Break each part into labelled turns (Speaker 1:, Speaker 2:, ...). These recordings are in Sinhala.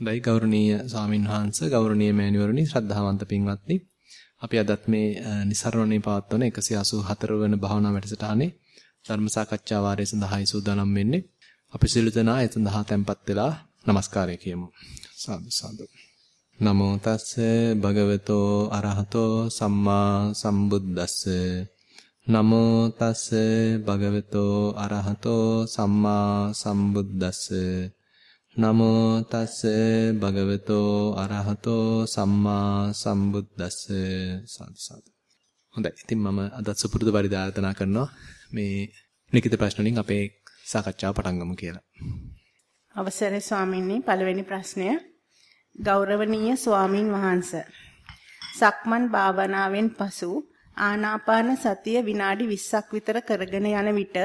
Speaker 1: හොඳයි ගෞරවනීය සාමින්හාංශ ගෞරවනීය මෑණිවරණි ශ්‍රද්ධාවන්ත පින්වත්නි. අපි අදත් මේ નિසරණේ පවත්වන 184 වන භාවනා වැඩසටහනේ ධර්ම සාකච්ඡා වාරයේ සඳහායි සූදානම් වෙන්නේ. අපි සියලු දෙනා ඒ සඳහා tempත් වෙලා নমස්කාරය කියමු. සාදු සාදු. නමෝ තස්ස භගවතෝ අරහතෝ සම්මා සම්බුද්දස්ස. නමෝ තස්ස භගවතෝ අරහතෝ සම්මා සම්බුද්දස්ස. නමෝ තස්ස භගවතෝ අරහතෝ සම්මා සම්බුද්දස්ස සාදු සාදු. හොඳයි. ඉතින් මම අදත් සුපුරුදු පරිදි ආයතනා කරනවා මේ ලිඛිත ප්‍රශ්න වලින් අපේ සාකච්ඡාව පටන් ගමු කියලා.
Speaker 2: අවසරයි ස්වාමීනි පළවෙනි ප්‍රශ්නය ගෞරවනීය ස්වාමින් වහන්සේ සක්මන් භාවනාවෙන් පසු ආනාපාන සතිය විනාඩි 20ක් විතර කරගෙන යන විට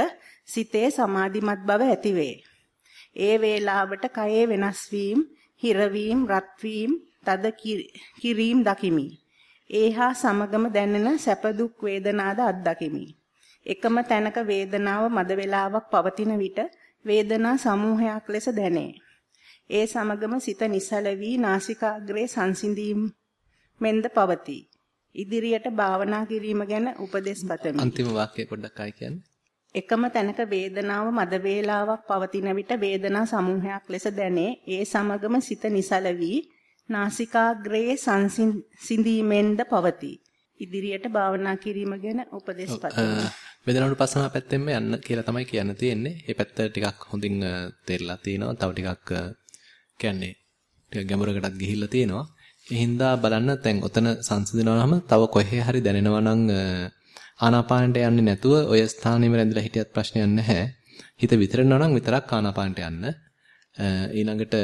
Speaker 2: සිතේ සමාධිමත් බව ඇතිවේ. ඒ වේලාවට කයේ වෙනස් වීම, හිරවීම, රත් වීම, තද කිරීම දකිමි. ඒහා සමගම දැනෙන සැප දුක් වේදනාද අත්දකිමි. එකම තැනක වේදනාව මද වේලාවක් පවතින විට වේදනා සමූහයක් ලෙස දැනේ. ඒ සමගම සිත නිසල වී නාසිකාග්‍රේ සංසිඳීම් මෙන්ද පවතී. ඉදිරියට භාවනා කිරීම ගැන උපදෙස් පතමි.
Speaker 1: අන්තිම වාක්‍යය පොඩ්ඩක් ආයි කියන්නේ.
Speaker 2: එකම තැනක වේදනාව මද වේලාවක් පවතින විට වේදනා සමූහයක් ලෙස දැනේ. ඒ සමගම සිත නිසල වී නාසිකාග්‍රයේ සංසිඳීමෙන්ද පවතී. ඉදිරියට භාවනා කිරීම ගැන උපදෙස් පතමි.
Speaker 1: වේදනානුපස්සනාව පැත්තෙන්ම යන්න කියලා තමයි කියන්න තියෙන්නේ. මේ පැත්ත ටිකක් හොඳින් තේරලා තිනවා. තව ටිකක් කියන්නේ ටික ගැඹුරකටත් ගිහිල්ලා තිනවා. ඒ හින්දා බලන්න දැන් ඔතන සංසිඳනවනම තව කොහේ හරි දැනෙනවා නම් ආනාපානට යන්නේ නැතුව ඔය ස්ථානෙම රැඳිලා හිටියත් ප්‍රශ්නයක් නැහැ. හිත විතරනවා නම් විතරක් ආනාපානට යන්න. ඊළඟට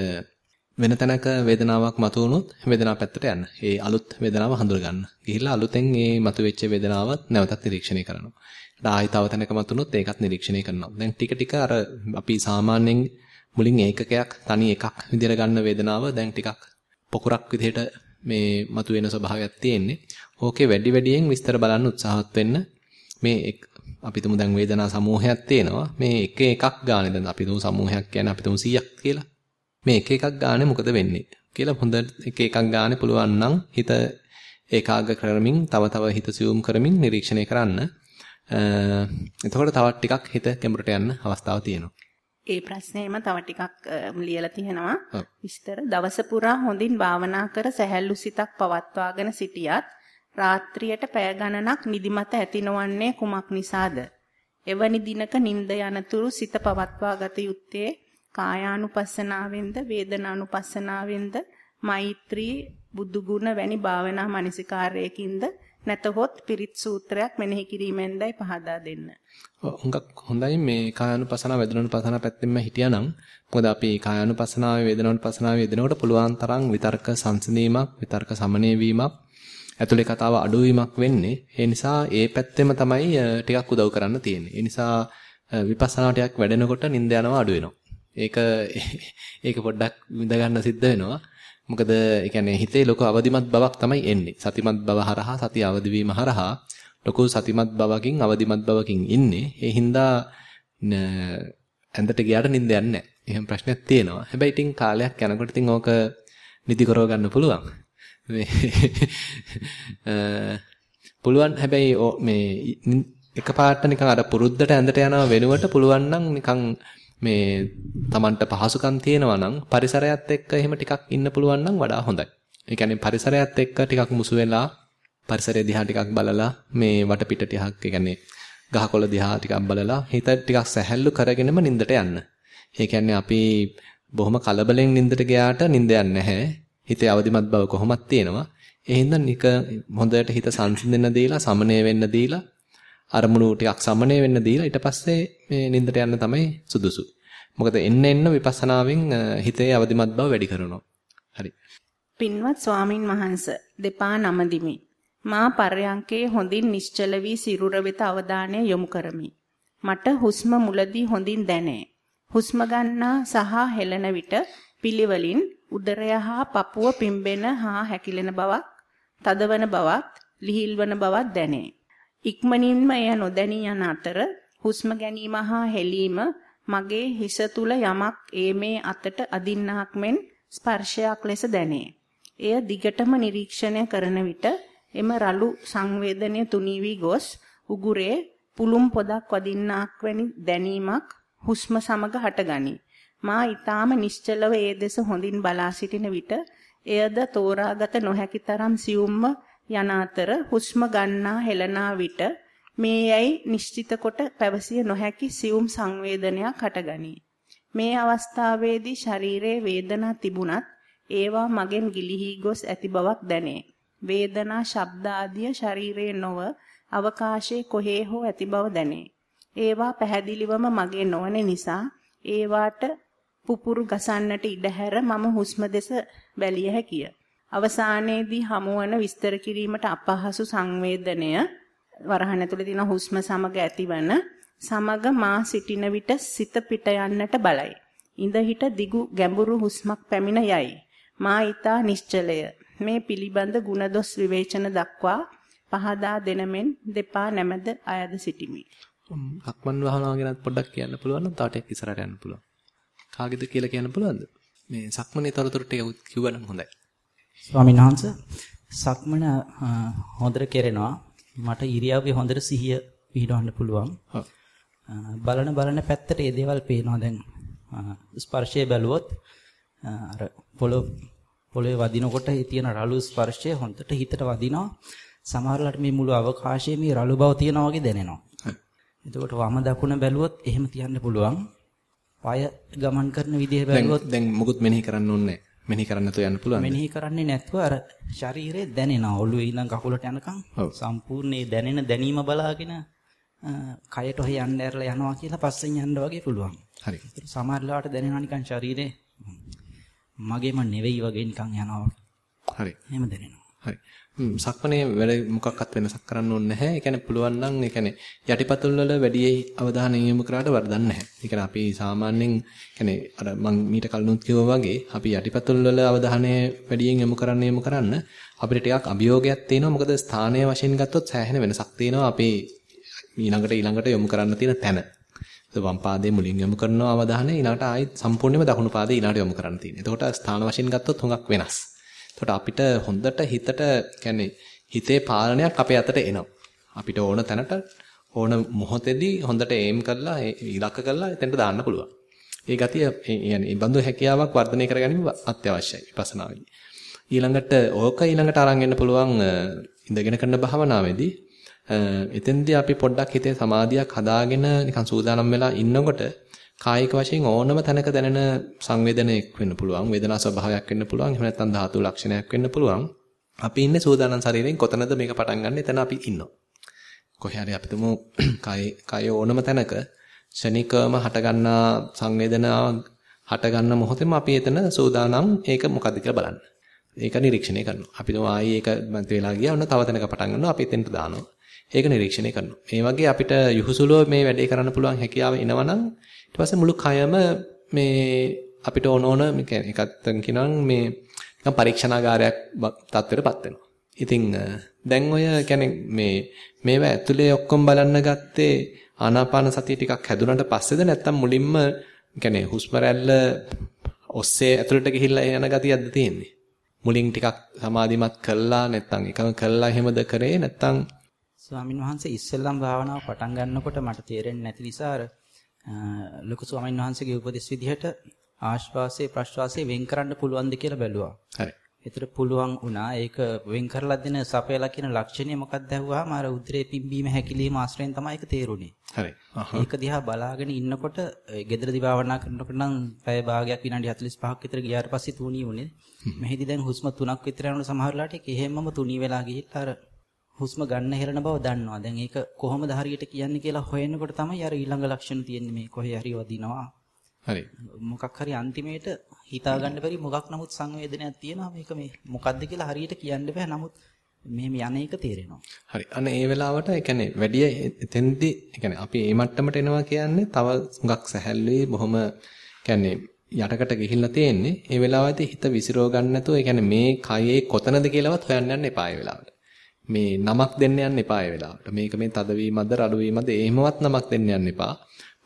Speaker 1: වෙන තැනක වේදනාවක් මතුවුනොත් වේදනාව පැත්තට යන්න. ඒ අලුත් වේදනාව හඳුර ගන්න. ගිහිල්ලා අලුතෙන් ඒ මතුවෙච්ච වේදනාවත් නැවතත් නිරීක්ෂණය කරනවා. ඊට ආයි තව තැනක මතුනොත් ඒකත් නිරීක්ෂණය කරනවා. දැන් ටික ටික අර අපි සාමාන්‍යයෙන් මුලින් ඒකකයක් තනි එකක් විදිහට ගන්න වේදනාව දැන් ටිකක් පොකුරක් විදිහට මේ මතුවෙන ස්වභාවයක් තියෙන්නේ. ඕකේ වැඩි වැඩියෙන් විස්තර බලන්න උත්සාහවත් වෙන්න. මේ අපි තුමු දැන් වේදනා සමූහයක් තියෙනවා. මේ එක එකක් ගානේ දැන් අපි තුමු සමූහයක් කියන්නේ අපි තුමු 100ක් කියලා. මේ එක එකක් ගානේ මොකද වෙන්නේ කියලා හොඳ එක එකක් ගානේ පුළුවන් නම් හිත ඒකාග්‍ර කරමින් තව තව හිත සියුම් කරමින් නිරීක්ෂණය කරන්න. එතකොට තවත් ටිකක් හිත කැඹුරට යන්න අවස්ථාවක් තියෙනවා.
Speaker 2: ඒ ප්‍රශ්නේම තව ටිකක් ලියලා තියෙනවා. විස්තර දවස පුරා හොඳින් භාවනා කර සැහැල්ලු සිතක් පවත්වාගෙන සිටියත් රාත්‍රියට පැය ගණනක් නිදිමත ඇති නොවන්නේ කුමක් නිසාද? එවැනි දිනක නිින්ද යනතුරු සිත පවත්වා ගත යුත්තේ කායානුපස්සනාවෙන්ද වේදනානුපස්සනාවෙන්ද මෛත්‍රී බුදුගුණ වැනි භාවනා මනසිකාරයකින්ද නැතහොත් පිරිත් සූත්‍රයක් මෙනෙහි කිරීමෙන්දයි පහදා දෙන්න.
Speaker 1: හුඟක් හොඳයි මේ කායානුපසනාව වේදනානුපසනාව පැත්තෙන්ම හිටියානම් මොකද අපි කායානුපසනාවේ වේදනානුපසනාවේ යෙදෙනකොට පුළුවන් තරම් විතර්ක සංසිඳීමක් විතර්ක සමනය වීමක් ඇතුලේ කතාව අඩුවීමක් වෙන්නේ. ඒ නිසා ඒ පැත්තෙම තමයි ටිකක් උදව් කරන්න තියෙන්නේ. ඒ නිසා විපස්සනා ටිකක් වැඩෙනකොට නිින්ද යනවා අඩු වෙනවා. ඒක ඒක පොඩ්ඩක් විඳ ගන්න සිද්ධ වෙනවා. මොකද ඒ කියන්නේ හිතේ ලොකු අවදිමත් බවක් තමයි එන්නේ. සතිමත් බව හරහා සතිය අවදි වීම හරහා ලොකු සතිමත් බවකින් අවදිමත් බවකින් ඉන්නේ. ඒ හින්දා ඇඳට ගියාට නිින්ද යන්නේ නැහැ. එහෙම ප්‍රශ්නයක් තියෙනවා. හැබැයි ඉතින් කාලයක් යනකොට ඉතින් ඕක නිදි කරව ගන්න පුළුවන්. පුළුවන් හැබැයි මේ එකපාරට නිකන් අර පුරුද්දට ඇඳට යනව වෙනුවට පුළුවන් නම් නිකන් මේ Tamanට පහසුකම් තියෙනවා නම් පරිසරයත් එක්ක එහෙම ටිකක් ඉන්න පුළුවන් නම් වඩා හොඳයි. ඒ කියන්නේ පරිසරයත් එක්ක ටිකක් මුසු වෙලා පරිසරය දිහා ටිකක් බලලා මේ වටපිට ටිකක් ඒ කියන්නේ ගහකොළ දිහා ටිකක් බලලා හිත ටිකක් සැහැල්ලු කරගෙනම නිින්දට යන්න. ඒ කියන්නේ අපි බොහොම කලබලෙන් නිින්දට ගියාට නිින්ද යන්නේ නැහැ. හිතේ අවදිමත් බව කොහොමත් තියෙනවා. ඒ හින්දා නික හොඳට හිත සංසිඳෙන්න දීලා සමනය වෙන්න දීලා අරමුණු ටිකක් සමනය වෙන්න දීලා ඊට පස්සේ මේ නින්දට යන්න තමයි සුදුසු. මොකද එන්න එන්න විපස්සනාවෙන් හිතේ අවදිමත් බව වැඩි කරනවා. හරි.
Speaker 2: පින්වත් ස්වාමින් වහන්සේ දෙපා නමදිමි. මා පර්යංකේ හොඳින් නිශ්චල වී සිරුර වෙත අවධානය යොමු කරමි. මට හුස්ම මුලදී හොඳින් දැනේ. හුස්ම ගන්නා සහ හෙළන විට පිළිවෙලින් උදරය හා පපුව පිම්බෙන හා හැකිලෙන බවක්, තදවන බවක්, ලිහිල්වන බවක් දැනේ. ඉක්මනින්ම එය නොදැනී යන අතර හුස්ම ගැනීම හා හෙලීම මගේ හිස තුල යමක් ඒමේ අතට අදින්නාක් මෙන් ස්පර්ශයක් ලෙස දැනේ. එය දිගටම නිරීක්ෂණය කරන විට එම රළු සංවේදනය තුනී වී ගොස් උගුරේ පුළුම් පොදක් වදින්නාක් වැනි දැනීමක් හුස්ම සමග හටගනී. මා ඊටාම නිශ්චලව ඒ දෙස හොඳින් බලා සිටින විට එයද තෝරාගත නොහැකි තරම් සියුම්ව යන අතර හුස්ම ගන්නා හෙළනා විට මේ යයි නිශ්චිත කොට පැවසිය නොහැකි සියුම් සංවේදනයක් හටගනී. මේ අවස්ථාවේදී ශරීරයේ වේදනා තිබුණත් ඒවා මගෙන් ගිලිහි ගොස් ඇති බවක් දැනේ. වේදනා ශබ්ද ආදිය ශරීරයේ නොව අවකාශයේ කොහේ හෝ ඇති බව දැනේ. ඒවා පැහැදිලිවම මගේ නොවන නිසා ඒවාට පුපුරු ගසන්නට ඉඩ හැර මම හුස්ම දෙස බැලිය හැකිය. අවසානයේදී හමුවන විස්තර කිරීමට අපහසු සංවේදනය වරහන් ඇතුලේ තියෙන හුස්ම සමග ඇතිවන සමග මා සිටින විට සිත පිට යන්නට බලයි. ඉඳ හිට දිගු ගැඹුරු හුස්මක් පැමිණ යයි. මා ඊතා නිශ්චලය. මේ පිළිබඳ ಗುಣදොස් විවේචන දක්වා පහදා දෙනමෙන් දෙපා නැමද අයද සිටිමි.
Speaker 1: අක්මන් වහනවා ගැන පොඩ්ඩක් කියන්න පුළුවන් නම් තව ටිකක් ඉස්සරහට යන්න පුළුවන්. කාගෙද කියලා කියන්න පුළුවන්ද? මේ සක්මනේ තොරතුරු ටික කිව්වනම් හොඳයි.
Speaker 3: ස්වාමීන් වහන්සේ සක්මන හොඳට කෙරෙනවා. මට ඉරියව්වේ හොඳට සිහිය පිහිටවන්න පුළුවන්. බලන බලන පැත්තට මේ දේවල් පේනවා දැන්. ස්පර්ශය බැලුවොත් අර පොළොව පොළවේ වදිනකොට ඒ තියෙන රළු ස්පර්ශය හොඳට හිතට වදිනවා. සමහරවිට මේ මුළු අවකාශයේ මේ රළු බව තියෙනවා වගේ දැනෙනවා. එතකොට වම දකුණ බැලුවොත් එහෙම තියන්න පුළුවන්. পায় ගමන් කරන විදිහ බැලුවොත්
Speaker 1: දැන් මුකුත් මෙනෙහි කරන්න ඕනේ මෙනෙහි කරන්න නැතුව යන්න පුළුවන්.
Speaker 3: මෙනෙහි කරන්නේ නැතුව අර ශරීරයේ දැනෙනවා. ඔළුවේ ඉඳන් කකුලට යනකම් සම්පූර්ණ දැනෙන දැනීම බලාගෙන කයට ඔහේ යන්න ඇරලා යනවා කියලා පස්සෙන් යන්න වගේ පුළුවන්.
Speaker 1: හරි.
Speaker 3: සමහර වෙලාවට දැනෙනවා නිකන් ශරීරේ මගේම නෙවෙයි වගේ නිකන් යනවා.
Speaker 1: හරි.
Speaker 3: එහෙම දැනෙනවා.
Speaker 1: හරි. සක්මනේ වැඩ මොකක්වත් වෙනසක් කරන්න ඕනේ නැහැ. ඒ කියන්නේ පුළුවන් නම් ඒ කියන්නේ යටිපතුල් වල වැඩි අවධානය යොමු කරාට වරදක් නැහැ. ඒ කියන්නේ අපි සාමාන්‍යයෙන් කියන්නේ අර මම මීට කලිනුත් කිව්වා වගේ අපි යටිපතුල් වල අවධානය වැඩියෙන් යොමු කරන්න යොමු කරන්න අපිට ටිකක් අභියෝගයක් තියෙනවා. මොකද ස්ථානය වශයෙන් ගත්තොත් සෑහෙන වෙනසක් තියෙනවා අපේ ඊළඟට ඊළඟට යොමු කරන්න තියෙන තැන. වම් පාදයේ මුලින් යොමු කරන අවධානය ඊළඟට ආයෙත් සම්පූර්ණයෙන්ම දකුණු පාදයේ ඊළඟට යොමු කරන්න තියෙනවා. එතකොට ස්ථාන වශයෙන් ගත්තොත් හුඟක් වෙනස්. එතකොට අපිට හොඳට හිතට කියන්නේ හිතේ පාලනයක් අපේ අතට එනවා. අපිට ඕන තැනට ඕන මොහොතේදී හොඳට ඒම් කරලා ඉලක්ක කරලා එතනට දාන්න පුළුවන්. ඒ ගතිය يعني මේ බඳු හැකියාවක් වර්ධනය කරගැනීම අත්‍යවශ්‍යයි විපස්සනාවේදී. ඊළඟට ඕක ඊළඟට අරන් එන්න පුළුවන් ඉඳගෙන කරන භාවනාවේදී එතෙන්දී අපි පොඩ්ඩක් හිතේ සමාධියක් හදාගෙන නිකන් සූදානම් වෙලා ඉන්නකොට කායික වශයෙන් ඕනම තැනක දැනෙන සංවේදනයක් වෙන්න පුළුවන් වේදනා ස්වභාවයක් වෙන්න පුළුවන් එහෙම නැත්නම් ධාතු ලක්ෂණයක් වෙන්න පුළුවන්. අපි ඉන්නේ සූදානම් ශරීරයෙන් කොතනද මේක පටන් ගන්න එතන අපි ඉන්නවා. කොහේ හරි අපි තුමු කාය කාය ඕනම තැනක ශනිකවම හටගන්නා සංවේදනා හටගන්න මොහොතේම අපි එතන සූදානම් ඒක මොකද්ද කියලා බලන්න. ඒක නිරීක්ෂණය කරනවා. අපි තුමු ආයේ ඒක මන්ත වෙලා ගියා ඔන්න තව තැනක පටන් ගන්නවා අපි එතෙන්ට දානවා. ඒක නිරීක්ෂණය කරනවා. මේ වගේ අපිට යහුසුලෝ මේ වැඩේ කරන්න පුළුවන් හැකියාව එනවනම් ඊට පස්සේ මුළු කයම මේ අපිට ඕන ඕන එකත් කියනවා මේ නිකන් පරීක්ෂණාගාරයක් තත්ත්වයටපත් වෙනවා. ඉතින් දැන් ඔය කියන්නේ මේ මේවා ඇතුලේ ඔක්කොම බලන්න ගත්තේ ආනාපාන සතිය ටිකක් හැදුනට පස්සේද නැත්නම් මුලින්ම කියන්නේ හුස්ම රැල්ල ඔස්සේ ඇතුලට ගිහිල්ලා යන ගතියක්ද තියෙන්නේ? මුලින් ටිකක් සමාධිමත් කළා නැත්නම් එකම කළා එහෙමද කරේ නැත්නම්
Speaker 3: ස්වාමින් වහන්සේ ඉස්සෙල්ලම් භාවනාව පටන් ගන්නකොට මට තේරෙන්නේ නැති නිසා අර ලොකු ස්වාමීන් වහන්සේගේ උපදෙස් විදිහට ආශ්වාසයේ ප්‍රශ්වාසයේ වෙන් කරන්න පුළුවන්ද කියලා බැලුවා.
Speaker 1: හරි.
Speaker 3: ඒතර පුළුවන් වුණා. ඒක වෙන් කරලා දෙන සපයලා කියන ලක්ෂණය මොකක්ද ඇහුවාම අර උදරේ පිම්බීම හැකිලිම ආශ්‍රයෙන් තමයි ඒක තේරුනේ.
Speaker 1: හරි.
Speaker 3: ඒක දිහා බලාගෙන ඉන්නකොට ගෙදරදි භාවනා කරනකොට නම් පැය භාගයක් විනාඩි 45ක් විතර ගියාට පස්සේ තුනී වුණේ. මෙහෙදි දැන් හුස්ම තුනක් විතර යනකොට සමහරලාට ඒක එහෙමම තුනී වෙලා ගිහිල්ලා අර හුස්ම ගන්න හෙරන බව දන්නවා. දැන් ඒක කොහොමද හරියට කියන්නේ කියලා හොයනකොට තමයි අර ඊළඟ ලක්ෂණ තියෙන්නේ මේ කොහේ හරි වදිනවා.
Speaker 1: හරි.
Speaker 3: මොකක් හරි අන්තිමේට හිතා ගන්න බැරි මොකක් නමුත් සංවේදනයක් තියෙනවා මේක මේ මොකද්ද කියලා හරියට කියන්න බෑ. නමුත් මෙහෙම යන එක තේරෙනවා.
Speaker 1: හරි. අන්න ඒ වෙලාවට ඒ කියන්නේ වැඩි එතෙන්දී ඒ කියන්නේ අපි මේ මට්ටමට එනවා කියන්නේ තව හුඟක් සැහැල්ලුවේ බොහොම කියන්නේ යටකට ගිහිල්ලා තියෙන්නේ. ඒ වෙලාවේදී හිත විසිරව ගන්න නැතුව ඒ කියන්නේ මේ කයේ කොතනද කියලාවත් හොයන්න යන්න එපා ඒ වෙලාවට. මේ නමක් දෙන්න යන්න එපා ඒ වෙලාවට. මේක මේ තදවීමද රළුවීමද එහෙමවත් නමක් දෙන්න යන්න එපා.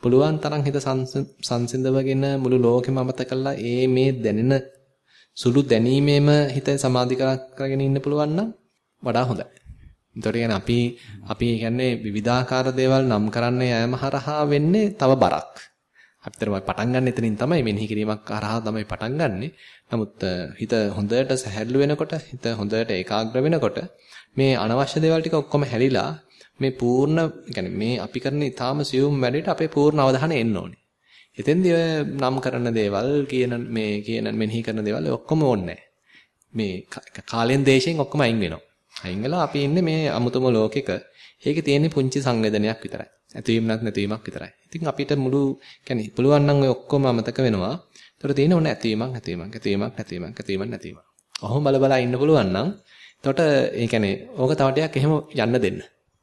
Speaker 1: පුළුවන් තරම් හිත සංසිඳවගෙන මුළු ලෝකෙම අමතක කරලා ඒ මේ දැනෙන සුළු දැනීමේම හිත සමාධි කරගෙන ඉන්න පුළුවන් නම් වඩා හොඳයි. එතකොට කියන්නේ අපි අපි කියන්නේ විවිධාකාර දේවල් නම් කරන්න යෑම හරහා වෙන්නේ තව බරක්. අපිට පටන් ගන්න එතනින් තමයි මෙනෙහි කිරීමක් හරහා තමයි පටන් ගන්නෙ. නමුත් හිත හොඳට සැහැල්ලු වෙනකොට හිත හොඳට ඒකාග්‍ර වෙනකොට මේ අනවශ්‍ය දේවල් ටික ඔක්කොම හැලිලා මේ පූර්ණ يعني මේ අපි කරන ඊටාම සියුම් වැඩේට අපේ පූර්ණ අවධානය එන්න ඕනේ. එතෙන්දී ඔය නම් කරන දේවල් කියන මේ කියන මෙනෙහි කරන දේවල් ඔක්කොම ඕනේ මේ කාලෙන් දේශයෙන් ඔක්කොම අයින් වෙනවා. අයින් වෙලා අපි ඉන්නේ මේ අමුතුම ලෝකෙක. ඒකේ තියෙන පුංචි සංවේදනයක් විතරයි. ඇතිවීමක් නැතිවීමක් විතරයි. ඉතින් අපිට මුළු يعني පුළුවන් නම් ඔය ඔක්කොම අමතක වෙනවා. ඒතර තියෙන ඕන ඇතිවීමක් නැතිවීමක් ඇතිවීමක් නැතිවීමක් ඇතිවීමක් නැතිවීමක්. ඔහොම බල බල ඉන්න පුළුවන් නම් එතකොට ඒ කියන්නේ ඕක තව ටිකක් එහෙම යන්න දෙන්න.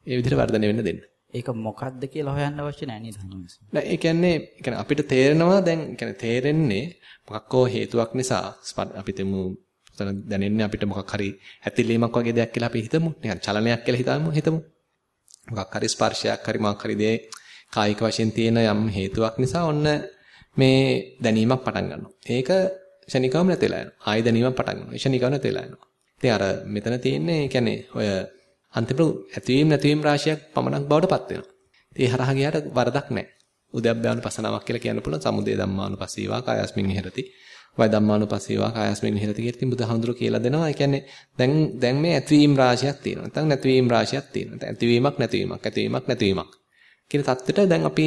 Speaker 1: ඒ විදිහට වර්ධනය වෙන්න දෙන්න.
Speaker 3: ඒක මොකක්ද කියලා හොයන්න අවශ්‍ය නැහැ නේද?
Speaker 1: නෑ ඒ කියන්නේ කියන්නේ අපිට තේරෙනවා දැන් කියන්නේ තේරෙන්නේ මොකක්කෝ හේතුවක් නිසා අපි තෙමු දැනෙන්නේ අපිට මොකක් හරි ඇතිලීමක් වගේ දෙයක් කියලා අපි හිතමු. නිකන් චලනයක් කියලා හිතාමු හිතමු. මොකක් හරි ස්පර්ශයක් හරි මොකක් හරි දේ කායික වශයෙන් තියෙන යම් හේතුවක් නිසා ඔන්න මේ දැනීමක් පටන් ගන්නවා. ඒක ෂණිකවම නැතිලා යනවා. ආයි දැනීමක් පටන් ගන්නවා. ෂණිකව නැතිලා යනවා. ඉතින් අර මෙතන තියෙන්නේ කියන්නේ ඔය අන්තිමට ඇතිවීම නැතිවීම රාශියක් පමණක් බවට පත් වෙනවා. ඉතින් ඒ හරහා ගියාට වරදක් නැහැ. උද්‍යප්පයානුපසනාවක් කියලා කියන්න පුළුවන් සමුදේ ධම්මානුපස්සීවා කායස්මින් විහෙරති. වය ධම්මානුපස්සීවා කායස්මින් විහෙරති කියලා ඉතින් බුදුහාමුදුරුවෝ කියලා දෙනවා. ඒ කියන්නේ දැන් දැන් මේ ඇතිවීම රාශියක් තියෙනවා. නැත්නම් නැතිවීම රාශියක් තියෙනවා. නැත්නම් ඇතිවීමක් නැතිවීමක් ඇතිවීමක් නැතිවීමක්. කියන தත්ත්වයට දැන් අපි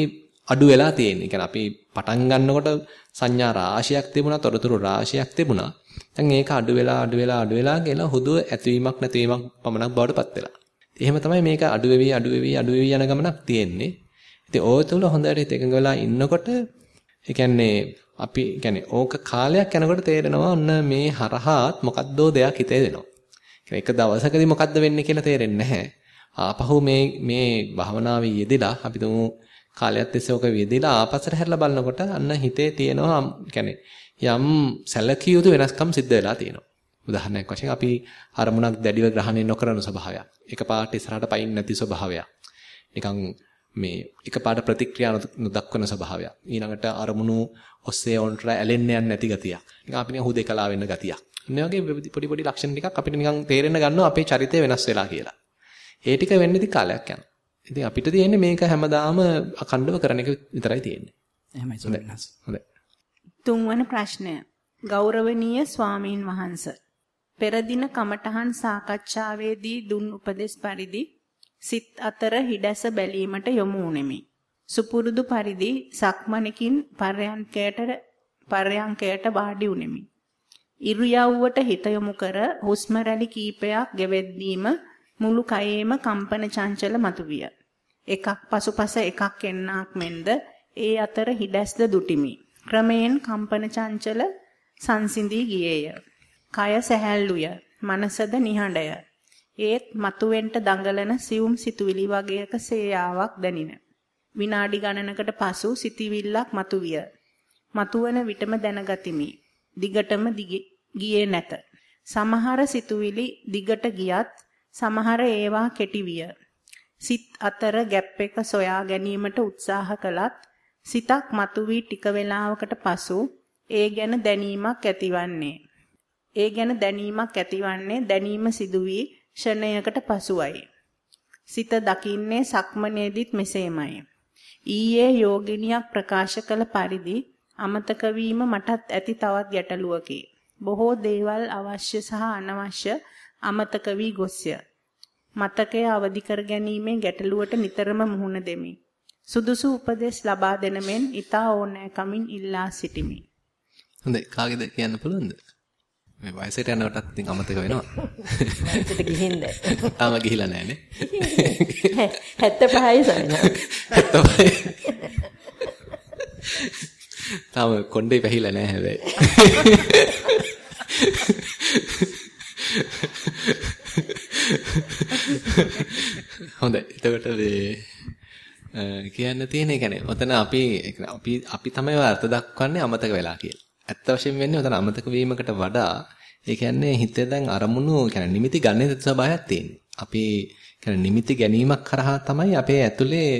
Speaker 1: අඩු වෙලා තියෙන්නේ. කියන්නේ අපි පටන් ගන්නකොට සංඥා රාශියක් තිබුණා, තොරතුරු රාශියක් තිබුණා. දැන් ඒක අඩු වෙලා අඩු වෙලා අඩු වෙලා කියලා හුදුව ඇතිවීමක් නැතිවීමක් පමණක් බවට පත් වෙලා. එහෙම තමයි මේක අඩු වෙවි අඩු වෙවි අඩු වෙවි යන ගමනක් තියෙන්නේ. ඉතින් ඕය තුල හොඳට එකඟ වෙලා ඉන්නකොට ඒ කියන්නේ අපි කියන්නේ ඕක කාලයක් යනකොට තේරෙනවා ඔන්න මේ හරහාත් මොකද්දෝ දෙයක් හිතේ දෙනවා. එක දවසකදී මොකද්ද වෙන්නේ කියලා තේරෙන්නේ නැහැ. ආපහු මේ මේ භාවනාවේ යෙදিলা අපි තුමු කාලයක් තිස්සේ ඔක යෙදিলা ආපස්සට හැරලා බලනකොට අන්න හිතේ තියෙනවා කියන්නේ යම් සැලකිය යුතු වෙනස්කම් සිද්ධ වෙලා තියෙනවා. උදාහරණයක් වශයෙන් අපි අරමුණක් දැඩිව ග්‍රහණය නොකරන ස්වභාවයක්. එකපාරට ඉස්සරහට පයින් නැති ස්වභාවයක්. නිකන් මේ එකපාරට ප්‍රතික්‍රියා නොදක්වන ස්වභාවයක්. ඊළඟට අරමුණු ඔස්සේ ඔන්ටර ඇලෙන්න යන්නේ නැති ගතියක්. නිකන් අපි නිකන් හුදේකලා වෙන්න ගතියක්. මේ වගේ පොඩි පොඩි ලක්ෂණ ටිකක් අපිට නිකන් තේරෙන්න ගන්නවා අපේ චරිතය වෙනස් වෙලා කියලා. ඒ ටික වෙන්නේ ඉතින් කාලයක් යනවා. ඉතින් අපිට තියෙන්නේ මේක හැමදාම අඛණ්ඩව කරන එක විතරයි තියෙන්නේ.
Speaker 3: එහෙමයි සෝමනස්.
Speaker 1: හොඳයි.
Speaker 2: තුන්වන ප්‍රශ්නය. ගෞරවනීය ස්වාමීන් වහන්ස. පෙර දින කමඨහන් සාකච්ඡාවේදී දුන් උපදෙස් පරිදි සිත් අතර හිඩැස බැලීමට යොමු වුනිමි. සුපුරුදු පරිදි සක්මණකින් පර්යංකයට පර්යංකයට වාඩි වුනිමි. ඉරියව්වට හිත යොමු කර හුස්ම රැලි කීපයක් ගෙවෙද්දීම මුළු කයේම කම්පන චංචල මතුවිය. එකක් පසුපස එකක් එන්නක් මෙන්ද ඒ අතර හිඩැස්ද දුටිමි. ක්‍රමයෙන් කම්පන චංචල සංසිඳී ගියේය. කය සැහැල්ලුය. මනසද නිහඬය. ඒත් මතුවෙන්ට දඟලන සියුම් සිතුවිලි වගේක සේයාවක් දැනින. විනාඩි ගණනකට පසු සිතිවිල්ලක් මතුවිය. මතුවන විටම දැනගතිමි. දිගටම ගියේ නැත. සමහර සිතුවිලි දිගට ගියත් සමහර ඒවා කෙටි විය. සිත් අතර ગેප් එක සොයා ගැනීමට උත්සාහ කළත් සිතක් මතුවී ටික වේලාවකට පසු ඒ ගැන දැනීමක් ඇතිවන්නේ. ඒ ගැන දැනීමක් ඇතිවන්නේ දැනීම සිදු වී ෂණයකට පසුවයි. සිත දකින්නේ සක්මනේදිත් මෙසේමයි. ඊයේ යෝගිනියක් ප්‍රකාශ කළ පරිදි අමතක වීම මටත් ඇති තවත් ගැටලුවකි. බොහෝ දේවල් අවශ්‍ය සහ අනවශ්‍ය අමතක වී ගොස්ය. මතකය අවදි කර ගැනීමේ ගැටලුවට නිතරම මුහුණ දෙමි. සුදුසු උපදෙස් ලබා දෙන මෙන් ඊතා ඕනෑකමින් ඉල්ලා සිටිමි.
Speaker 1: හොඳයි කාගේද කියන්න පුළුවන්ද? මේ වයසට යනකොටත් ඉතින් අමතක වෙනවා.
Speaker 4: වයසට ගිහින්ද?
Speaker 1: තාම ගිහිලා නැහැ නේ.
Speaker 4: 75යි සමන.
Speaker 1: 75. තාම කොණ්ඩේ පැහිලා නැහැ හැබැයි. හොඳයි. එතකොට මේ කියන්න තියෙන්නේ කියන්නේ ඔතන අපි අපි අපි තමයි අර්ථ දක්වන්නේ අමතක වෙලා කියලා. ඇත්ත වශයෙන් වෙන්නේ ඔතන අමතක වීමකට වඩා ඒ කියන්නේ හිතේ දැන් අරමුණු කියන්නේ නිමිති ගන්න ස්වභාවයක් තියෙනවා. අපි කියන්නේ නිමිති ගැනීමක් කරහා තමයි අපේ ඇතුලේ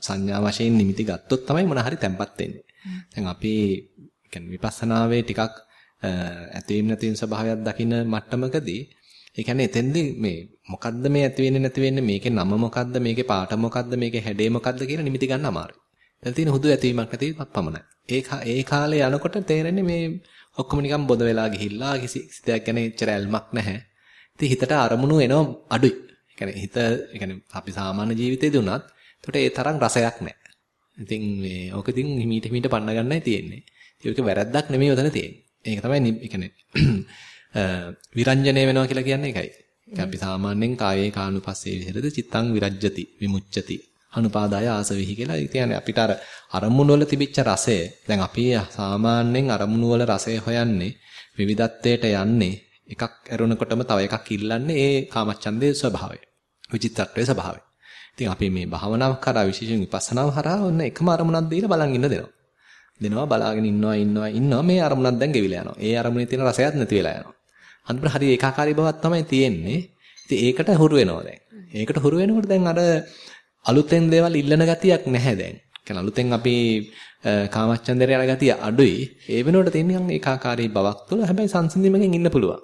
Speaker 1: සංඥා වශයෙන් නිමිති ගත්තොත් තමයි මොන හරි තැම්පත් වෙන්නේ. දැන් අපි කියන්නේ විපස්සනාවේ ටිකක් ඇතිවීම නැතිවීම ස්වභාවයක් දකින මට්ටමකදී ඒ කියන්නේ එතෙන්දී මේ මොකද්ද මේ ඇති වෙන්නේ නැති වෙන්නේ මේකේ නම මොකද්ද මේකේ පාට මොකද්ද මේකේ හැඩේ මොකද්ද කියලා නිමිති ගන්න අමාරුයි. දැන් තියෙන හුදු ඇතිවීමක් නැතිවීමක් පමණයි. ඒ ඒ කාලේ යනකොට තේරෙන්නේ මේ ඔක්කොම නිකන් බොද වෙලා ගිහිල්ලා කිසි දෙයක් ගැන එච්චර ඇල්මක් නැහැ. ඉතින් හිතට අරමුණු එනවා අඩුයි. ඒ කියන්නේ හිත ඒ කියන්නේ අපි සාමාන්‍ය ජීවිතේදී උනත් ඒකට ඒ තරම් රසයක් නැහැ. ඉතින් මේ ඕක ඉතින් හිමීට හිමීට පන්න ගන්නයි තියෙන්නේ. ඒක වැරද්දක් නෙමෙයි උතන තියෙන්නේ. ඒක තමයි ඒ කියන්නේ විරංජනේ වෙනවා කියලා කියන්නේ ඒකයි. අපි සාමාන්‍යයෙන් කායේ කානුපස්සේ විහෙරද චිත්තං විරජ්‍යති විමුච්ඡති අනුපාදාය ආසවිහි කියලා. ඒ කියන්නේ අපිට අර අරමුණු වල තිබිච්ච රසය දැන් අපි සාමාන්‍යයෙන් අරමුණු වල රසය හොයන්නේ විවිධත්වයට යන්නේ එකක් ඇරුණකොටම තව එකක් ඉල්ලන්නේ ඒ කාමච්ඡන්දේ ස්වභාවය. විචිත්තත්වයේ ස්වභාවය. ඉතින් අපි මේ භාවනාව කරා විශේෂයෙන් විපස්සනාව හරහා ඔන්න එකම අරමුණක් දීලා බලන් ඉන්න දෙනවා. දෙනවා බලාගෙන ඉන්නවා ඉන්නවා ඉන්නවා මේ අරමුණක් දැන් ගෙවිලා යනවා. ඒ අරමුණේ තියෙන රසයත් නැති වෙලා යනවා. අන්තිමට හරි ඒකාකාරී බවක් තමයි තියෙන්නේ. ඉතින් ඒකට හුරු වෙනවා දැන්. ඒකට හුරු වෙනකොට දැන් අර අලුතෙන් දේවල් ඉල්ලන ගතියක් නැහැ දැන්. කියන්නේ අලුතෙන් අපි කාමච්ඡන්දේ යන ගතිය අඩුයි. ඒ වෙනුවට තියෙන ඒකාකාරී බවක් තුළ හැබැයි සංසිඳීමකින් ඉන්න පුළුවන්.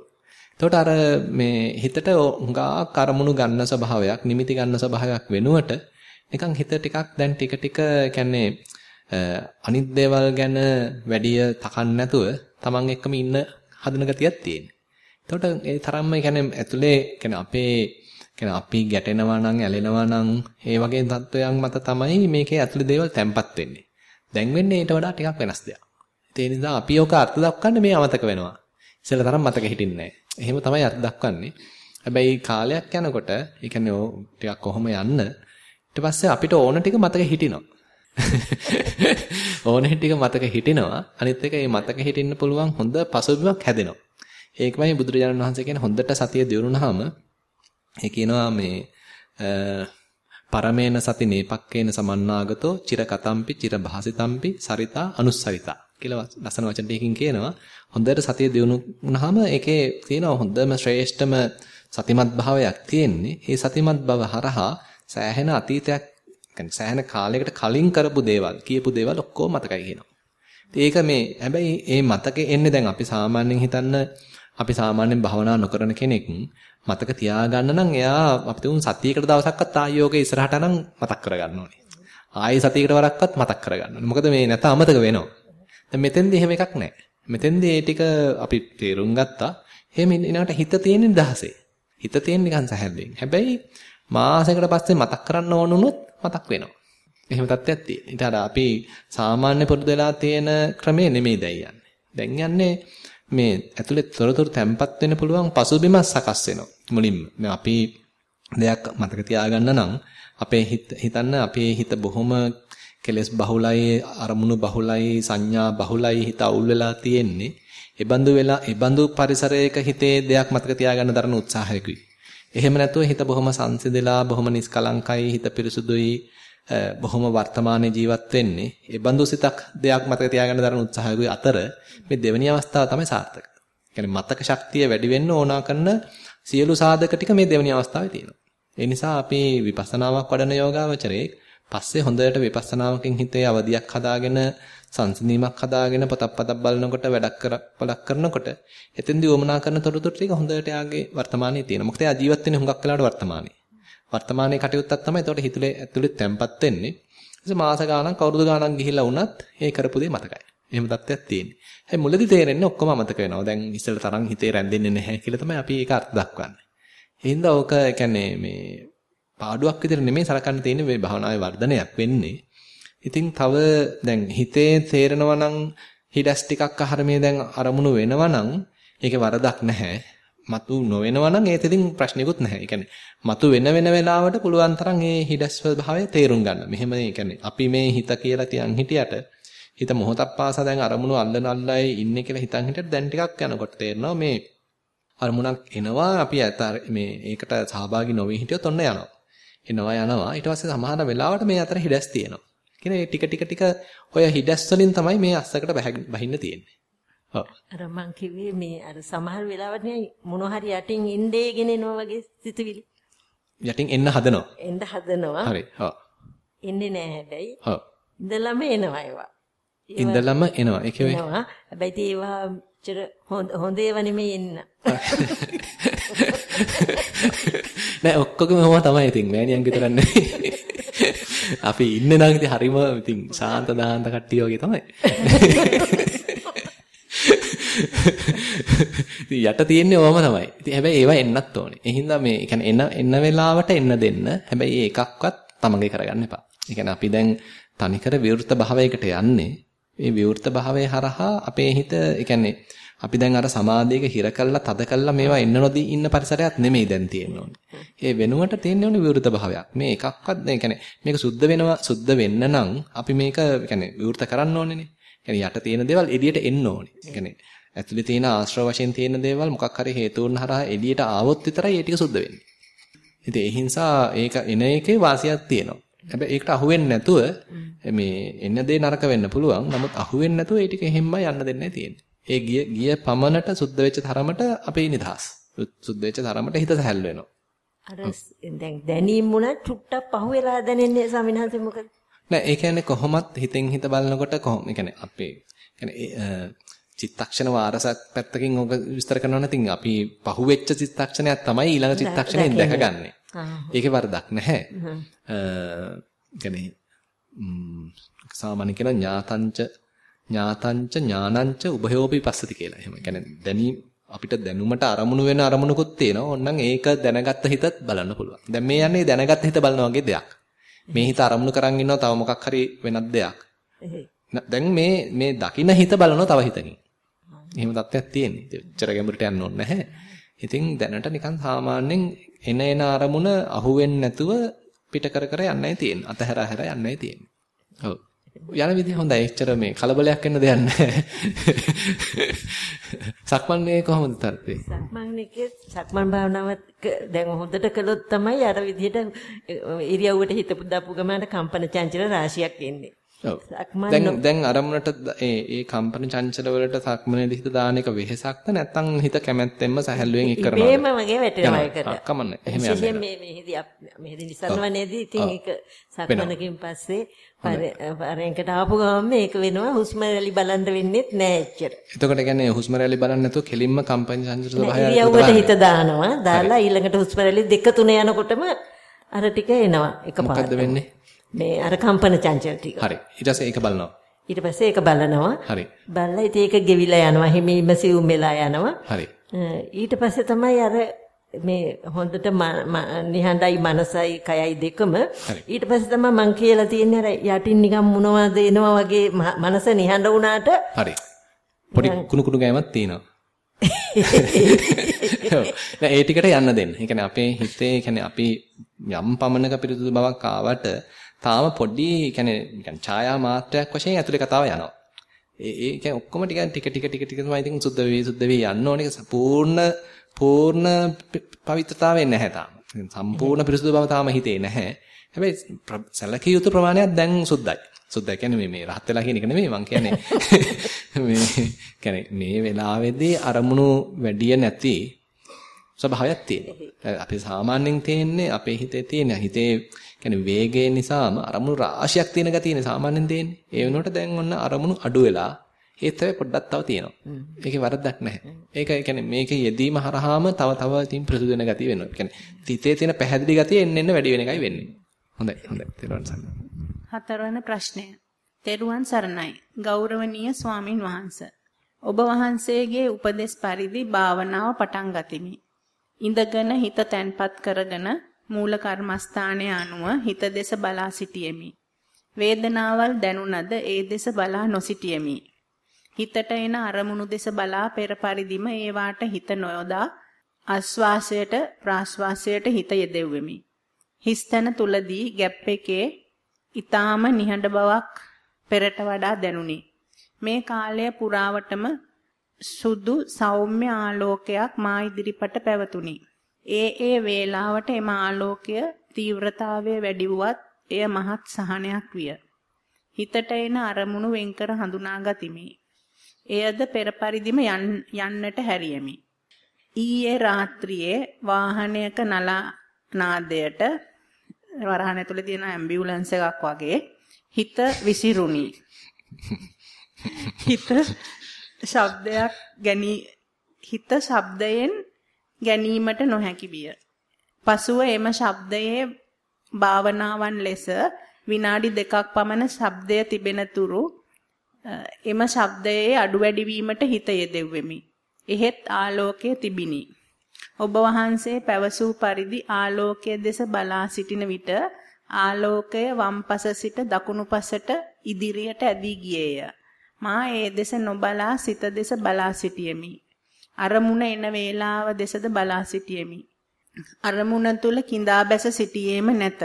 Speaker 1: එතකොට අර මේ හිතට හුඟා කරමුණු ගන්න ස්වභාවයක්, නිමිති ගන්න ස්වභාවයක් වෙනුවට නිකන් හිත ටිකක් දැන් ටික ටික කියන්නේ අනිත් දේවල් ගැන වැඩි තකන්න නැතුව තමන් එක්කම ඉන්න හදන ගතියක් තියෙනවා. එතකොට ඒ තරම්ම කියන්නේ ඇතුලේ කියන්නේ අපේ කියන්නේ අපි ගැටෙනවා නම් ඇලෙනවා නම් ඒ වගේ තත්වයන් මත තමයි මේකේ ඇතුලේ දේවල් තැම්පත් වෙන්නේ. දැන් වෙන්නේ ඊට වඩා ටිකක් වෙනස් දෙයක්. ඒ නිසා අපි ඕක අර්ථ දක්වන්නේ මේ අමතක වෙනවා. ඉතල තරම් මතක හිටින්නේ නැහැ. එහෙම තමයි අර්ථ දක්වන්නේ. හැබැයි කාලයක් යනකොට ඒ කියන්නේ ඕ ටිකක් කොහොම යන්න ඊට පස්සේ අපිට ඕන ටික මතක හිටිනවා. ඕනේ ටික මතක හිටිනවා. අනිත් එක මේ මතක හිටින්න පුළුවන් හොඳ පසුබිමක් හැදෙනවා. ඒකමයි බුදුරජාණන් වහන්සේ කියන හොඳට සතිය දියුණුනහම ඒ කියනවා මේ පරමේන සති නේපක්කේන සමන්නාගතෝ චිර කතම්පි චිර භාසිතම්පි සරිතා අනුස්සරිතා කියලා ලස්සන වචන දෙකකින් කියනවා හොඳට සතිය දියුණු වුණාම ඒකේ තියෙනවා හොඳම ශ්‍රේෂ්ඨම සතිමත් භාවයක් තියෙන්නේ. මේ සතිමත් භව හරහා සෑහෙන අතීතයක් කියන්නේ සෑහෙන කාලයකට කලින් කරපු දේවල් කියපු දේවල් ඔක්කොම මතකයි කියනවා. ඒක මේ හැබැයි මේ මතකේ එන්නේ දැන් අපි සාමාන්‍යයෙන් හිතන්න අපි සාමාන්‍යයෙන් භවනා නොකරන කෙනෙක් මතක තියාගන්න නම් එයා අපි තුන් සතියකට දවසක්වත් ආයෝගේ ඉස්සරහට නම් මතක් කරගන්න ඕනේ. ආයෙ සතියකට වරක්වත් මතක් කරගන්න ඕනේ. මොකද මේ නැත අමතක වෙනවා. දැන් මෙතෙන්දී එහෙම එකක් නැහැ. මෙතෙන්දී ඒ ටික අපි තේරුම් ගත්තා. එහෙම ඊනකට හිත තියෙන දහසේ. හිත තියෙන නිකන් සැහැල්ලුවෙන්. හැබැයි මාසයකට පස්සේ මතක් කරන්න ඕන උනොත් මතක් වෙනවා. එහෙම තත්ත්වයක් තියෙන. ඊට අර අපි සාමාන්‍ය පුරුදු වෙලා තියෙන ක්‍රමේ නෙමෙයි දැන් යන්නේ. දැන් යන්නේ මේ ඇතුලේ තොරතුරු තැම්පත් වෙන්න පුළුවන් පසුබිම සකස් වෙනවා. මුලින්ම මේ අපි දෙයක් මතක තියාගන්න නම් අපේ හිතන්න අපේ හිත බොහොම කෙලස් බහුලයි අරමුණු බහුලයි සංඥා බහුලයි හිත අවුල් වෙලා තියෙන්නේ. ඒබඳු වෙලා ඒබඳු පරිසරයක හිතේ දෙයක් මතක තියාගන්න දරන උත්සාහයකුයි. එහෙම නැතුව හිත බොහොම සංසිඳලා බොහොම නිස්කලංකයි හිත පිරිසුදුයි බොහොම වර්තමානයේ ජීවත් වෙන්නේ. ඒ බඳු සිතක් දෙයක් මතක තියාගන්න දරන උත්සාහයකුයි අතර මේ දෙවෙනි අවස්ථාව තමයි සාර්ථක. කියන්නේ මතක ශක්තිය වැඩි වෙන්න ඕනා කරන සියලු සාධක ටික මේ දෙවෙනි අවස්ථාවේ තියෙනවා. ඒ නිසා අපි විපස්සනාවක් වඩන යෝගාවචරයේ පස්සේ හොඳට විපස්සනාවකින් හිතේ අවදියක් හදාගෙන සංසිඳීමක් හදාගෙන පොතක් පතක් බලනකොට වැඩක් කර පළක් කරනකොට එතෙන්දී වමනා කරන තොරතුරු ටික හොඳට යාගේ වර්තමානයේ තියෙනවා. මොකද එයා ජීවත් වෙන්නේ හුඟක් වෙලාවට වර්තමානයේ. වර්තමානයේ කටයුත්තක් තමයි එතකොට හිතුලේ ඇතුලේ තැම්පත් වෙන්නේ. ඊට මාස ගාණක් අවුරුදු ගාණක් ගිහිල්ලා වුණත් ඒ කරපු දේ මතකයි. එහෙම තත්ත්වයක් තියෙන්නේ. හැබැයි මුලදී තේරෙන්නේ ඔක්කොම අමතක වෙනවා. දැන් ඉස්සෙල්ල තරම් හිතේ රැඳෙන්නේ නැහැ කියලා තමයි අපි ඒක අර්ථ දක්වන්නේ. ඒ හින්දා ඕක කියන්නේ මේ පාඩුවක් විතර නෙමෙයි සලකන්න තියෙන්නේ මේ භාවනාවේ වර්ධනයක් වෙන්නේ. ඉතින් තව දැන් හිතේ තේරෙනවා නම් හිඩස් ටිකක් අහරමේ දැන් අරමුණු වෙනවා නම් ඒකේ වරදක් නැහැ. මතු නොවෙනවා නම් ඒත් ඉතින් ප්‍රශ්නිකුත් නැහැ. ඒ කියන්නේ මතු වෙන වෙන වෙලාවට පුළුවන් තරම් ඒ හිඩස් ස්වභාවය තේරුම් ගන්න. මෙහෙම ඒ කියන්නේ අපි මේ හිත කියලා තියන් හිටියට හිත මොහොතක් පාසා දැන් අරමුණු අල්ලන අල්ලයි ඉන්නේ කියලා හිතන් හිටියට දැන් ටිකක් යනකොට තේරෙනවා මේ අරමුණක් එනවා අපි ඇත මේ ඒකට සහභාගී නොවී හිටියොත් ඔන්න යනවා. එනවා යනවා ඊට පස්සේ සමහර වෙලාවට මේ අතර හිඩස් තියෙනවා. කියන්නේ ටික ටික ටික ඔය හිඩස් වලින් තමයි මේ අස්සකට බහින්න තියෙන්නේ.
Speaker 4: අර මං කිව්වේ මේ අර සමහර වෙලාවට මොන හරි යටින් ඉන්දේගෙන එනවා වගේ සිතුවිලි.
Speaker 1: යටින් එන්න හදනවා.
Speaker 4: එන්න හදනවා.
Speaker 1: හරි. ඔව්.
Speaker 4: එන්නේ නැහැ හැබැයි.
Speaker 1: ඔව්.
Speaker 4: ඉඳලම එනවා ඒවා.
Speaker 1: ඉඳලම එනවා. ඒ කියන්නේ
Speaker 4: එනවා. හැබැයි ඒවා චර හොඳ හොඳ ඒවා නෙමෙයි එන්න.
Speaker 1: නෑ ඔක්කොගම ඔහොම තමයි ඉතින් මෑණියන් විතරක් නෙමෙයි. අපි ඉන්නේ නම් ඉතින් හරිම ඉතින් ශාන්ත දාහන්ත කට්ටිය වගේ තමයි. ඉතින් යට තියෙන්නේ ඕවම තමයි. ඉතින් හැබැයි ඒවා එන්නත් ඕනේ. ඒ හින්දා මේ කියන්නේ එන එන වෙලාවට එන්න දෙන්න. හැබැයි ඒ එකක්වත් තමගේ කරගන්න එපා. ඒ කියන්නේ අපි දැන් තනිකර විවෘත භාවයකට යන්නේ. මේ විවෘත භාවය හරහා අපේ හිත ඒ කියන්නේ අපි දැන් අර සමාධියක හිර කළා තද කළා මේවා එන්න නොදී ඉන්න පරිසරයක් නෙමෙයි දැන් තියෙන්න ඕනේ. ඒ වෙනුවට තියෙන්න ඕනේ විවෘත භාවයක්. මේ එකක්වත් ඒ කියන්නේ මේක සුද්ධ වෙනවා සුද්ධ වෙන්න නම් අපි මේක කියන්නේ විවෘත කරන්න ඕනේනේ. කියන්නේ යට තියෙන දේවල් එළියට එන්න ඕනේ. කියන්නේ ඇතුලේ තියෙන ආශ්‍රව වශයෙන් තියෙන දේවල් මොකක් හරි හේතුන් හරහා එළියට ආවොත් විතරයි ඒ ටික සුද්ධ වෙන්නේ. ඉතින් ඒ හින්සා ඒක එන එකේ වාසියක් තියෙනවා. හැබැයි ඒකට අහු වෙන්නේ නැතුව මේ එන්න දේ නරක වෙන්න පුළුවන්. නමුත් අහු වෙන්නේ නැතුව ඒ ටික හැමයි යන්න දෙන්නේ තියෙන්නේ. ඒ ගිය ගිය පමණට සුද්ධ වෙච්ච තරමට අපේ නිදහස්. සුද්ධ වෙච්ච තරමට හිත සැහැල්ලු වෙනවා.
Speaker 4: අර දැන් දැනීම මුණ චුට්ටක් පහුවෙලා දැනෙන්නේ ස්වාමිනාන්සේ මොකද?
Speaker 1: නෑ ඒ කියන්නේ කොහොමත් හිතෙන් හිත බලනකොට කොහොම ඒ කියන්නේ අපේ කියන්නේ චිත්තක්ෂණ වාරසක් පැත්තකින් ඔක විස්තර කරනවා නැතිනම් අපි පහුවෙච්ච චිත්තක්ෂණයක් තමයි ඊළඟ චිත්තක්ෂණයෙන් දැකගන්නේ. ඒකේ වරදක් නැහැ. අ සාමාන්‍ය කියන ඥාතංච ඥාතංච ඥානංච උභයෝපි පස්සති කියලා. එහෙම. කියන්නේ දැනීම අපිට දැනුමට අරමුණු වෙන අරමුණකුත් තියෙනවා. ඕනනම් ඒක දැනගත්ත හිතත් බලන්න පුළුවන්. දැන් මේ යන්නේ දැනගත්ත හිත බලන වගේ දෙයක්. මේ හිත අරමුණු කරන් ඉන්නවා තව මොකක් හරි වෙනත් දෙයක්. දැන් මේ මේ දකින්න හිත බලනවා තව හිතකින්. එහෙම තත්ත්වයක් තියෙන්නේ. එච්චර ගැඹුරට යන්න ඕනේ නැහැ. ඉතින් දැනට නිකන් සාමාන්‍යයෙන් එන එන අරමුණ අහුවෙන්නේ නැතුව පිට කර කර යන්නයි තියෙන්නේ. අතහැර අහැර යන්නයි තියෙන්නේ. ඔව්. යන විදිහ හොඳයි. එච්චර මේ කලබලයක් වෙන්න දෙයක් නැහැ. සක්මන්නේ කොහොමද තරතේ?
Speaker 4: සක්මන්නේකේ සක්මන් භාවනාව දැන් හොඳට කළොත් තමයි අර විදිහට ඉරියව්වට හිත පුදාපු ගමනට කම්පන චංචල රාශියක් එන්නේ.
Speaker 1: දැන් දැන් අරමුණට ඒ ඒ කම්පන චංචල වලට සක්මනේදී හිත දාන එක වෙහෙසක්ද නැත්නම් හිත කැමැත්තෙන්ම සැහැල්ලුවෙන් එක් කරනවද?
Speaker 4: මේම වගේ වැටෙනවා ඒකට.
Speaker 1: කමන්නේ. එහෙම යන්නේ.
Speaker 4: විශේෂයෙන් මේ මෙහිදී මෙහිදී නිසරණවනේදී ඉතින් ඒක සක්මනකින් පස්සේ පරෙන්කට ආපු ගමන් මේක වෙනවා හුස්ම රැලි බලන්න වෙන්නෙත් නෑ එච්චර.
Speaker 1: එතකොට කියන්නේ හුස්ම රැලි බලන්න නැතුව කෙලින්ම කම්පන චංචල ස්වභාවය
Speaker 4: ඉරියව්වට හිත දානවා. දාලා ඊළඟට හුස්ම රැලි දෙක තුන යනකොටම අර ටික එනවා එකපාරට.
Speaker 1: මොකද්ද වෙන්නේ?
Speaker 4: මේ අර කම්පන චංචල ටික.
Speaker 1: හරි. ඊට පස්සේ ඒක බලනවා.
Speaker 4: ඊට පස්සේ ඒක බලනවා.
Speaker 1: හරි.
Speaker 4: බලලා ඉතින් ඒක ගෙවිලා යනවා. හිමීම සිවුම් වෙලා යනවා.
Speaker 1: හරි.
Speaker 4: ඊට පස්සේ තමයි අර මේ හොඳට නිහඬයි මනසයි කයයි දෙකම ඊට පස්සේ තමයි මං කියලා තියෙන්නේ අර යටින් නිකන් මොනවද එනවා වගේ මනස නිහඬ වුණාට
Speaker 1: හරි. පොඩි කුණු කුණු ගෑමක් තියෙනවා. නෑ ඒ ටිකට යන්න දෙන්න. ඒ කියන්නේ අපේ හිතේ කියන්නේ අපි යම් පමණක පිරිසුදු බවක් ආවට තාම පොඩි කියන්නේ නිකන් ඡායා මාත්‍රයක් වශයෙන් ඇතුලේ කතාව යනවා. ඒ ඒ කියන්නේ ඔක්කොම ටික ටික ටික ටික තමයි ඉතින් සුද්ධ වෙවි සුද්ධ වෙවි යන්න ඕනේ. පූර්ණ පූර්ණ පවිත්‍රතාවය නැහැ තාම. සම්පූර්ණ පිරිසුදු බව තාම හිතේ නැහැ. හැබැයි සැලකිය යුතු ප්‍රමාණයක් දැන් සුද්ධයි. සුද්ධයි කියන්නේ මේ මේ රහත් වෙලා කියන එක නෙමෙයි මං කියන්නේ. මේ කියන්නේ මේ වෙලාවේදී අරමුණු වැඩි නැති ස්වභාවයක් තියෙනවා. අපි සාමාන්‍යයෙන් තියෙන්නේ අපේ හිතේ තියෙන හිතේ කියන්නේ වේගය නිසාම අරමුණු රාශියක් තියෙන ගතියනේ සාමාන්‍යයෙන් තියෙන්නේ. ඒ වෙනුවට දැන් ඔන්න අරමුණු අඩු වෙලා ඒත් හැබැයි පොඩ්ඩක් තව තියෙනවා. ඒකේ වරදක් නැහැ. ඒක කියන්නේ මේකේ යෙදීම හරහාම තව තව තින් ප්‍රසුදු වෙන ගතිය වෙනවා. කියන්නේ තිතේ තියෙන පැහැදිලි ගතිය එන්න එන්න වැඩි වෙන එකයි වෙන්නේ. හොඳයි හොඳයි. තෙරුවන් සරණයි.
Speaker 2: හතරවන ප්‍රශ්නය. තෙරුවන් සරණයි. ගෞරවනීය ස්වාමින් වහන්සේ. ඔබ වහන්සේගේ උපදෙස් පරිදි භාවනාව පටන් ගතිමි. ඉඳගෙන හිත තැන්පත් කරගෙන මූල කර්මස්ථානයේ අනුව හිත දෙස බලා සිටියෙමි. වේදනාවල් දැනුණද ඒ දෙස බලා නොසිටියෙමි. හිතට එන අරමුණු දෙස බලා පෙර පරිදිම ඒවාට හිත නොයොදා ආස්වාසයට ප්‍රාස්වාසයට හිත යෙදෙව්වෙමි. හිස්තන තුලදී ගැප් එකේ ඊටාම නිහඬ බවක් පෙරට වඩා දැනුනි. මේ කාලය පුරාවටම සුදු සෞම්‍ය ආලෝකයක් මා ඉදිරිපට පැවතුනි. ඒ ඒ වේලාවට එම ආලෝකය තීව්‍රතාවය වැඩි වුවත් එය මහත් සහනයක් විය. හිතට එන අරමුණු වෙන්කර හඳුනා ගතිමි. එයද පෙර පරිදිම යන්නට හැරියමි. ඊයේ රාත්‍රියේ වාහනයක නලා නාදයට වරහන් ඇතුලේ තියෙන ඇම්බියුලන්ස් එකක් වගේ හිත විසිරුණි. හිත ශබ්දයක් ගැනී හිත ශබ්දයෙන් ගැනීමට නොහැකි විය. පසුව එම ශබ්දයේ භාවනාවන් ලෙස විනාඩි දෙකක් පමණ ශබ්දය තිබෙන තුරු එම ශබ්දයේ අඩු වැඩි වීමට හිත යෙදෙව්වෙමි. එහෙත් ආලෝකයේ තිබිනි. ඔබ වහන්සේ පැවසූ පරිදි ආලෝකයේ දෙස බලා සිටින විට ආලෝකය වම්පස සිට දකුණුපසට ඉදිරියට ඇදී ගියේය. මා ඒ දෙස නොබලා සිත දෙස බලා සිටියෙමි. අරමුණ එන වේලාව දෙසද බලා සිටියෙමි. අරමුණ තුල කිඳා බැස සිටියේම නැත.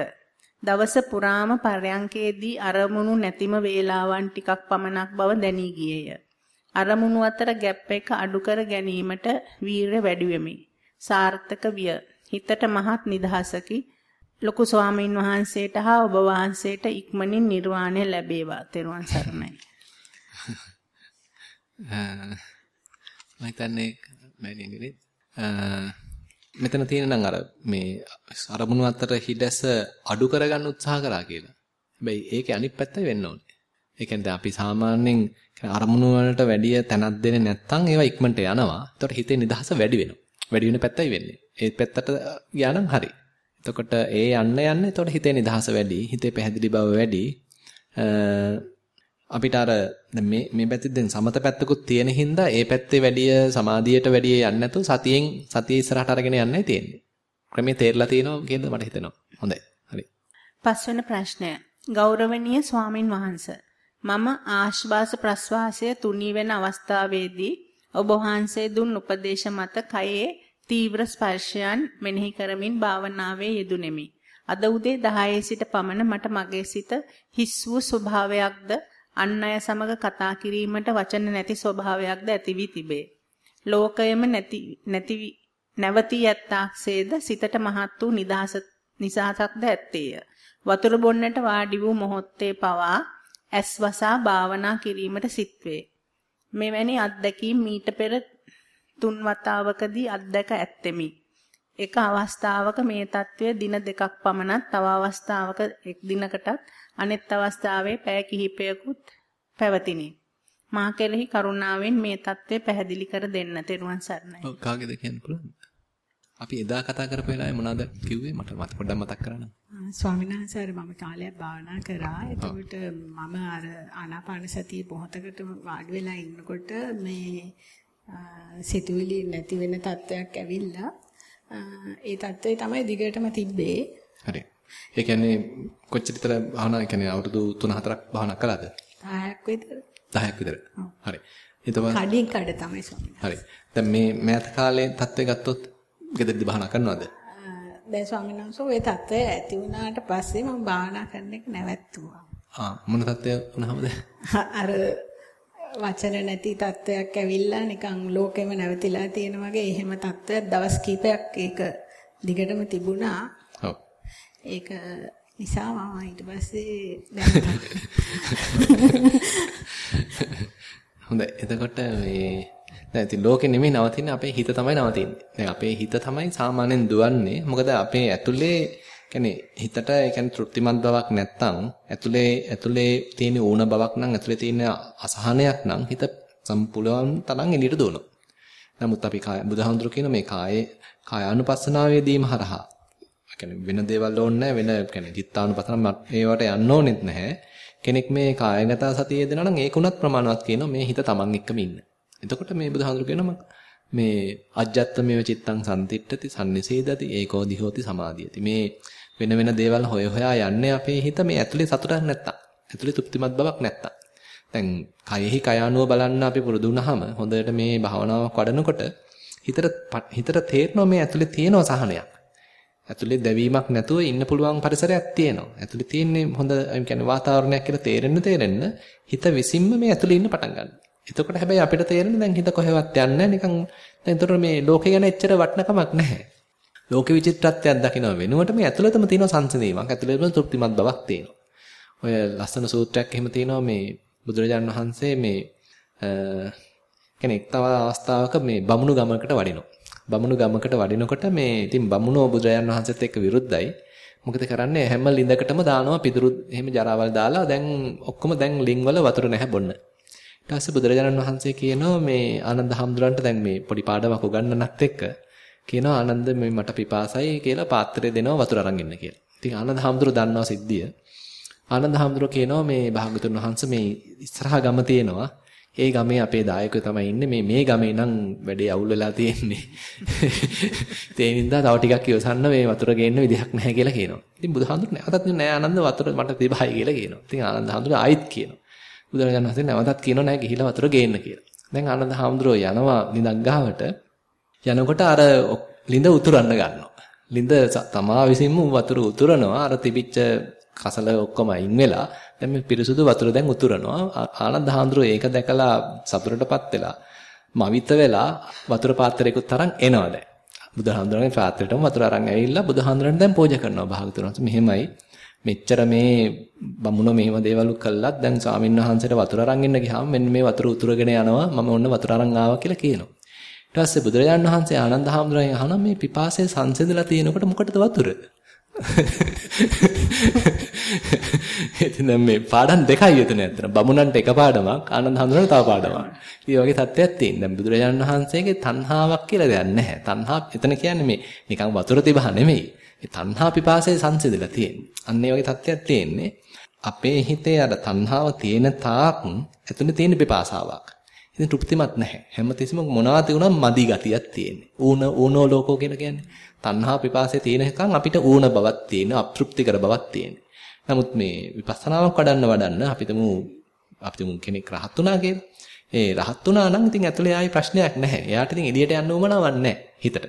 Speaker 2: දවස පුරාම පරයන්කේදී අරමුණු නැතිම වේලාවන් ටිකක් පමණක් බව දැනී ගියේය. අරමුණු අතර ගැප් එක අඩු කර ගැනීමට වීරය වැඩි වෙමි. සාර්ථක විය. හිතට මහත් නිදහසකි. ලොකු ස්වාමීන් වහන්සේට හා ඔබ වහන්සේට ඉක්මනින් නිර්වාණය ලැබේවා. තෙරුවන් සරණයි.
Speaker 1: මම හිතන්නේ මෑණියනේ මෙතන තියෙන නම් අර මේ අරමුණු අතර හිඩැස අඩු කරගන්න උත්සාහ කරා කියලා. හැබැයි ඒකේ අනිත් පැත්තයි වෙන්න ඕනේ. ඒ කියන්නේ අපි සාමාන්‍යයෙන් අරමුණු වලට වැඩි තැනක් දෙන්නේ නැත්නම් ඒවා ඉක්මනට යනවා. ඒතකොට හිතේ නිදහස වැඩි වෙනවා. වැඩි වෙන පැත්තයි වෙන්නේ. ඒ පැත්තට ගියා නම් හරි. එතකොට ඒ යන්න යන්න එතකොට හිතේ නිදහස වැඩි, හිතේ පැහැදිලි බව වැඩි. අපිට අර මේ මේ පැත්තේ දැන් සමත පැත්තකුත් තියෙන හින්දා ඒ පැත්තේ වැඩිය සමාධියට වැඩිය යන්නේ නැතුව සතියෙන් සතිය ඉස්සරහට අරගෙන යන්නයි තියෙන්නේ. ක්‍රමයේ තේරලා තියෙනවා කියලාද මට හිතෙනවා. හොඳයි. හරි.
Speaker 2: පස්වෙනි ප්‍රශ්නය. ගෞරවනීය ස්වාමින් වහන්සේ මම ආශ්වාස ප්‍රශ්වාසය තුනී වෙන අවස්ථාවේදී ඔබ වහන්සේ දුන් උපදේශ මත කයේ තීව්‍ර ස්පර්ශයන් මෙනෙහි කරමින් භාවනාවේ යෙදුණෙමි. අද උදේ 10 සිට පමණ මට මගේ සිත හිස් වූ ස්වභාවයක්ද අන් අය සමග කතා කිරීමට වචන නැති ස්වභාවයක්ද ඇති වී තිබේ. ලෝකයම නැති නැති නැවතී යත්තාක්සේද සිතට මහත් වූ නිදහස නිසහසක්ද ඇත්තේය. වතුර බොන්නට වාඩි වූ මොහොතේ පවා ඇස් වසා භාවනා කිරීමට සිත්වේ. මෙවැනි අත්දැකීම් මීට පෙර තුන් වතාවකදී අත්දැක ඇත්තෙමි. එක අවස්ථාවක මේ తත්වය දින දෙකක් පමණත් තව අවස්ථාවක එක් දිනකටත් අනෙත් අවස්ථාවේ පැය කිහිපයකුත් පැවතිනි. මා කෙරෙහි කරුණාවෙන් මේ தත්ත්වය පැහැදිලි කර දෙන්න. තෙරුවන් සරණයි.
Speaker 1: ඔව් කාගේද කියන්න පුළුවන්ද? අපි එදා කතා කරපු වෙලාවේ මොනවද කිව්වේ මට පොඩ්ඩක් මතක් කරන්න.
Speaker 5: ස්වාමීන් වහන්සේ මම කාලයක් භාවනා කරා. එතකොට මම අර ආනාපාන සතිය පොහතකට වාඩි වෙලා ඉන්නකොට මේ සිතුවිලි නැති වෙන තත්වයක් ඇවිල්ලා ඒ තත්ත්වය තමයි දිගටම තිබ්බේ.
Speaker 1: හරි. ඒ කියන්නේ කොච්චර විතර භාවනා කියන්නේ අවුරුදු 3-4ක් භාවනා කළාද?
Speaker 5: 10ක් විතර.
Speaker 1: 10ක් විතර. හරි. ඊටව
Speaker 5: කඩින් කඩ තමයි ස්වාමීන්
Speaker 1: හරි. දැන් මේ මෑත කාලේ තත්ත්වය ගත්තොත් ගෙදරදී භාවනා කරනවද?
Speaker 5: දැන් ස්වාමීන් වහන්සේ ওই තත්ත්වය ඇති වුණාට පස්සේ මම භාවනා කරන එක නැවැත්තුවා.
Speaker 1: ආ මොන තත්ත්වය වුණාමද?
Speaker 5: අර වචන නැති තත්ත්වයක් ඇවිල්ලා නිකන් ලෝකෙම නැවතිලා තියෙන වගේ එහෙම තත්ත්වයක් දවස් කීපයක් ඒක දිගටම තිබුණා.
Speaker 1: ඔව්.
Speaker 5: ඒක නිසා මම ඊට පස්සේ
Speaker 1: හොඳයි. එතකොට මේ දැන් ඉතින් ලෝකෙ නෙමෙයි නවතින්නේ අපේ හිත තමයි නවතින්නේ. දැන් අපේ හිත තමයි සාමාන්‍යයෙන් දුවන්නේ. මොකද අපේ ඇතුලේ කියන්නේ හිතට ඒ කියන්නේ තෘප්තිමත් බවක් නැත්තම් ඇතුලේ ඇතුලේ තියෙන ඌණ බවක් නම් ඇතුලේ තියෙන අසහනයක් නම් හිත සම්පූර්ණ තරම් එළියට දුවනවා. නමුත් අපි බුදුහාමුදුරු කියන මේ කායේ කායානුපස්සනාවේදීම හරහා කියන්නේ වෙන දේවල් ඕනේ වෙන කියන්නේ චිත්තානුපස්සන මේවට යන්න ඕනෙත් නැහැ. කෙනෙක් මේ කායගත සතිය දෙනවා නම් ඒකුණත් ප්‍රමාණවත් කියනවා මේ හිත තමන් එක්කම ඉන්න. එතකොට මේ බුදුහාමුදුරු කියනවා මේ අජ්ජත්මේව චිත්තං සම්තිට්ඨති සම්නිසේදති ඒකෝ දිහෝති සමාධියති. මේ වෙන වෙන දේවල් හොය හොයා යන්නේ අපේ හිත මේ ඇතුලේ සතුටක් නැත්තම්. ඇතුලේ තෘප්තිමත් බවක් නැත්තම්. දැන් කයෙහි කයානුව බලන්න අපි පුරුදු වුණාම හොඳට මේ භාවනාවක් වඩනකොට හිතට හිතට තේරෙනවා මේ ඇතුලේ තියෙන සහනයක්. ඇතුලේ දැවීමක් නැතුව ඉන්න පුළුවන් පරිසරයක් තියෙනවා. ඇතුලේ තියෙන්නේ හොඳ කියන්නේ වාතාවරණයක් කියලා තේරෙන්න තේරෙන්න හිත විසින්ම මේ ඇතුලේ ඉන්න පටන් ගන්නවා. එතකොට හැබැයි අපිට තේරෙන්නේ දැන් හිත කොහෙවත් යන්නේ නිකන් දැන් එතකොට මේ ලෝකේ ගැන එච්චර වටිනකමක් නැහැ. ලෝක විචිත්‍රත්වයක් දකින්න වෙනුවට මේ ඇතුළතම තියෙන සංසිඳීමක් ඇතුළතම තෘප්තිමත් බවක් තියෙනවා. ඔය ලස්සන සූත්‍රයක් එහෙම තියෙනවා මේ බුදුරජාණන් වහන්සේ මේ කෙනෙක් තව අවස්ථාවක මේ බමුණු ගමකට වඩිනවා. බමුණු ගමකට වඩිනකොට මේ ඉතින් බමුණෝ බුදුරජාණන් වහන්සේත් එක්ක විරුද්ධයි. මොකද කරන්නේ හැම ලිඳකටම දානවා පිදුරු එහෙම ජරාවල් දාලා දැන් ඔක්කොම දැන් ලිං වල වතුර නැහැ බොන්න. ඊට පස්සේ බුදුරජාණන් වහන්සේ කියනවා මේ ආනන්ද හාමුදුරන්ට දැන් මේ පොඩි පාඩමක් උගන්වන්නත් එක්ක කියනවා ආනන්ද මේ මට පිපාසයි කියලා පාත්‍රය දෙනවා වතුර අරන් ඉන්න කියලා. ඉතින් ආනන්ද හාමුදුර දන්නවා සිද්ධිය. ආනන්ද හාමුදුර කියනවා මේ භාගතුන් වහන්සේ මේ ඉස්සරහා ගම තියෙනවා. ඒ ගමේ අපේ දායකයෝ තමයි ඉන්නේ මේ මේ ගමේ නම් වැඩේ අවුල් වෙලා තියෙන්නේ. ඒ නින්දා තව ටිකක් ඉවසන්න මේ වතුර ගේන්න විදිහක් නැහැ කියලා කියනවා. ඉතින් බුදුහාමුදුර නැවතත් නෑ ආනන්ද වතුර මට තිබහයි කියලා කියනවා. ඉතින් ආනන්ද හාමුදුර ආයිත් කියනවා. බුදුරජාණන් වහන්සේ නැවතත් කියනවා නෑ ගිහිලා වතුර ගේන්න කියලා. දැන් ආනන්ද හාමුදුරුවෝ යනවා ලිඳක් ගාවට යනකොට අර ලිඳ උතුරන්න ගන්නවා. ලිඳ තමා විසින්ම වතුර උතුරනවා අර තිබිච්ච කසල ඔක්කොම අයින් වෙලා දැන් මේ පිරිසුදු වතුර දැන් උතුරනවා. ආනන්ද හාමුදුරුවෝ ඒක දැකලා සතුටටපත් වෙලා මවිත වෙලා වතුර පාත්‍රයකට තරම් එනවා දැන්. බුදුහාමුදුරන්ගේ පාත්‍රයටම වතුර අරන් ඇවිල්ලා බුදුහාමුදුරන් දැන් පූජා කරනවා භාගතුන් මෙහෙමයි. මෙච්චර මේ බමුණ මෙහෙම දේවල් කළත් දැන් ස්වාමීන් වහන්සේට වතුර අරන් ඉන්න ගියාම මෙන්න මේ වතුර උතුරගෙන යනවා මම ඔන්න වතුර අරන් ආවා කියලා කියනවා. ඊට පස්සේ බුදුරජාණන් වහන්සේ ආනන්ද හාමුදුරන් අහනවා මේ පිපාසය සංසිඳලා තියෙනකොට මොකටද වතුර? ඉතින් මේ පාඩම් දෙකයි එතන ඇත්තට. බමුණන්ට එක පාඩමක්, ආනන්ද හඳුනන තව පාඩමක්. මේ වගේ තත්ත්වයක් තියෙන. දැන් බුදුරජාණන් වහන්සේගේ තණ්හාවක් කියලා දෙයක් නැහැ. තණ්හා එතන කියන්නේ මේ නිකන් වතුර තිබහ නෙමෙයි. මේ තණ්හා පිපාසයේ සංසිඳලා තියෙන්නේ. අන්න ඒ වගේ තත්ත්වයක් තියෙන්නේ. අපේ හිතේ අර තණ්හාව තියෙන තාක් ඇතුලේ තියෙන පිපාසාවක්. ඉතින් තෘප්තිමත් නැහැ. හැමතිස්සෙම මොනවා තියුණා මදි ගතියක් තියෙන්නේ. ඌන ඌනෝ ලෝකෝ කියලා කියන්නේ. තණ්හා පිපාසය තියෙන එකන් අපිට ඌන බවක් තියෙන, අප්‍තෘප්තිකර බවක් තියෙන. නමුත් මේ විපස්සනාවක් වඩන්න වඩන්න අපිටම අපිටම කෙනෙක් රහත් වුණා කියලා. ඒ රහත් වුණා නම් ඉතින් ඇතුලේ ආයි ප්‍රශ්නයක් නැහැ. එයාට ඉතින් එළියට යන්න උවමනාවක් නැහැ හිතට.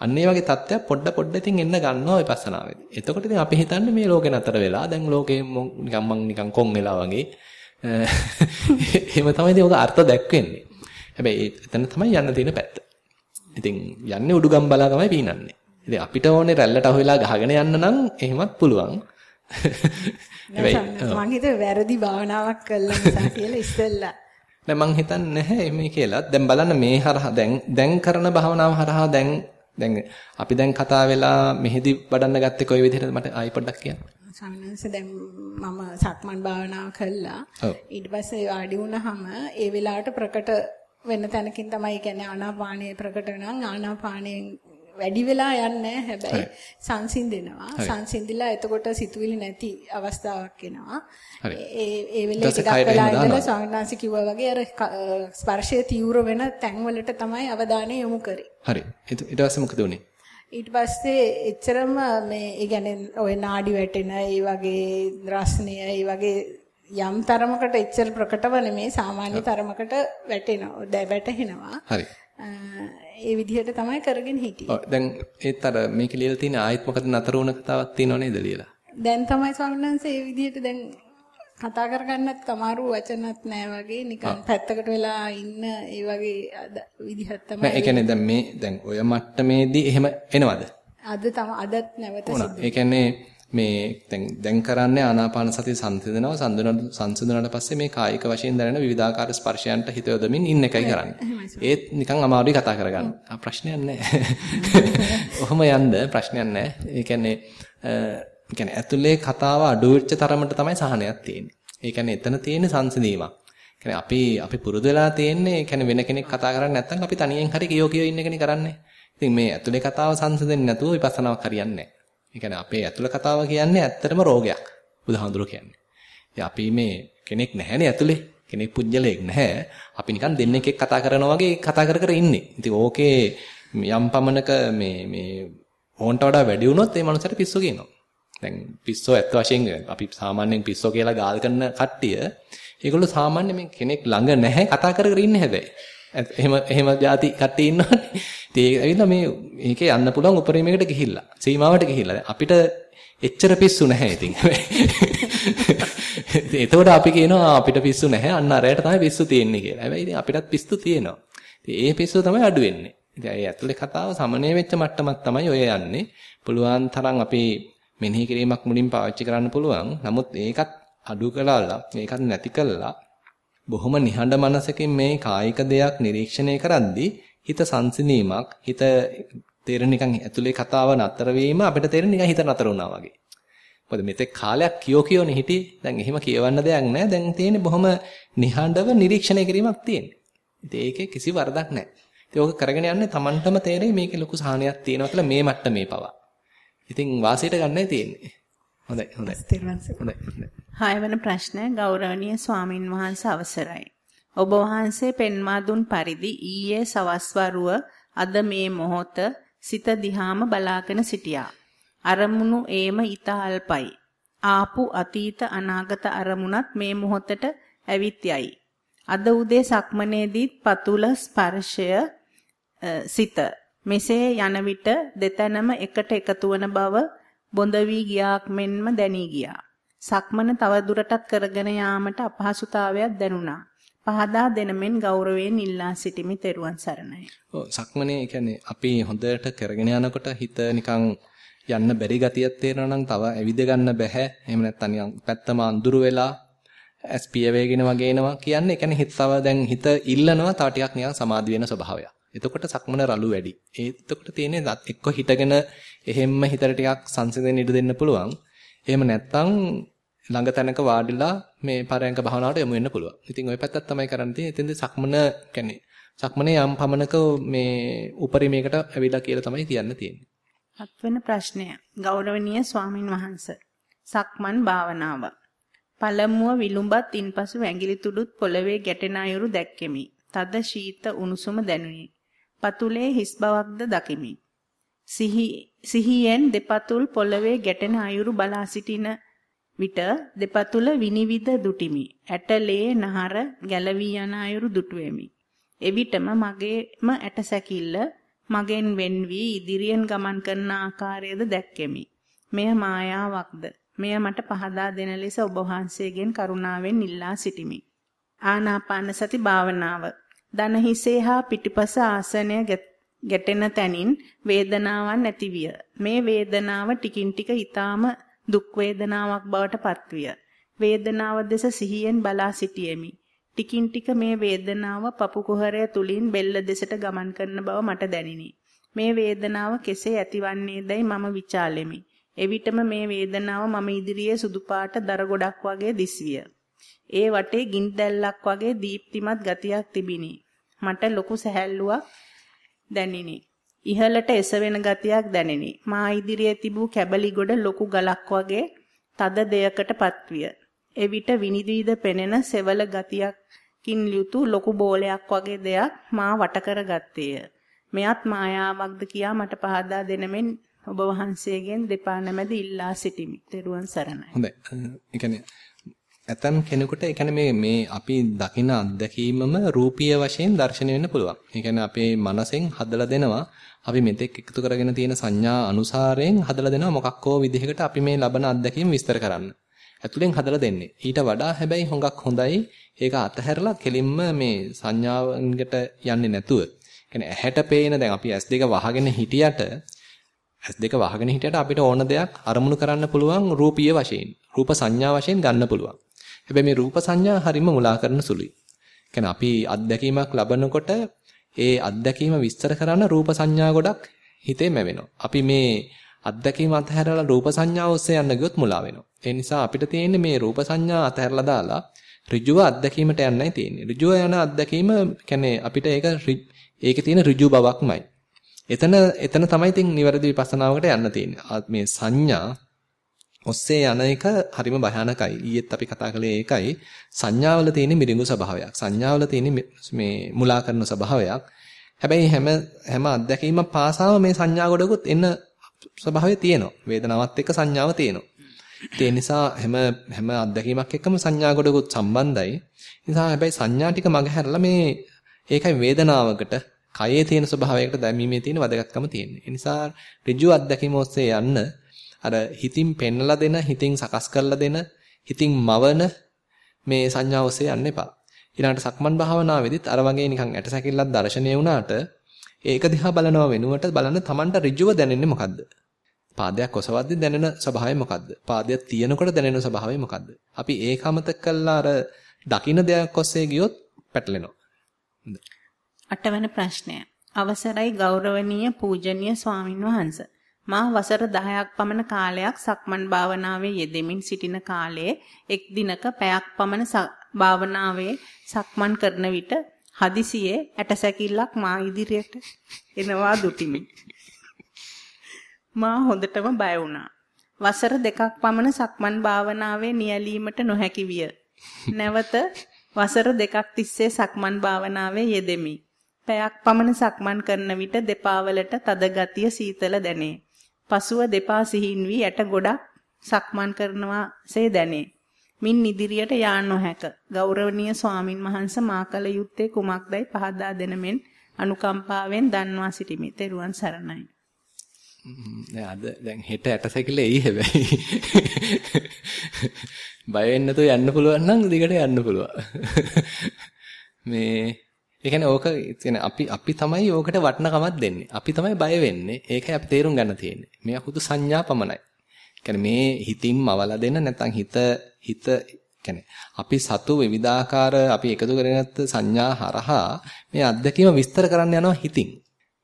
Speaker 1: අන්න ඒ වගේ තත්ත්වයක් පොඩ පොඩ ඉතින් එන්න ගන්නවා විපස්සනාවේදී. එතකොට ඉතින් අපි හිතන්නේ මේ ලෝකේ නතර වෙලා දැන් ලෝකේ නිකන් මං නිකන් කොන් වෙලා වගේ. එහෙම තමයි ඉතින් ඔක අර්ථ දැක්වෙන්නේ. හැබැයි එතන තමයි යන්න තියෙන පැත්ත. ඉතින් යන්නේ උඩුගම් බලා තමයි පීනන්නේ. ඉතින් අපිට ඕනේ රැල්ලට අහුවෙලා ගහගෙන යන්න නම් එහෙමත් පුළුවන්.
Speaker 5: හැබැයි මං හිතුවේ වැරදි භාවනාවක් කළා නිසා කියලා ඉස්සෙල්ලා.
Speaker 1: නෑ මං හිතන්නේ නැහැ මේ කියලා. දැන් බලන්න මේ හරහා දැන් දැන් කරන භාවනාව හරහා දැන් දැන් අපි දැන් කතා වෙලා මෙහෙදි වඩන්න ගත්තේ කොයි විදිහටද මට ආයි පොඩ්ඩක් කියන්න.
Speaker 5: සමිනන්ස දැන් මම සක්මන් භාවනාව කළා. ඊට පස්සේ වාඩි වුණාම ඒ වෙලාවට ප්‍රකට වෙන තැනකින් තමයි කියන්නේ ආනාපානය ප්‍රකට වෙනවා. ආනාපානයෙන් වැඩි වෙලා යන්නේ හැබැයි සංසිඳෙනවා. සංසිඳිලා එතකොට සිතුවිලි නැති අවස්ථාවක් එනවා. ඒ ඒ වෙලේ ටිකක් වෙලා ඉඳලා ස්වාමීන් වහන්සේ කිව්වා වගේ අර ස්පර්ශයේ තීව්‍ර වෙන තැන්වලට තමයි අවධානය යොමු කරේ.
Speaker 1: හරි. ඊට පස්සේ මොකද උනේ?
Speaker 5: ඊට පස්සේ එච්චරම මේ ඒ කියන්නේ ওই නාඩි වැටෙන ඒ වගේ රස්නය ඒ වගේ යම් තරමකට එච්චර ප්‍රකටව නෙමේ සාමාන්‍ය තරමකට වැටෙනවා වැටෙනවා.
Speaker 1: හරි.
Speaker 5: ඒ විදිහට තමයි කරගෙන හිටියේ.
Speaker 1: දැන් ඒත් අර මේක ලියලා තියෙන ආයෙත් මොකද නතර වුණ කතාවක් තියෙනව නේද ලියලා?
Speaker 5: දැන් තමයි ස්වාමීන් මේ විදිහට දැන් කතා කරගන්නත් කමාරු වචනත් නෑ වගේ නිකන් පැත්තකට වෙලා ඉන්න ඒ වගේ විදිහක් තමයි.
Speaker 1: නෑ ඒ කියන්නේ දැන් මේ දැන් ඔය මට්ටමේදී එහෙම එනවද?
Speaker 5: අද තම අදත් නැවත සිද්ධ.
Speaker 1: ඒ කියන්නේ මේ දැන් දැන් කරන්නේ ආනාපාන සතිය සංසිඳනවා සංසිඳුණාට පස්සේ මේ කායික වශයෙන් දැනෙන විවිධාකාර ස්පර්ශයන්ට හිත යොදමින් ඉන්න එකයි කරන්නේ. ඒත් නිකන් අමාරුයි කතා කරගන්න. ප්‍රශ්නයක් නැහැ. ඔහොම යන්න ප්‍රශ්නයක් නැහැ. ඒ කියන්නේ ඒ කියන්නේ ඇතුලේ කතාව අඩු වෙච්ච තරමට තමයි සහනයක් තියෙන්නේ. ඒ කියන්නේ එතන තියෙන සංසිඳීමක්. කියන්නේ අපි අපි පුරුදු වෙලා තියෙන්නේ කියන්නේ වෙන කෙනෙක් කතා කරන්නේ නැත්නම් අපි තනියෙන් හරි කියෝ කියෝ ඉන්න එකනේ කරන්නේ. ඉතින් මේ ඇතුලේ කතාව සංසිඳෙන්නේ නැතුව විපස්සනාවක් හරියන්නේ නැහැ. ඒ කියන්නේ අපේ ඇතුළ කතාව කියන්නේ ඇත්තටම රෝගයක්. බුදුහාඳුර කියන්නේ. ඉතින් අපි මේ කෙනෙක් නැහැනේ ඇතුලේ. කෙනෙක් පුජ්‍යලයක් නැහැ. අපි නිකන් දෙන්නෙක් එක්ක කතා කරනවා වගේ කතා කර කර ඉන්නේ. ඉතින් ඕකේ යම් පමණක මේ මේ ඕන්ට වඩා වැඩි වුණොත් ඒ මනුස්සයට පිස්සු කියනවා. දැන් පිස්සෝ ඇත්ත වශයෙන් අපි සාමාන්‍යයෙන් පිස්සෝ කියලා ගාල් කරන කට්ටිය ඒගොල්ලෝ සාමාන්‍ය මේ කෙනෙක් ළඟ නැහැ කතා කර කර ඉන්නේ හැබැයි. එහෙම එහෙම જાති කට්ටිය ඉන්නවනේ. ඉතින් ඒක ඇවිල්ලා මේ මේකේ යන්න පුළුවන් උපරිමයකට ගිහිල්ලා. සීමාවට ගිහිල්ලා. අපිට එච්චර පිස්සු නැහැ ඉතින්. ඉතින් එතකොට අපි කියනවා අපිට පිස්සු නැහැ. අන්න අරයට තමයි පිස්සු තියෙන්නේ කියලා. හැබැයි ඉතින් අපිටත් පිස්සු තියෙනවා. ඉතින් ඒ පිස්සුව තමයි අඩු වෙන්නේ. ඉතින් ඒ ඇතුලේ කතාව සමනය වෙච්ච මට්ටමක් තමයි ඔය යන්නේ. පුළුවන් තරම් අපි මෙනෙහි කිරීමක් මුලින් පාවිච්චි කරන්න පුළුවන්. නමුත් ඒකත් අඩු කළාලා ඒකත් නැති කළා බොහොම නිහඬ මනසකින් මේ කායික දෙයක් නිරීක්ෂණය කරද්දී හිත සංසිඳීමක් හිත තේරෙන නිකන් ඇතුලේ කතාව නතර වීම අපිට තේරෙන නිකන් හිත නතර වුණා වගේ. මොකද මෙතෙක් කාලයක් කියෝ කියෝනේ හිටියේ. දැන් එහෙම කියවන්න දෙයක් නැහැ. දැන් තියෙන්නේ බොහොම නිහඬව නිරීක්ෂණය කිරීමක් තියෙන්නේ. ඉතින් ඒකේ කිසි වරදක් නැහැ. ඉතින් ඕක කරගෙන යන්නේ Tamanටම තේරෙයි මේකේ ලොකු සාහනයක් තියෙනවා කියලා මේ මට්ටමේ පවා. ඉතින් වාසියට ගන්නයි තියෙන්නේ. හොඳයි හොඳයි. හොඳයි හොඳයි.
Speaker 2: හයවන ප්‍රශ්න ගෞරවනීය ස්වාමින් වහන්සේ අවසරයි. ඔබ වහන්සේ පෙන්වා දුන් පරිදි ඊයේ සවස් අද මේ මොහොත සිත දිහාම බලාගෙන සිටියා. අරමුණු ඒම ඊට අල්පයි. ආපු අතීත අනාගත අරමුණත් මේ මොහොතට ඇවිත් යයි. අද උදේ සක්මනේදීත් පතුල ස්පර්ශය සිත මෙසේ යන විට දෙතැනම එකට එකතු වන බව බොඳ වී ගියාක් මෙන්ම දැනී ගියා. සක්මන තව දුරටත් කරගෙන යාමට අපහසුතාවයක් දැනුණා. පහදා දෙනමෙන් ගෞරවයෙන් ඉල්ලා සිටිමි තෙරුවන් සරණයි.
Speaker 1: ඔව් සක්මනේ කියන්නේ අපි හොඳට කරගෙන යනකොට හිත නිකන් යන්න බැරි ගතියක් තේරෙනවා නම් තව ඇවිද ගන්න බෑ. එහෙම නැත්නම් නිකන් පැත්තම අඳුරු වෙලා ඇස් පිය වේගෙන වගේ එනවා කියන්නේ ඒ කියන්නේ හිත තව දැන් හිත ඉල්ලනවා තව ටිකක් නිකන් සමාධි වෙන ස්වභාවයක්. එතකොට සක්මන රළු වැඩි. ඒ එතකොට තියෙන්නේ එක්ක හිටගෙන එහෙම්ම හිතට ටිකක් සංසිඳෙන්න ඉඩ දෙන්න පුළුවන්. එහෙම නැත්නම් ළඟ තැනක වාඩිලා මේ පරයන්ක භාවනාවට යමු වෙන්න පුළුවන්. ඉතින් ওই පැත්තත් තමයි කරන්න තියෙන්නේ. එතෙන්ද සක්මන කියන්නේ සක්මනේ යම් පමණක මේ උපරිමයකට ඇවිල්ලා කියලා තමයි කියන්න තියෙන්නේ.
Speaker 2: හත්වෙනි ප්‍රශ්නය. ගෞරවනීය ස්වාමින් වහන්සේ. සක්මන් භාවනාව. පළමුව විලුඹත් ඉන්පසු ඇඟිලි තුඩුත් පොළවේ ගැටෙන අයුරු දැක්කෙමි. තද ශීත උණුසුම දැනුනි. පතුලේ හිස් බවක්ද දකිමි. සිහියෙන් දෙපතුල් පොළවේ ගැටෙන අයුරු බලා සිටින විට දෙපතුල විනිවිද දුටිමි. ඇටලේ නහර ගැලවී යන අයුරු දුටුවෙමි. එවිටම මගේම ඇට සැකිල්ල මගෙන් වෙන් වී ඉදිරියෙන් ගමන් කරන ආකාරයද දැක්කෙමි. මෙය මායාවක්ද? මෙය මට පහදා දෙන ලෙස ඔබ වහන්සේගෙන් කරුණාවෙන් ඉල්ලා සිටිමි. ආනාපාන සති භාවනාව. දන හිසේ හා පිටිපස ආසනය ගැටෙන තැනින් වේදනාවක් නැතිවිය. මේ වේදනාව ටිකින් ටික ඊටාම දුක් වේදනාවක් බවට පත්විය. වේදනාව දෙස සිහියෙන් බලා සිටියෙමි. ටිකින් ටික මේ වේදනාව පපු කුහරය තුලින් බෙල්ල දෙසට ගමන් කරන බව මට දැනිනි. මේ වේදනාව කෙසේ ඇතිවන්නේදයි මම විචාලෙමි. එවිටම මේ වේදනාව මම ඉදිරියේ සුදු පාට දර ගොඩක් වගේ දිස්විය. ඒ වටේ ගිනි දැල්ලක් වගේ දීප්තිමත් ගතියක් තිබිනි. මට ලොකු සැහැල්ලුවක් දැනිනි. ඉහළට එසවෙන ගතියක් දැනිනි. මා ඉදිරියේ තිබූ කැබලි ගොඩ ලොකු ගලක් වගේ තද දෙයකටපත් විය. එවිට විනිවිද පෙනෙන සෙවල ගතියකින් යුතු ලොකු බෝලයක් වගේ දෙයක් මා වට කරගත්තේය. මෙයත් මායාවක්ද කියා මට පහදා දෙනමෙන් ඔබ වහන්සේගෙන් දෙපා නැමැද ඉල්ලා සිටිමි. ත්වන් සරණයි.
Speaker 1: හොඳයි. ඒ කියන්නේ ඇතම් කෙනෙකුට ඒ කියන්නේ මේ මේ අපි දකින අත්දැකීමම රූපීය වශයෙන් දැర్శණය වෙන්න පුළුවන්. ඒ කියන්නේ අපේ මනසෙන් හදලා දෙනවා අපි මෙතෙක් එකතු කරගෙන තියෙන සංඥා අනුසාරයෙන් හදලා දෙනවා මොකක් හෝ විදිහකට අපි මේ ලබන අත්දැකීම විස්තර කරන්න. ඇතුලෙන් හදලා දෙන්නේ. ඊට වඩා හැබැයි හොඟක් හොඳයි ඒක අතහැරලා කෙලින්ම මේ සංඥාවන්කට යන්නේ නැතුව. කියන්නේ ඇහැට පේන දැන් අපි S2 වහගෙන හිටියට S2 වහගෙන හිටියට අපිට ඕන දෙයක් අරමුණු කරන්න පුළුවන් රූපීය වශයෙන්. රූප සංඥා වශයෙන් ගන්න පුළුවන්. හැබැයි මේ රූප සංඥා හරිම මුලා කරන සුළුයි. කියන්නේ අපි අත්දැකීමක් ලබනකොට ඒ අත්දැකීම විස්තර කරන්න රූප සංඥා ගොඩක් හිතේ මැවෙනවා. අපි මේ අත්දැකීම අතහැරලා රූප සංඥාව ඔස්සේ යන්න ගියොත් මුලා වෙනවා. ඒ නිසා අපිට තියෙන්නේ මේ රූප සංඥා අතහැරලා දාලා ඍජුව අත්දැකීමට යන්නයි තියෙන්නේ. ඍජුව යන අත්දැකීම කියන්නේ අපිට ඒක ඒකේ තියෙන ඍජු බවක්මයි. එතන එතන තමයි තින් නිවැරදි විපස්සනාවකට යන්න තියෙන්නේ. මේ සංඥා ඔස්සේ යන එක හරිම භයානකයි. ඊයේත් අපි කතා කළේ ඒකයි. සංඥාවල තියෙන මිරිඟු ස්වභාවයක්. සංඥාවල තියෙන මේ මුලා කරන ස්වභාවයක්. හැබැයි හැම හැම අත්දැකීමක් පාසාම මේ සංඥා ගොඩකුත් එන්න ස්වභාවය තියෙනවා. වේදනාවත් එක්ක සංඥාව තියෙනවා. ඒ නිසා හැම හැම අත්දැකීමක් එක්කම සංඥා ගොඩකුත් සම්බන්ධයි. නිසා හැබැයි සංඥා ටික මගහැරලා මේ ඒකයි වේදනාවකට කයේ තියෙන ස්වභාවයකට දැමීමේ තියෙන වැදගත්කම තියෙන්නේ. ඒ නිසා ඍජු අත්දැකීම ඔස්සේ යන්න අර හිතින් පෙන්නලා දෙන, හිතින් සකස් කරලා දෙන, හිතින් මවන මේ සංඥා ඔස්සේ යන්න එපා. ඊළඟට සක්මන් භාවනාවේදීත් අර වගේ නිකන් ඇටසැකිල්ලක් දර්ශනය වුණාට ඒක දිහා බලනවා වෙනුවට බලන්න Tamanට ඍජුව දැනෙන්නේ මොකද්ද? පාදයක් ඔසවද්දි දැනෙන ස්වභාවය මොකද්ද? පාදයක් තියෙනකොට දැනෙන ස්වභාවය මොකද්ද? අපි ඒක අමතක කළා අර දකින්න දෙයක් ඔස්සේ ගියොත් පැටලෙනවා.
Speaker 2: අටවන ප්‍රශ්නය. අවසරයි ගෞරවනීය පූජනීය ස්වාමින් වහන්සේ. මා වසර 10ක් පමණ කාලයක් සක්මන් භාවනාවේ යෙදෙමින් සිටින කාලයේ එක් දිනක පැයක් පමණ භාවනාවේ සක්මන් කරන විට හදිසියේ ඇටසැකිල්ලක් මා ඉදිරියට එනවා දුටිමි. මා හොඳටම බය වුණා. වසර දෙකක් පමණ සක්මන් භාවනාවේ නියැලීමට නොහැකි විය. නැවත වසර දෙකක් තිස්සේ සක්මන් භාවනාවේ යෙදෙමි. පැයක් පමණ සක්මන් කරන විට දෙපා වලට තද ගතිය සීතල දැනේ. පසුව දෙපා සිහින් වී ඇට ගොඩක් සක්මන් කරනවාසේ දැනේ. මින් ඉදිරියට යා නොහැක. ගෞරවනීය ස්වාමින් වහන්සේ මා කල යුත්තේ කුමක්දයි පහදා දෙනමෙන් අනුකම්පාවෙන් දන්වා සිටිමි. ත්වන් සරණයි.
Speaker 1: දැන් අද දැන් හෙට ඇටසැකිල්ල එයි හැබැයි. බය වෙන්න නැතුව යන්න පුළුවන් නම් දිගට යන්න පුළුවන්. මේ ඒ කියන්නේ ඕක කියන්නේ අපි අපි තමයි ඕකට වටිනකමක් දෙන්නේ. අපි තමයි බය වෙන්නේ. ඒකයි අපි තේරුම් ගන්න තියෙන්නේ. මේ හුදු සංඥා පමණයි. කියන්නේ මේ හිතින්ම අවලා දෙන්න නැත්නම් හිත හිත කියන්නේ අපි සතු විවිධාකාර අපි එකතු කරගත්ත සංඥා හරහා මේ අත්දැකීම විස්තර කරන්න යනවා හිතින්.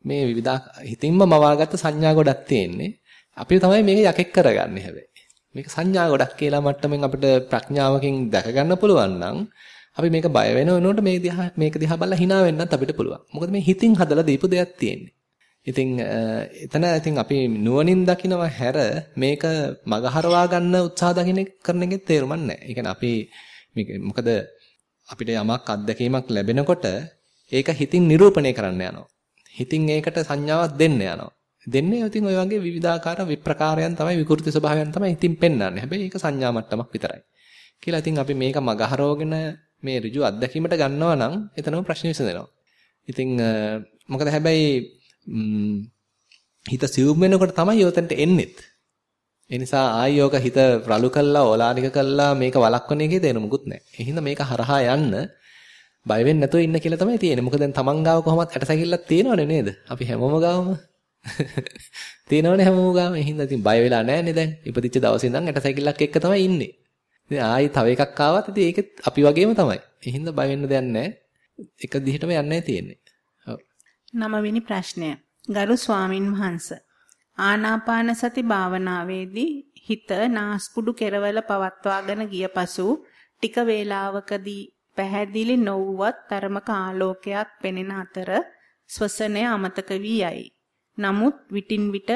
Speaker 1: මේ විවිධ හිතින්ම මවාගත්ත සංඥා ගොඩක් තියෙන්නේ. අපි තමයි මේක යකෙක් කරගන්නේ හැබැයි. මේක සංඥා ගොඩක් කියලා මට්ටමින් අපිට ප්‍රඥාවකින් දැක ගන්න පුළුවන් නම් අපි මේක බය වෙන වෙනකොට මේ දිහා මේක දිහා බලලා hina වෙන්නත් අපිට පුළුවන්. මොකද මේ හිතින් හදලා දීපු දෙයක් තියෙන්නේ. ඉතින් එතන ඉතින් අපි නුවණින් දකිනවා හැර මේක මගහරවා ගන්න උත්සාහ දකින්න කරන එකේ තේරුමක් නැහැ. ඒ කියන්නේ අපි මේක මොකද අපිට යමක් අත්දැකීමක් ලැබෙනකොට ඒක හිතින් නිරූපණය කරන්න යනවා. හිතින් ඒකට සංඥාවක් දෙන්න යනවා. දෙන්නේ ඉතින් ওই වගේ විවිධාකාර විප්‍රකාරයන් තමයි විකෘති ස්වභාවයන් තමයි ඉතින් පෙන්වන්නේ. හැබැයි ඒක සංඥා මට්ටමක් විතරයි. කියලා ඉතින් අපි මේක මගහරවගෙන මේ ඍජු අත්දැකීමට ගන්නවා නම් එතනම ප්‍රශ්න විසඳෙනවා. ඉතින් මොකද හැබැයි හිත සිවුම් වෙනකොට තමයි යොතෙන්ට එන්නේත්. ඒ නිසා ආයෝක හිත රළු කළා ඕලානික කළා මේක වළක්වන එකේ තේරුමකුත් නැහැ. ඒ හින්දා මේක හරහා යන්න බය වෙන්නේ නැතුව ඉන්න කියලා තමයි තියෙන්නේ. මොකද දැන් තමන් ගාව කොහොමත් ඇටසැකිල්ලක් තියෙනවනේ නේද? අපි හැමෝම ගාවම. තියෙනවනේ හැමෝම ගාම. ඒ හින්දා ඉතින් බය වෙලා නැහැනේ දැන්. ඉපදිච්ච දවසේ ඉඳන් ඇටසැකිල්ලක් එක්ක තමයි ඉන්නේ. ඉතින් ආයි තව එකක් ආවත් ඉතින් ඒකෙත් අපි වගේම තමයි. ඒ හින්දා බය වෙන්න දෙයක් නැහැ. එක දිහටම යන්නයි තියෙන්නේ. ඔව්.
Speaker 2: නවවෙනි ප්‍රශ්නය. ගරු ස්වාමින් වහන්සේ. ආනාපාන සති භාවනාවේදී හිත නාස්පුඩු කෙරවල පවත්වාගෙන ගිය පසු ටික වේලාවකදී පැහැදිලි නොවුවත් තරමක ආලෝකයක් පෙනෙන අතර ස්වසනය අමතක වී යයි. නමුත් විටින් විට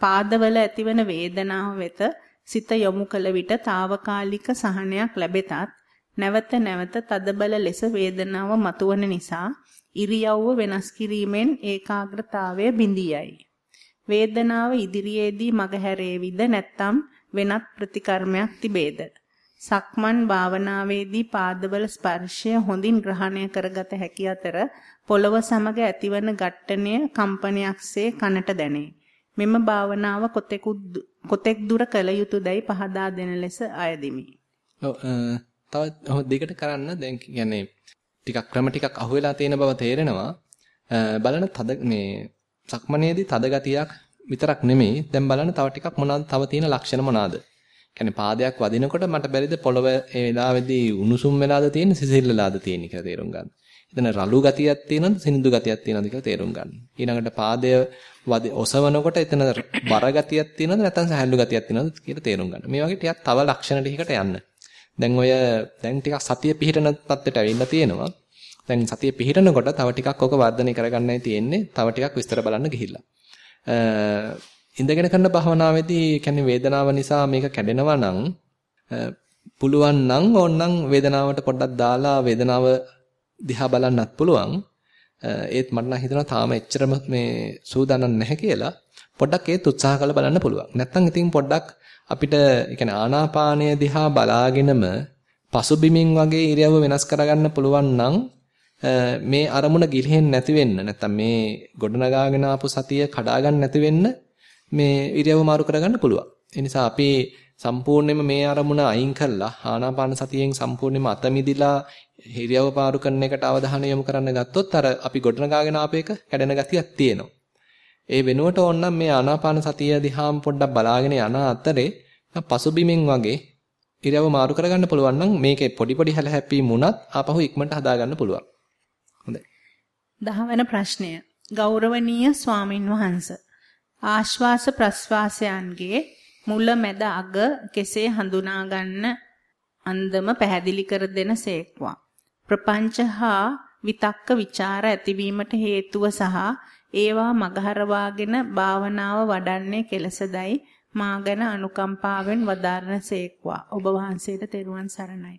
Speaker 2: පාදවල ඇතිවන වේදනාව වෙත සිත යොමු කළ විට తాවකාලික සහනයක් ලැබෙතත් නැවත නැවත තදබල ලෙස වේදනාව මතුවන නිසා ඉරියව්ව වෙනස් කිරීමෙන් ඒකාග්‍රතාවය බිඳියයි. වේදනාව ඉදිරියේදී මගහැරේවිද නැත්නම් වෙනත් ප්‍රතිකර්මයක් තිබේද? සක්මන් භාවනාවේදී පාදවල ස්පර්ශය හොඳින් ග්‍රහණය කරගත හැකි අතර පොළව සමග ඇතිවන ඝට්ටනය කම්පනයක්සේ කනට දැනේ. මෙම භාවනාව කොතෙක් දුර කළ යුතුදයි පහදා දෙන ලෙස අයදිමි.
Speaker 1: ඔව් තව දෙකට කරන්න දැන් කියන්නේ ටිකක් ක්‍රම ටිකක් අහුවෙලා තියෙන බව තේරෙනවා. බලන්න තද මේ සක්මනේදී තද ගතියක් විතරක් නෙමෙයි දැන් බලන්න තව ටිකක් මොනවාද තව තියෙන ලක්ෂණ මොනවාද? කියන්නේ පාදයක් වදිනකොට මට බැරිද පොළව ඒ වෙලාවේදී උණුසුම් වෙලාද තියෙන්නේ සිසිල් වෙලාද තියෙන්නේ කියලා තේරුම් ගන්න. එතන රළු ගතියක් තියෙනවද සිනිඳු ගතියක් තියෙනවද කියලා තේරුම් ගන්න. ඊළඟට පාදය ඔසවනකොට එතන බර ගතියක් තියෙනවද නැත්නම් සහැල්ලු ගතියක් තියෙනවද කියලා තේරුම් ගන්න. මේ වගේ ටිකක් තව ලක්ෂණ ටිකකට යන්න. දැන් ඔය දැන් ටිකක් සතිය පිහිටන තත්ත්වයට ඇවිල්ලා තියෙනවා. දැන් සතිය පිහිටනකොට තව ටිකක් ඔක වර්ධනය කරගන්නයි තියෙන්නේ. තව ටිකක් විස්තර බලන්න ගිහිල්ලා. ඉඳගෙන කරන භාවනාවේදී කියන්නේ වේදනාව නිසා මේක කැඩෙනවා නම් පුළුවන් නම් ඕනනම් වේදනාවට පොඩ්ඩක් දාලා වේදනාව දිහා බලන්නත් පුළුවන්. ඒත් මට නම් හිතෙනවා තාම එච්චරම මේ සූදානම් නැහැ කියලා. පොඩ්ඩක් ඒත් උත්සාහ කරලා බලන්න පුළුවන්. නැත්තම් ඉතින් පොඩ්ඩක් අපිට يعني ආනාපානය දිහා බලාගෙනම පසුබිමින් වගේ ඉරියව්ව වෙනස් කරගන්න පුළුවන් නම් මේ අරමුණ ගිලිහෙන්නේ නැති වෙන්න නැත්තම් මේ ගොඩනගාගෙන ආපු සතිය කඩා ගන්න නැති වෙන්න මේ ඉරියව්ව මාරු කරගන්න පුළුවන්. ඒ නිසා අපි සම්පූර්ණයෙන්ම මේ අරමුණ අයින් කළා ආනාපාන සතියෙන් සම්පූර්ණයෙන්ම අත මිදිලා ඉරියව්ව පාරු කරන එකට අවධානය යොමු කරන්න ගත්තොත් අර අපි ගොඩනගාගෙන ආපු එක කැඩෙන ගතියක් තියෙනවා. ඒ වෙනුවට ඕනනම් මේ ආනාපාන සතිය දිහාම පොඩ්ඩක් බලාගෙන යන අතරේ පසුබිමින් වගේ ඉරියව්ව මාරු කරගන්න පුළුවන් නම් මේකේ පොඩි පොඩි හැලහැප්පීම් වුණත් ආපහු ඉක්මනට හදාගන්න පුළුවන්. හොඳයි.
Speaker 2: දහවන ප්‍රශ්නය. ගෞරවනීය ස්වාමින් වහන්සේ ආශ්වාස ප්‍රශ්වාසයන්ගේ මුල මැද අග කෙසේ හඳුනා ගන්න අන්දම පැහැදිලි කර දෙන සේක්වා. ප්‍රපංච හා විතක්ක ਵਿਚාර ඇතිවීමට හේතුව සහ ඒවා මගහරවාගෙන භාවනාව වඩන්නේ කෙලසදයි මා ගැන අනුකම්පාවෙන් වදාරන සේක්වා. ඔබ වහන්සේට තෙරුවන් සරණයි.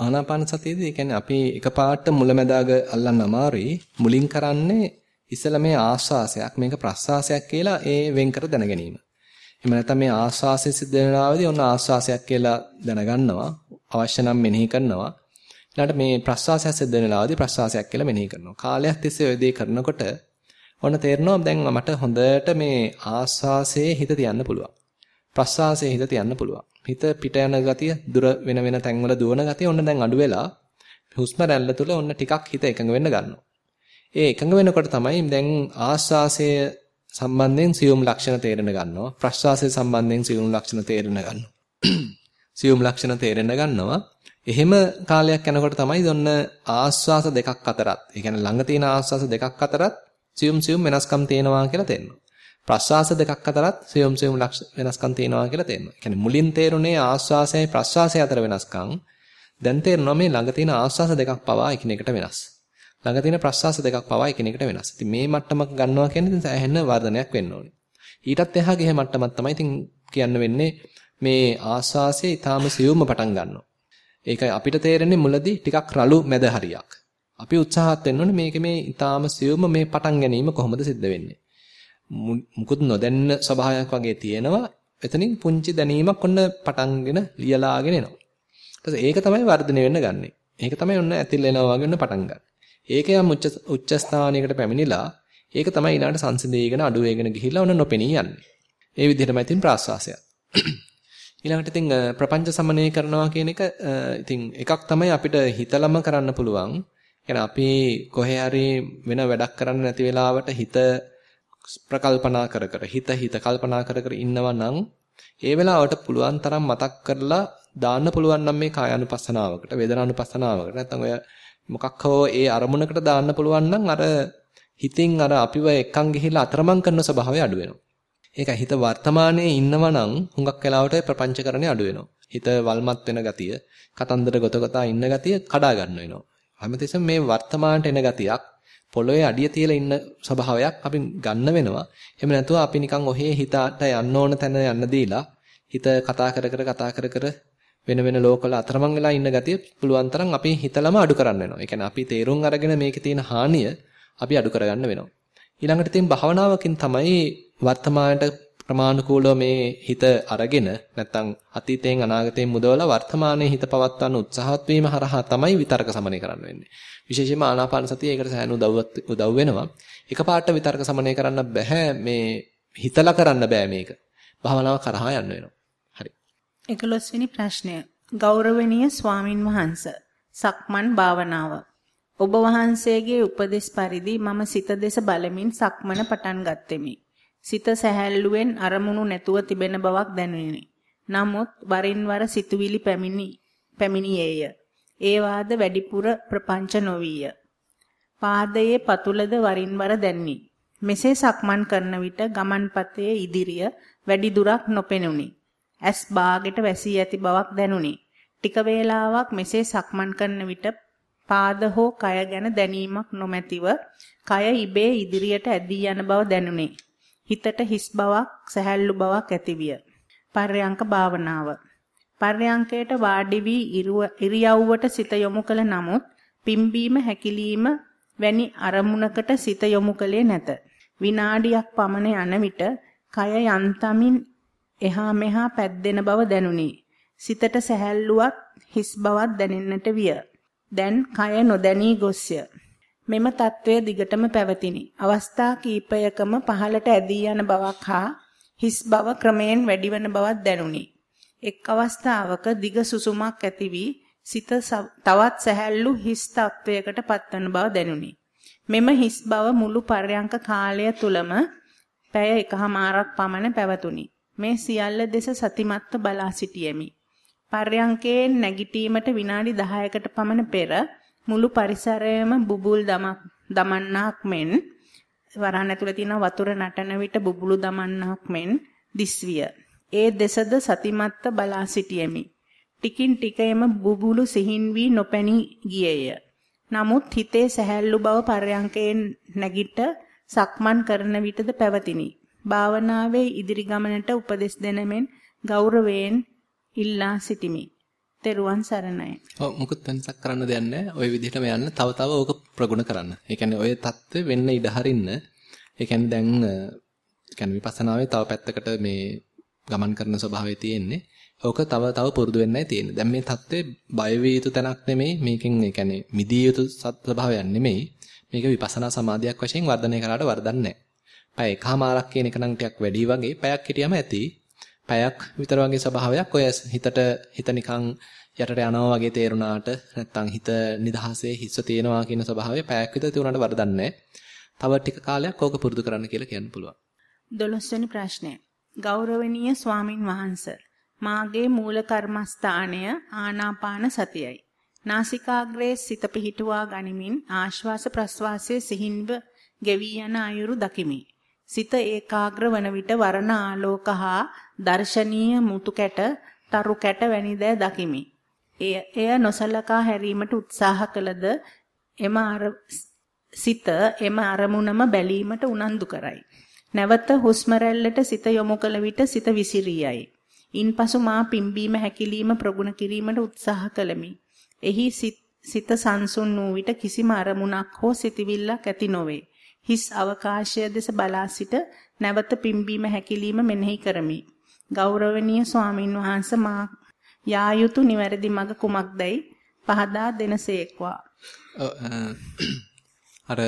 Speaker 1: ආනාපාන සතියේදී කියන්නේ අපි එකපාරට මුලැමැදාග අල්ලන්න අමාරුයි. මුලින් කරන්නේ ඉස්සෙල්ලා මේ ආස්වාසයක් මේක ප්‍රස්වාසයක් කියලා ඒ වෙන් කර දැන ගැනීම. එහෙම නැත්නම් මේ ආස්වාසය සිද්ධ වෙන වෙලාවේදී ඔන්න ආස්වාසයක් කියලා දැනගන්නවා. අවශ්‍ය නම් මෙනෙහි කරනවා. ඊළඟට මේ ප්‍රස්වාසය සිද්ධ වෙන වෙලාවේදී ප්‍රස්වාසයක් කියලා මෙනෙහි කරනවා. කාලයක් තිස්සේ ඔය දේ කරනකොට ඔන්න තේරෙනවා දැන් මට හොඳට මේ ආස්වාසයේ හිත තියන්න පුළුවන්. ප්‍රස්වාසයේ හිත තියන්න පුළුවන්. හිත පිට යන ගතිය, දුර වෙන වෙන තැන්වල දුවන ගතිය ඔන්න දැන් අඩු වෙලා හුස්ම රැල්ල තුල ඔන්න ටිකක් හිත එකඟ වෙන්න ගන්නවා. ඒ එකඟ වෙනකොට තමයි දැන් ආස්වාසය සම්බන්ධයෙන් සියුම් ලක්ෂණ තේරෙන ගන්නවා. ප්‍රස්වාසය සම්බන්ධයෙන් සියුම් ලක්ෂණ තේරෙන ගන්නවා. සියුම් ලක්ෂණ තේරෙන ගන්නවා. එහෙම කාලයක් යනකොට තමයි දොන්න ආස්වාස දෙකක් අතරත්, ඒ කියන්නේ ළඟ තියෙන ආස්වාස දෙකක් අතරත් සියුම් සියුම් වෙනස්කම් තියෙනවා කියලා තේරෙනවා. ප්‍රස්වාස දෙකක් අතරත් සියුම් සියුම් වෙනස්කම් තියෙනවා කියලා තේරෙනවා. ඒ කියන්නේ මුලින් තේරුනේ ආස්වාසයයි ප්‍රස්වාසයයි අතර වෙනස්කම්. දැන් තේරෙනවා මේ ළඟ තියෙන ආස්වාස දෙකක් පවා එකිනෙකට වෙනස්. ළඟ තියෙන ප්‍රස්වාස දෙකක් පවා එකිනෙකට වෙනස්. ඉතින් මේ මට්ටමක ගන්නවා කියන්නේ ඉතින් සෑහෙන වර්ධනයක් වෙන්න ඕනේ. ඊටත් එහා ගිහ මට්ටමක් තමයි ඉතින් කියන්න වෙන්නේ මේ ආස්වාසයේ ඊටාම සියුම්ම පටන් ගන්නවා. ඒක අපිට තේරෙන්නේ මුලදී ටිකක් රළු මැද හරියක්. අපි උත්සාහත් වෙන්න ඕනේ මේක මේ ඊටාම සියුම්ම මේ පටන් ගැනීම කොහොමද සිද්ධ වෙන්නේ. මුකුත් නොදැන්න ස්වභාවයක් වගේ තියෙනවා. එතනින් පුංචි දැනීමක් ඔන්න පටන්ගෙන ලියලාගෙන එනවා. ඊට ඒක තමයි වර්ධනය වෙන්න ගන්නෙ. ඒක තමයි ඔන්න ඇතිල් වෙනවා වගේ ඔන්න පටන් ගන්න. ඒක යම් උච්ච ස්ථානයකට පැමිණිලා ඒක තමයි ඊළඟට සංසිඳීගෙන අඩු වෙගෙන ගිහිල්ලා ඔන්න නොපෙනී යන්නේ. ඒ විදිහටමයි තින් ප්‍රාස්වාසය. ඊළඟට ඉතින් ප්‍රපංච සමනය කරනවා කියන එක ඉතින් එකක් තමයි අපිට හිතලම කරන්න පුළුවන්. يعني අපි කොහේ හරි වෙන වැඩක් කරන්න නැති වෙලාවට හිත ප්‍රකල්පනා කර කර හිත හිත කල්පනා කර කර ඉන්නවා නම් ඒ වෙලාවට පුළුවන් තරම් මතක් කරලා දාන්න පුළුවන් නම් මේ කායानुපස්සනාවකට වේදනානුපස්සනාවකට නැත්නම් ඔය මොකක් හෝ ඒ අරමුණකට දාන්න පුළුවන් නම් අර හිතින් අර අපිව එක්කන් ගිහිල්ලා අතරමං කරන ස්වභාවය අඩු වෙනවා. ඒකයි හිත වර්තමානයේ ඉන්නවා නම් හුඟක් වෙලාවට ප්‍රපංචකරණය අඩු වෙනවා. හිත වල්මත් වෙන ගතිය, කතන්දර ගොතගතා ඉන්න ගතිය කඩා ගන්න වෙනවා. හැමතිස්සෙම මේ වර්තමානට එන ගතියක් පොළොවේ අඩිය තියලා ඉන්න ස්වභාවයක් අපි ගන්න වෙනවා. එහෙම නැතුව අපි නිකන් ඔහේ හිතට යන්න ඕන තැන යන්න දීලා හිත කතා කර කර කතා කර කර වෙන වෙන ලෝකවල අතරමං වෙලා ඉන්න ගතිය පුළුවන් තරම් අපි හිතලම අඩු කරන්න වෙනවා. ඒ කියන්නේ අපි තේරුම් අරගෙන මේකේ තියෙන හානිය අපි අඩු කරගන්න වෙනවා. ඊළඟට තියෙන භාවනාවකින් තමයි වර්තමානට ප්‍රමාණිකූලව මේ හිත අරගෙන නැත්තම් අතීතයෙන් අනාගතයෙන් මුදවලා වර්තමානයේ හිත පවත්වන්න උත්සාහත් වීම හරහා තමයි විතර්ක සමනය කරන්න වෙන්නේ. විශේෂයෙන්ම ආනාපාන සතිය ඒකට සෑහෙන උදව් වෙනවා. එකපාරට විතර්ක සමනය කරන්න බෑ මේ හිතලා කරන්න බෑ මේක. භාවනාව කරහා යන්න වෙනවා. හරි.
Speaker 2: 11 වෙනි ප්‍රශ්නය. ගෞරවනීය ස්වාමින් වහන්සේ. සක්මන් භාවනාව. ඔබ වහන්සේගේ උපදෙස් පරිදි මම සිත දෙස බලමින් සක්මන පටන් ගත්ෙමි. සිත සැහැල්ලුවෙන් අරමුණු නැතුව තිබෙන බවක් දැනුනි. නමුත් වරින් වර සිතුවිලි පැමිණි පැමිණියේය. ඒ වාද වැඩිපුර ප්‍රපංච නොවිය. පාදයේ පතුලද වරින් වර දැනිනි. මෙසේ සක්මන් කරන විට ගමන්පතේ ඉදිරිය වැඩි දුරක් නොපෙනුනි. ඇස් බාගෙට වැසී ඇති බවක් දැනුනි. ටික වේලාවක් මෙසේ සක්මන් කරන විට පාද හෝ කය ගැන දැනීමක් නොමැතිව කය ඉබේ ඉදිරියට ඇදී යන බව දැනුනි. හිතට හිස් බවක්, සැහැල්ලු බවක් ඇතිවිය. පර්යංක භාවනාව පර්යංකයට වාඩි වී ඉරියව්වට සිත යොමු කළ නමුත් පිම්බීම හැකිලිම වැනි අරමුණකට සිත යොමු කළේ නැත. විනාඩියක් පමණ යන විට කය යන්තමින් එහා මෙහා පැද්දෙන බව දැනුනි. සිතට සැහැල්ලුවක් හිස් බවක් දැනෙන්නට විය. දැන් කය නොදැනී ගොස්ය. මෙම తත්වය දිගටම පැවතිනි. අවස්ථා කීපයකම පහළට ඇදී යන බවක් හා හිස් බව ක්‍රමයෙන් වැඩිවන බවක් දැනුනි. එක් අවස්ථාවක දිග සුසුමක් ඇති වී සිත තවත් සැහැල්ලු හිස් තත්වයකට පත්වන බව දැනුනි. මෙම හිස් බව මුළු පර්යංක කාලය තුලම පැය එකහමාරක් පමණ පැවතුනි. මේ සියල්ල දෙස සතිමත්ව බලා සිටියෙමි. පර්යංකයෙන් නැගිටීමට විනාඩි 10කට පමණ පෙර මුළු පරිසරයම බුබුල් දමන්නාක් මෙන් වරහන් ඇතුලේ තියෙන වතුර නටන විට බුබුලු දමන්නක් මෙන් දිස්විය. ඒ දෙසද සතිමත්ත බලා සිටියෙමි. ටිකින් ටික එම බුබුලු සිහින් වී නොපැනී ගියේය. නමුත් හිතේ සැහැල්ලු බව පරයන්කයෙන් නැගිට සක්මන් කරන විටද පැවතිනි. භාවනාවේ ඉදිරි ගමනට උපදෙස් දෙනමෙන් ගෞරවයෙන් ඉල්ලා සිටිමි. තෙරුවන් සරණයි.
Speaker 1: ඔව් මුකුත් වෙනසක් කරන්න දෙයක් නැහැ. ওই විදිහටම යන්න තව තව ඕක ප්‍රගුණ කරන්න. ඒ කියන්නේ ওই தත්ත්වෙ වෙන්න ඉඩ හරින්න. ඒ කියන්නේ දැන් ඒ කියන්නේ විපස්සනාවේ තව පැත්තකට මේ ගමන් කරන ස්වභාවය තියෙන්නේ. ඕක තව තව පුරුදු වෙන්නයි තියෙන්නේ. දැන් මේ தත්ත්වෙ බය විය යුතු තැනක් නෙමෙයි. මේකෙන් ඒ කියන්නේ මිදිය යුතු ස්වභාවයක් නෙමෙයි. මේක විපස්සනා සමාධියක් වශයෙන් වර්ධනය කරාට වර්ධන්නේ නැහැ. පැය එකමාරක් කියන එක නම් ටිකක් වැඩි වගේ පැයක් හිටියම ඇති. පැයක් විතර වගේ ස්වභාවයක් ඔය හිතට හිත නිකන් යටට යනවා වගේ තේරුණාට නැත්තම් හිත නිදහසේ හිස්ස තියෙනවා කියන ස්වභාවය පැයක් විතර තියුණාට වරදක් නැහැ. තව ටික කාලයක් ඕක පුරුදු කරන්න කියලා කියන්න පුළුවන්.
Speaker 2: 12 වෙනි ප්‍රශ්නය. ගෞරවනීය ස්වාමින් වහන්සේ මාගේ මූල කර්මස්ථානය ආනාපාන සතියයි. නාසිකාග්‍රයේ සිත පිහිටුවා ගනිමින් ආශ්වාස ප්‍රශ්වාසයේ සිහින්ව ගෙවි යන අයුරු දකිමි. සිත ඒකාග්‍ර වන විට වර්ණ ආලෝක හා දර්ශනීය මුතු කැට, තරු කැට වැනි දෑ දකිමි. එය එය නොසලකා හැරීමට උත්සාහ කළද එම සිත එම අරමුණම බැලීමට උනන්දු කරයි. නැවත හුස්ම සිත යොමු කළ විට සිත විසිරියයි. ඉන්පසු මා පිම්බීම හැකිලිම ප්‍රගුණ කිරීමට උත්සාහ කළමි. එහි සිත සංසුන් වූ විට කිසිම අරමුණක් හෝ සිතිවිල්ලක් ඇති නොවේ. හිස් අවකාශය දෙස බලා සිට නැවත පිම්බීම හැකිලිම මෙනෙහි කරමි. ගෞරවනීය ස්වාමින් වහන්සේ මා යා යුතු නිවැරදි මඟ කුමක්දයි පහදා දෙනසේක්වා.
Speaker 1: අර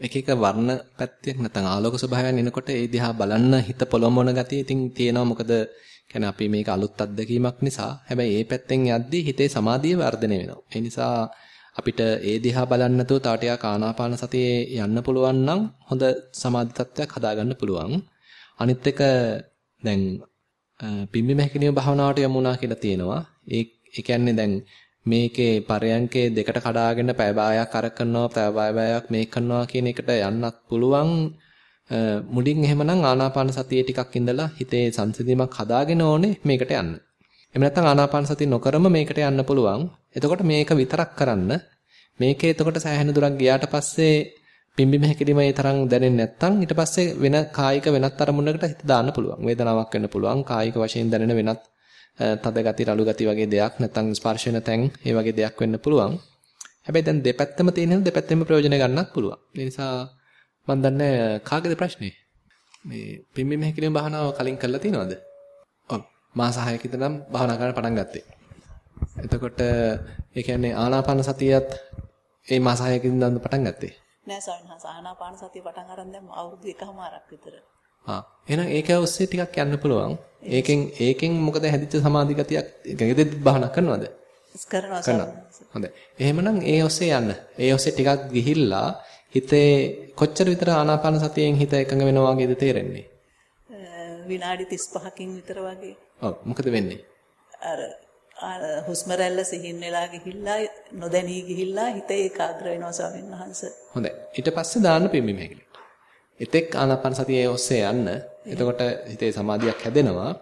Speaker 1: එක එක වර්ණ පැත්තක් නැත්නම් ආලෝක ස්වභාවයන් එනකොට ඒ දිහා බලන්න හිත පොළොමොන ගතිය ඉතින් තියෙනවා මොකද කියන්නේ අපි මේක අලුත් අත්දැකීමක් නිසා හැබැයි ඒ පැත්තෙන් යද්දී හිතේ සමාධිය වර්ධනය වෙනවා. ඒ නිසා අපිට ඒ දිහා බලන්න නැතුව තව ටිකක් ආනාපාන සතියේ යන්න පුළුවන් නම් හොඳ සමාධි තත්ත්වයක් හදාගන්න පුළුවන්. අනිත් එක දැන් පිම්බිම හැකිනීම භාවනාවට යමුනා කියලා තියෙනවා. ඒ ඒ කියන්නේ දැන් මේකේ පරයන්කේ දෙකට කඩාගෙන පැය භාගයක් අර කරනවා පැය භාගයක් මේක කරනවා කියන එකට යන්නත් පුළුවන්. මුඩින් එහෙමනම් ආනාපාන සතියේ ටිකක් ඉඳලා හිතේ සංසිඳීමක් හදාගෙන ඕනේ මේකට යන්න. එහෙම නැත්නම් ආනාපාන සතිය නොකරම මේකට යන්න පුළුවන්. එතකොට මේක විතරක් කරන්න. මේකේ එතකොට සෑහෙන දුරක් ගියාට පස්සේ පිම්බිම හැකිලිම ඒ තරම් දැනෙන්නේ නැත්නම් ඊට පස්සේ වෙන කායික වෙනත් අරමුණකට හිත දාන්න පුළුවන්. වේදනාවක් වෙන්න පුළුවන්. කායික වශයෙන් දැනෙන වෙනත් තද ගති, රළු ගති වගේ දෙයක් නැත්නම් ස්පර්ශ වෙන තැන් ඒ වගේ දෙයක් වෙන්න පුළුවන්. හැබැයි දැන් දෙපැත්තම තියෙන දෙපැත්තෙම ප්‍රයෝජන ගන්නත් පුළුවන්. ඒ නිසා මම දන්නේ කාගේද ප්‍රශ්නේ? මේ පිම්බිම හැකිලිම භාවනාව කලින් කරලා තියෙනවද? මාස 6ක ඉඳන් භාවනා කරන්න පටන් ගත්තේ. එතකොට ඒ කියන්නේ ආනාපාන සතියත් ඒ මාස 6ක ඉඳන් පටන් ගත්තේ.
Speaker 6: නෑ ස්වාමීන් වහන්සේ ආනාපාන සතිය පටන් අරන් දැන් අවුරුදු එකමාරක් විතර.
Speaker 1: ආ එහෙනම් ඒක ඔස්සේ ටිකක් යන්න පුළුවන්. ඒකෙන් ඒකෙන් මොකද හැදිච්ච සමාධි ගතියක් ගෙදෙද්දි බහනා කරනවද?
Speaker 6: කරනවා
Speaker 1: කරනවා. හොඳයි. එහෙමනම් ඒ ඔස්සේ යන්න. ඒ ඔස්සේ ටිකක් ගිහිල්ලා හිතේ කොච්චර විතර ආනාපාන සතියෙන් හිත එකඟ වෙනවා වගේද තේරෙන්නේ?
Speaker 6: විනාඩි 35කින් විතර වගේ.
Speaker 1: ඔව් මොකද වෙන්නේ?
Speaker 6: අර හුස්ම රැල්ල සිහින් වෙලා ගිහිල්ලා නොදැනී ගිහිල්ලා හිත ඒකාග්‍ර වෙනවා ස්වාමීන් වහන්සේ.
Speaker 1: හොඳයි. ඊට පස්සේ දාන්න පිම්බීම හැකිලි. එතෙක් ආනාපාන සතියේ ඔස්සේ යන්න. එතකොට හිතේ සමාධියක් හැදෙනවා.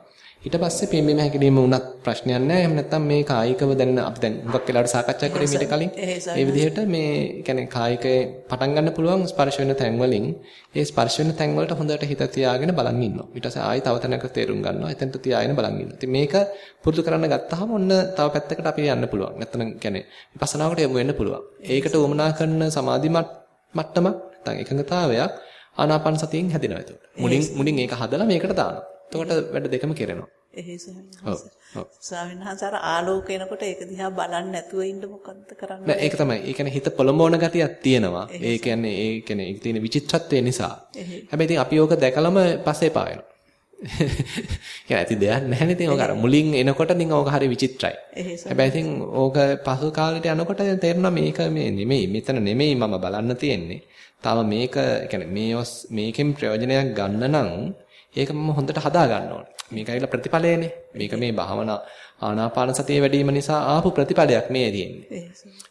Speaker 1: ඊට පස්සේ පිම්බීම හැකිලිම වුණත් ප්‍රශ්නයක් නැහැ. එහෙම නැත්නම් මේ කායිකව දැනෙන අපි දැන් හුඟක් වෙලාවට සාකච්ඡා කරේ මීට කලින්. ඒ විදිහට මේ කියන්නේ කායිකේ පටන් ගන්න පුළුවන් ස්පර්ශ වෙන තැන් වලින් ඒ ස්පර්ශ වෙන තැන් වලට හොඳට හිත තියාගෙන බලන් ඉන්නවා. ඊට පස්සේ ආයෙ තව තැනක තේරුම් ගන්නවා. එතනට තියාගෙන බලන් ඉන්නවා. ඉතින් මේක පුරුදු කරන්න ගත්තාම ඔන්න තව පැත්තකට අපි යන්න පුළුවන්. නැත්නම් කියන්නේ විපස්සනාවට යමු වෙන්න පුළුවන්. ඒකට උවමනා කරන සමාධි මට්ටමක් නැත්නම් එකඟතාවයක් ආනාපාන සතියෙන් හැදෙනවා එතකොට. මුලින් මුලින් ඒක හදලා මේකට දානවා. එතකොට වැඩ දෙකම කෙරෙනවා.
Speaker 6: එහෙයි ස්වාමීන් වහන්සේ අර ආලෝක එනකොට ඒක දිහා බලන්නේ නැතුව ඉන්න මොකද්ද කරන්නේ?
Speaker 1: නෑ ඒක තමයි. ඒ කියන්නේ හිත පොළඹවන ගතියක් තියෙනවා. ඒ කියන්නේ ඒ කියන්නේ ඒක තියෙන විචිත්‍රත්වය නිසා. හැබැයි ඉතින් අපි ඕක දැකලම පස්සේ පාවෙනවා. කියන්නේ ඇති දෙයක් නැහැ නේ ඉතින් ඕක අර මුලින් එනකොට ඉතින් ඕක හරි විචිත්‍රයි. හැබැයි ඉතින් ඕක පසු කාලෙට යනකොට තේරෙනවා මේක මේ නෙමෙයි මෙතන නෙමෙයි මම බලන්න තියෙන්නේ. තාම මේක කියන්නේ මේ මේකෙන් ප්‍රයෝජනයක් ගන්න නම් ඒක මම හොඳට හදා ගන්න ඕනේ. මේක ඇවිල්ලා ප්‍රතිඵලයනේ. මේක මේ භාවනා ආනාපාන සතිය වැඩිම නිසා ආපු ප්‍රතිඵලයක් මේ තියෙන්නේ.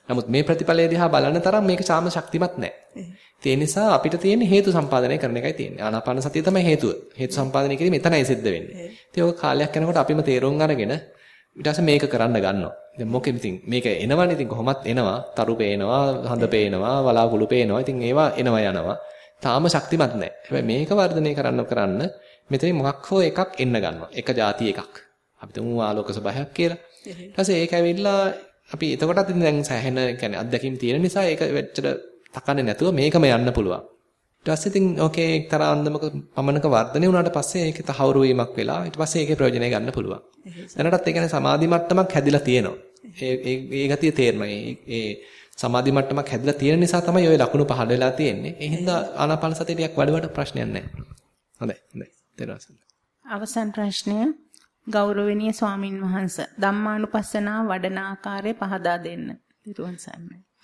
Speaker 1: නමුත් මේ ප්‍රතිඵලය දිහා බලන තරම් මේක චාම ශක්තිමත් නැහැ. ඒ නිසා අපිට තියෙන්නේ හේතු සම්පාදනය කරන එකයි තියෙන්නේ. ආනාපාන සතිය තමයි හේතුව. හේතු සම්පාදනය කිරීම එතනයි සිද්ධ වෙන්නේ. ඉතින් ඔය කාලයක් යනකොට අපිම තේරුම් අරගෙන ඊට පස්සේ මේක කරන්න ගන්නවා. දැන් මොකෙද ඉතින් මේක එනවනේ ඉතින් කොහොමත් එනවා. තරු පේනවා, හඳ පේනවා, වලාකුළු පේනවා. ඉතින් ඒවා එනවා යනවා. තාම ශක්තිමත් නැහැ. හැබැයි මේක වර්ධනය කරන්න කරන්න මෙතනින් මොකක් හෝ එකක් එන්න ගන්නවා. එක જાති එකක්. අපි තුමු ආලෝක සභාවක් කියලා. ඊට පස්සේ ඒක ඇවිල්ලා අපි එතකොටත් දැන් සැහෙන يعني අත්දැකීම් තියෙන නිසා ඒක වෙච්චට තකන්නේ නැතුව මේකම යන්න පුළුවන්. ඊට පස්සේ ඉතින් ඕකේ එක්තරා අන්දමක පමණක වර්ධනය වුණාට පස්සේ ඒකේ තහවුරු වීමක් වෙලා ඊට පස්සේ ඒකේ ප්‍රයෝජනය ගන්න පුළුවන්. දැනටත් ඒ කියන්නේ සමාධි මට්ටමක් හැදිලා තියෙනවා. ඒ ඒ ගතිය තේරෙනවා. ඒ සමාධි මට්ටමක් හැදලා තියෙන නිසා තමයි ওই ලකුණු පහළ වෙලා තියෙන්නේ. ඒ හින්දා ආනාපාන සතිය ටිකක් වැඩවට ප්‍රශ්නයක් නැහැ. හොඳයි. හොඳයි. තේරුණා.
Speaker 2: අවසන් ප්‍රශ්නය ගෞරවනීය ස්වාමින් වහන්සේ ධම්මානුපස්සනා වඩන ආකාරය පහදා දෙන්න. ඊටවන් සම්මයි.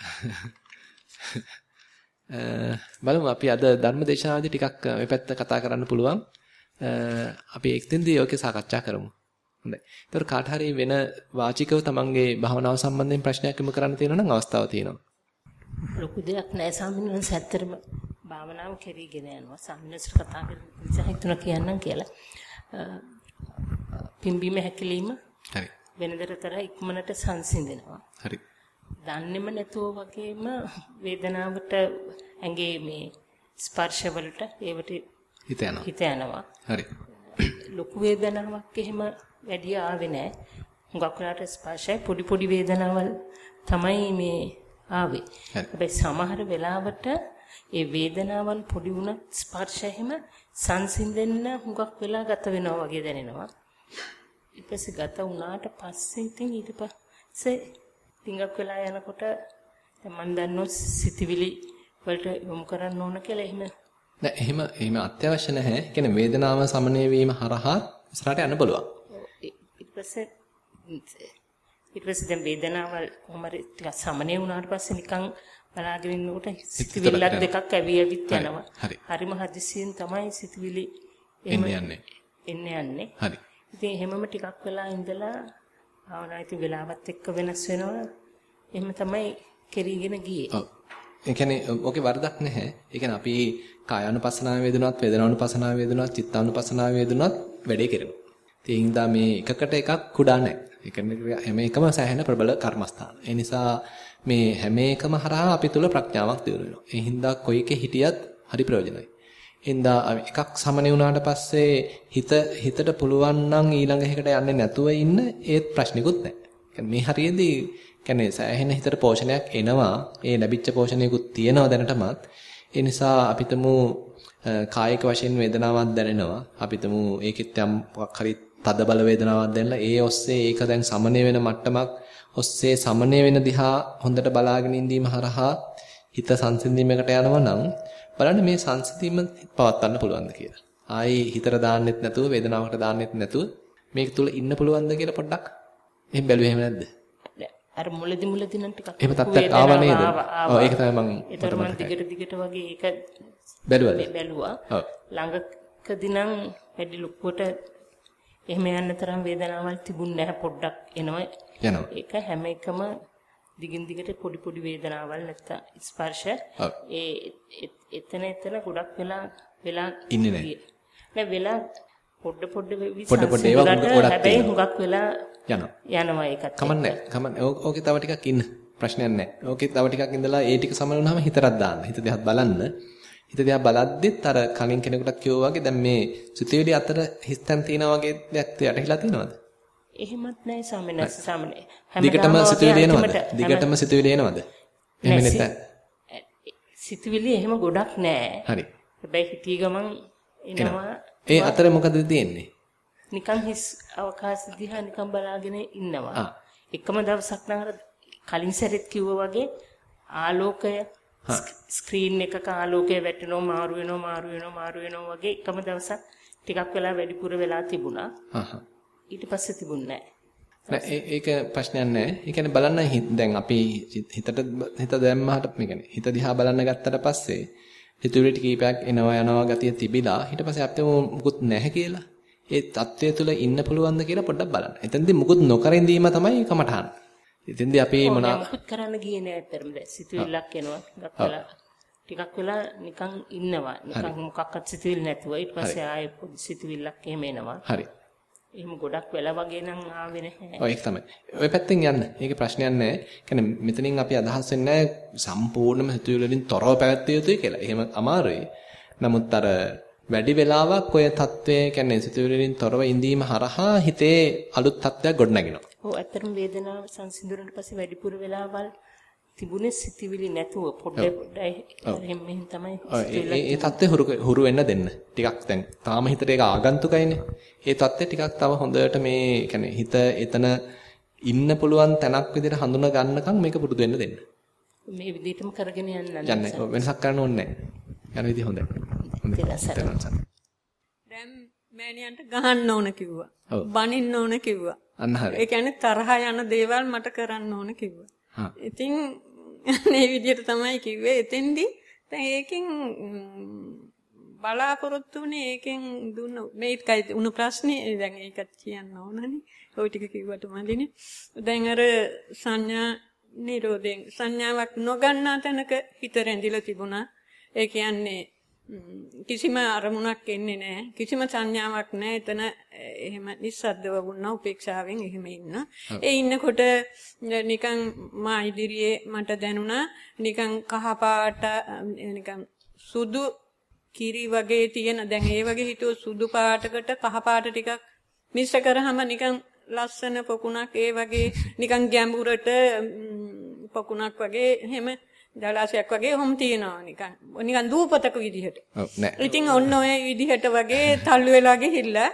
Speaker 1: බලමු අපි අද ධර්ම දේශනාවේදී ටිකක් මේ පැත්ත කතා කරන්න පුළුවන්. අපි එක්තෙන්දී ඔයකේ සාකච්ඡා කරමු. හොඳයි. ඒතර කාට හරි වෙන වාචිකව තමන්ගේ භවනාව සම්බන්ධයෙන් ප්‍රශ්නයක් යොමු කරන්න තියෙනවා නම් අවස්ථාව තියෙනවා.
Speaker 7: ලොකු දෙයක් නෑ සාමිනවන්ස ඇත්තටම භාවනාව කෙරීගෙන යනවා. සාමිනවන්සට කතා කරන නිසා හිතුණා කියන්නම් කියලා. පිම්බීම හැකිලිම
Speaker 1: හරි.
Speaker 7: වෙනදටතර ඉක්මනට සංසිඳෙනවා.
Speaker 1: හරි.
Speaker 7: දන්නේම නැතුව වගේම වේදනාවට ඇඟේ මේ ස්පර්ශවලට ඒවට
Speaker 1: හිත යනවා.
Speaker 7: හිත යනවා.
Speaker 1: හරි.
Speaker 7: ලොකු වේදනාවක් එහෙම වැඩි ආවේ නැහැ. හුඟක් වෙලාට ස්පර්ශය පොඩි පොඩි වේදනාවල් තමයි මේ ආවේ. හැබැයි සමහර වෙලාවට ඒ වේදනාවල් පොඩි වුණත් ස්පර්ශ එහෙම සංසිඳෙන්න හුඟක් වෙලා ගත වෙනවා වගේ දැනෙනවා. ඊට පස්සේ ගත වුණාට පස්සේ ඉතින් ඊට පස්සේ ටිකක් වෙලා යනකොට දැන් මම දන්නෝ සිතවිලි වලට යොමු කරන්න ඕන කියලා එහෙම
Speaker 1: නෑ එහෙම එහෙම අත්‍යවශ්‍ය නැහැ. ඒ කියන්නේ වේදනාව සමනය වීම හරහා ඉස්සරහට යන්න පුළුවන්.
Speaker 7: ඊට පස්සේ ඊට පස්සේ දැන් වේදනාවල් කොහමද ටිකක් සමනය වුණාට පස්සේ නිකන් බලාගෙන ඉන්නකොට සිතවිල්ලක් දෙකක් ඇවි ඇවිත් යනවා. හරිම හදිසියෙන් තමයි සිතවිලි
Speaker 1: එන්නේ යන්නේ.
Speaker 7: එන්නේ යන්නේ.
Speaker 1: හරි.
Speaker 7: ඉතින් එහෙමම ටිකක් වෙලා ඉඳලා භාවනා ඉතින් වෙලාවත් එක්ක වෙනස් වෙනවා. එහෙම තමයි කෙරීගෙන ගියේ.
Speaker 1: ඔව්. ඒ කියන්නේ ඔකේ වරදක් නැහැ. ඒ කියන්නේ අපි කායානුපස්සනාව වේදුනත්, වේදනානුපස්සනාව වේදුනත්, චිත්තානුපස්සනාව වේදුනත් වැඩේ කරනවා. ඒ හින්දා මේ එකකට එකක් කුඩා නැහැ. ඒ කියන්නේ හැම එකම සෑහෙන ප්‍රබල කර්මස්ථාන. ඒ නිසා මේ හැම එකම හරහා අපි තුල ප්‍රඥාවක් දිනු වෙනවා. ඒ හින්දා කොයි එකේ හිටියත් හරි ප්‍රයෝජනයි. හින්දා එකක් සමනේ වුණාට පස්සේ හිත හිතට පුළුවන් නම් ඊළඟ එකකට යන්නේ නැතුව ඉන්න ඒත් ප්‍රශ්නිකුත් නැහැ. මේ හරියේදී කියන්නේ සෑහෙන හිතට පෝෂණයක් එනවා. ඒ ලැබිච්ච පෝෂණයකුත් තියෙනවා දැනටමත්. ඒ නිසා අපිටම කායික වශයෙන් වේදනාවක් දැනෙනවා. අපිටම ඒකෙත් යම් මොකක් හරි තද බල වේදනාවක් දැනලා ඒ ඔස්සේ ඒක දැන් සමනය වෙන මට්ටමක් ඔස්සේ සමනය වෙන දිහා හොඳට බලාගෙන ඉඳීම හරහා හිත සංසිඳීමකට යනවා නම් බලන්න මේ සංසිඳීම පවත්වන්න පුළුවන්ද කියලා. ආයි හිතට දාන්නෙත් නැතුව වේදනාවකට දාන්නෙත් නැතුව මේක තුල ඉන්න පුළුවන්ද කියලා පොඩ්ඩක් එහෙම බැලුවේ එහෙම නැද්ද?
Speaker 7: අර මුලදි මුලදි නම් ටිකක්
Speaker 1: එහෙම තත්ත්වයක් ආව නේද? ඔව් ඒක තමයි මම
Speaker 7: ඒතර මම දිගට දිගට වගේ ඒක
Speaker 1: බැලුවද?
Speaker 7: බැලුවා.
Speaker 1: ඔව්.
Speaker 7: ළඟකදී නම් වැඩි ලොකුවට එහෙම යන්න තරම් වේදනාවක් තිබුණ නැහැ පොඩ්ඩක් එනවා.
Speaker 1: යනවා.
Speaker 7: ඒක හැම එකම දිගින් දිගට පොඩි පොඩි වේදනාවල් නැත්නම් ස්පර්ශ ඒ එතන එතන ගොඩක් වෙලා වෙලා
Speaker 1: ඉන්නේ නැහැ.
Speaker 7: නෑ වෙලා පොඩ පොඩ
Speaker 1: පොඩ පොඩ ඒවා ගොඩක්
Speaker 7: හැබැයි හුඟක් වෙලා
Speaker 1: යනවා.
Speaker 7: යනවා ඒකත්.
Speaker 1: කමන්නේ කමන්නේ. ඕකේ තව ටිකක් ඉන්න. ප්‍රශ්නයක් නැහැ. ඕකේ තව ටිකක් ඉඳලා ඒ ටික සමන වුණාම හිතරක් දාන්න. හිත දිහා බලන්න. හිත දිහා බලද්දිත් අර කලින් කෙනෙකුට කිව්වා වගේ දැන් මේ සිතුවිලි අතර හිස්තන් තියනා වගේ දෙයක් යටහිලා තියෙනවද?
Speaker 7: එහෙමත් නැහැ සාමනස් සාමනේ.
Speaker 1: දිගටම සිතුවිලි එනවද? දිගටම සිතුවිලි එනවද? එහෙම නැත්නම්
Speaker 7: සිතුවිලි එහෙම ගොඩක් නැහැ.
Speaker 1: හරි.
Speaker 7: හැබැයි හිතී ගමන් එනවා.
Speaker 1: ඒ අතරේ මොකද තියෙන්නේ?
Speaker 7: නිකන් හිස් අවකාශ දිහා නිකන් බලාගෙන ඉන්නවා. එකම දවසක් නම් කලින් සැරෙත් කිව්වා වගේ ආලෝකය ස්ක්‍රීන් එකක ආලෝකය වැටෙනවා මාරු වෙනවා මාරු වෙනවා මාරු වෙනවා වගේ එකම දවසක් ටිකක් වෙලා වැඩිපුර වෙලා තිබුණා. ඊට පස්සේ තිබුණේ
Speaker 1: නැහැ. ඒක ප්‍රශ්නයක් නැහැ. ඒ කියන්නේ බලන්න දැන් අපි හිතට හිත දැම්මහට මේ කියන්නේ හිත දිහා බලන්න ගත්තට පස්සේ හිතුවිලි කීපයක් එනවා යනවා ගතිය තිබිලා ඊට පස්සේ අපිට මුකුත් නැහැ කියලා. ඒ தත්වය තුළ ඉන්න පුළුවන්ද කියලා පොඩ්ඩක් බලන්න. එතෙන්දී මුකුත් නොකර ඉඳීම තමයි කමඨාන. එතෙන්දී අපි මොනවා
Speaker 7: මුකුත් කරන්න ගියේ නෑ දැන් සිතුවිල්ලක් එනවා. වෙලා ටිකක් වෙලා නිකන් ඉන්නවා. නිකන් මොකක්වත් සිතුවිලි නැතුව ඊට පස්සේ ආයෙ සිතුවිල්ලක් එහෙම එනවා.
Speaker 1: හරි.
Speaker 7: එහෙම ගොඩක් වෙලා වගේ නම් ආවේ නැහැ.
Speaker 1: ඔය ඒක තමයි. ඔය පැත්තෙන් යන්න. ඒකේ ප්‍රශ්නයක් නැහැ. කියන්නේ මෙතනින් අපි අදහස් වෙන්නේ සම්පූර්ණම හිතුවිලි වලින් තොරව පැවැත්විය යුතුයි කියලා. එහෙම අමාරුයි. නමුත් අර වැඩි වෙලාවක් ඔය தત્ත්වය කියන්නේ සිතුවිලි වලින් තොරව ඉඳීම හරහා හිතේ අලුත් තත්ත්වයක් ගොඩනගෙනවා.
Speaker 7: ඔව් ඇත්තටම වේදනාව සංසිඳුනට පස්සේ වැඩිපුර වෙලාවල් තිබුණේ සිතිවිලි නැතුව පොඩ්ඩයි එහෙම මෙහෙම තමයි
Speaker 1: ඒ ඒ தත්ත්වය හුරු වෙන්න දෙන්න. ටිකක් දැන් තාම හිතට ඒක ආගන්තුකයිනේ. ඒ தත්ත්වය ටිකක් තව හොඳට මේ කියන්නේ හිත එතන ඉන්න පුළුවන් තැනක් විදිහට හඳුනා ගන්නකම් මේක පුරුදු වෙන්න දෙන්න.
Speaker 7: මේ විදිහටම කරගෙන යන්න
Speaker 1: යන්න වෙනසක් කරන්න ඕනේ නැහැ. යන විදිහ හොඳයි.
Speaker 8: දැන් මෑණියන්ට ගහන්න ඕන කිව්වා. බනින්න ඕන කිව්වා.
Speaker 1: අන්න හරි.
Speaker 8: ඒ කියන්නේ තරහ යන දේවල් මට කරන්න ඕන කිව්වා. ඉතින් මේ විදිහට තමයි කිව්වේ. එතෙන්දී දැන් ඒකෙන් බලාපොරොත්තු වුණේ ඒකෙන් දුන්න මේකයි උණු ප්‍රශ්නේ දැන් ඒකත් කියන්න ඕනනේ. ওই ටික කිව්වට මදිනේ. දැන් අර සංඥා නිරෝධයෙන් සංඥාවක් නොගන්නා තැනක හිත රැඳිලා තිබුණා. ඒ කියන්නේ කිසිම අරමුණක් එන්නේ නැහැ. කිසිම සංඥාවක් නැහැ. එතන එහෙම නිස්සද්දව වුණා උපේක්ෂාවෙන් එහෙම ඉන්න. ඒ ඉන්නකොට නිකන් මා ඉදිරියේ මට දැනුණා නිකන් කහපාට නිකන් සුදු කිරි වගේ තියෙන දැන් ඒ වගේ හිතුව සුදු පාටකට කහ පාට ටිකක් මිශ්‍ර කරාම නිකන් ලස්සන පොකුණක් ඒ වගේ නිකන් ගැඹුරට පොකුණක් වගේ එහෙම ජලාශයක් වගේ ඔහොම තියෙනවා නිකන්. නිකන් දූපතක විදිහට.
Speaker 1: ඔව් නෑ.
Speaker 8: ඉතින් ඔන්න ඔය විදිහට වගේ තල්ලු වෙලා ගිහිල්ලා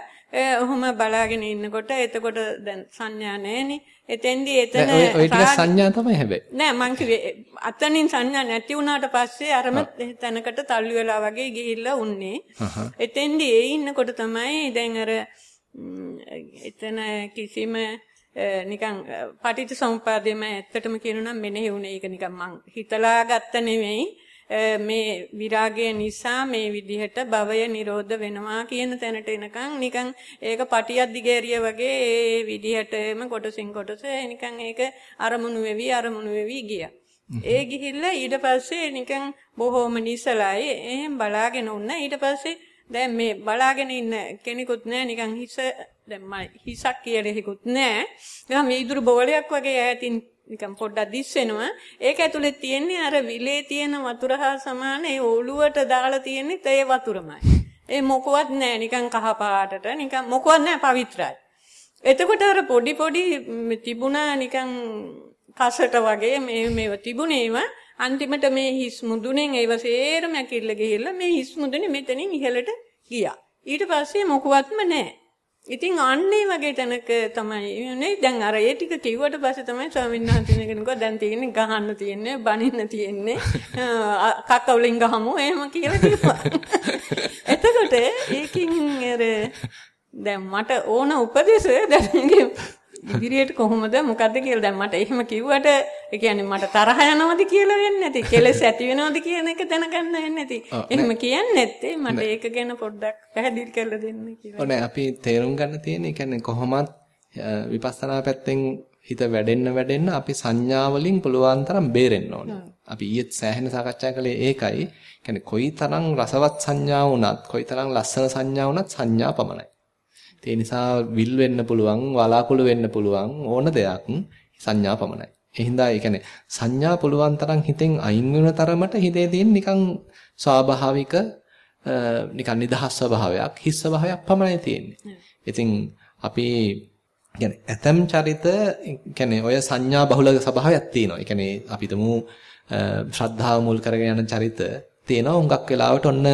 Speaker 8: ඔහොම බලාගෙන ඉන්නකොට එතකොට දැන් සංඥා නැහෙනේ. එතෙන්දී එතන
Speaker 1: ඔය ටික සංඥා තමයි හැබැයි.
Speaker 8: නෑ මං කිව්වේ අතනින් සංඥා නැති වුණාට පස්සේ අරම තැනකට තල්ලු වෙලා වගේ ගිහිල්ලා උන්නේ. එතෙන්දී ඒ ඉන්නකොට තමයි දැන් අර එතන කිසිම නිකන් පටිච්ච සමුපාදයේම ඇත්තටම කියනවා නම් මෙනෙහි වුණේ ඒක නිකන් මං හිතලා ගත්ත නෙමෙයි. මේ විරාගය නිසා මේ විදිහට භවය නිරෝධ වෙනවා කියන තැනට එනකන් නිකන් ඒක පටියක් දිගෑරිය වගේ ඒ විදිහටම කොටසින් කොටස නිකන් ඒක අරමුණු වෙවි අරමුණු වෙවි ගියා. ඒ ගිහිල්ලා ඊට පස්සේ නිකන් බොහොම නිසලයි. එහෙන් බලාගෙන උන්න. ඊට පස්සේ දැන් මේ බලාගෙන ඉන්න කෙනෙකුත් නෑ. නිකන් හිස දැන් මම හිසක් කියලා එකකුත් නෑ. නිකන් මේ ඉදුරු බෝලයක් වගේ ඈතින් නිකන් පොඩ්ඩක් දිස් වෙනවා. ඒක ඇතුලේ තියෙන්නේ අර විලේ තියෙන වතුර හා සමාන ඒ ඔළුවට දාලා තියෙන්නේ තේ වතුරමයි. ඒ මොකවත් නෑ නිකන් කහ පාටට නිකන් මොකවත් නෑ පවිත්‍රායි. එතකොට අර පොඩි පොඩි තිබුණා නිකන් කසට වගේ මේ මේව තිබුණේම අන්තිමට මේ හිස් මුදුනෙන් ඒව සේරම ඇකිල්ල ගිහිල්ලා මේ හිස් මුදුනේ මෙතනින් ඉහළට ගියා. ඊට පස්සේ මොකවත්ම නැහැ. ඉතින් අන්නේ වගේ තැනක තමයි නේ දැන් අර ඒ ටික කිව්වට පස්සේ තමයි ස්වාමීන් වහන්සේ කෙනෙක්ව දැන් තියෙන්නේ ගහන්න තියෙන්නේ බනින්න තියෙන්නේ කක්ක වලින් ගහමු එහෙම කියලා කිව්වා. එතකොට ඒකින් අර දැන් මට ඕන උපදේශ දැන් ඉදිරියට කොහොමද මොකද්ද කියලා දැන් මට එහෙම කිව්වට ඒ කියන්නේ මට තරහ යනවද කියලා වෙන්නේ නැති. කෙලෙස් ඇති වෙනවද කියන එක දැනගන්න වෙන්නේ නැති. එහෙම කියන්නේ නැත්තේ මට ඒක ගැන පොඩ්ඩක් පැහැදිලි කරලා දෙන්න කියලා.
Speaker 1: ඔනේ අපි තේරුම් ගන්න තියෙන්නේ කියන්නේ කොහොමත් විපස්සනා පැත්තෙන් හිත වැඩෙන්න වැඩෙන්න අපි සංඥා වලින් පුළුවන් තරම් බේරෙන්න ඕනේ. අපි ඊයේත් සෑහෙන සාකච්ඡා කළේ ඒකයි. කියන්නේ කොයිතරම් රසවත් සංඥා වුණත්, කොයිතරම් ලස්සන සංඥා වුණත් සංඥා පමණයි. ඒ නිසා විල් වෙන්න පුළුවන්, වලාකුළු වෙන්න පුළුවන් ඕන දෙයක් සංඥා පමණයි. ඒ හින්දා ඒ කියන්නේ සංඥා පුළුවන් තරම් හිතෙන් අයින් වෙන තරමට හිතේ තියෙන නිකන් ස්වාභාවික නිකන් නිදහස් ස්වභාවයක්, හිස් ස්වභාවයක් පමණයි තියෙන්නේ. ඉතින් අපි කියන්නේ ඇතම් චරිත කියන්නේ ඔය සංඥා බහුල ස්වභාවයක් තියෙනවා. ඒ කියන්නේ අපි තුමු ශ්‍රද්ධාව මුල් කරගෙන යන චරිත තියෙනවා. හුඟක් වෙලාවට ඔන්න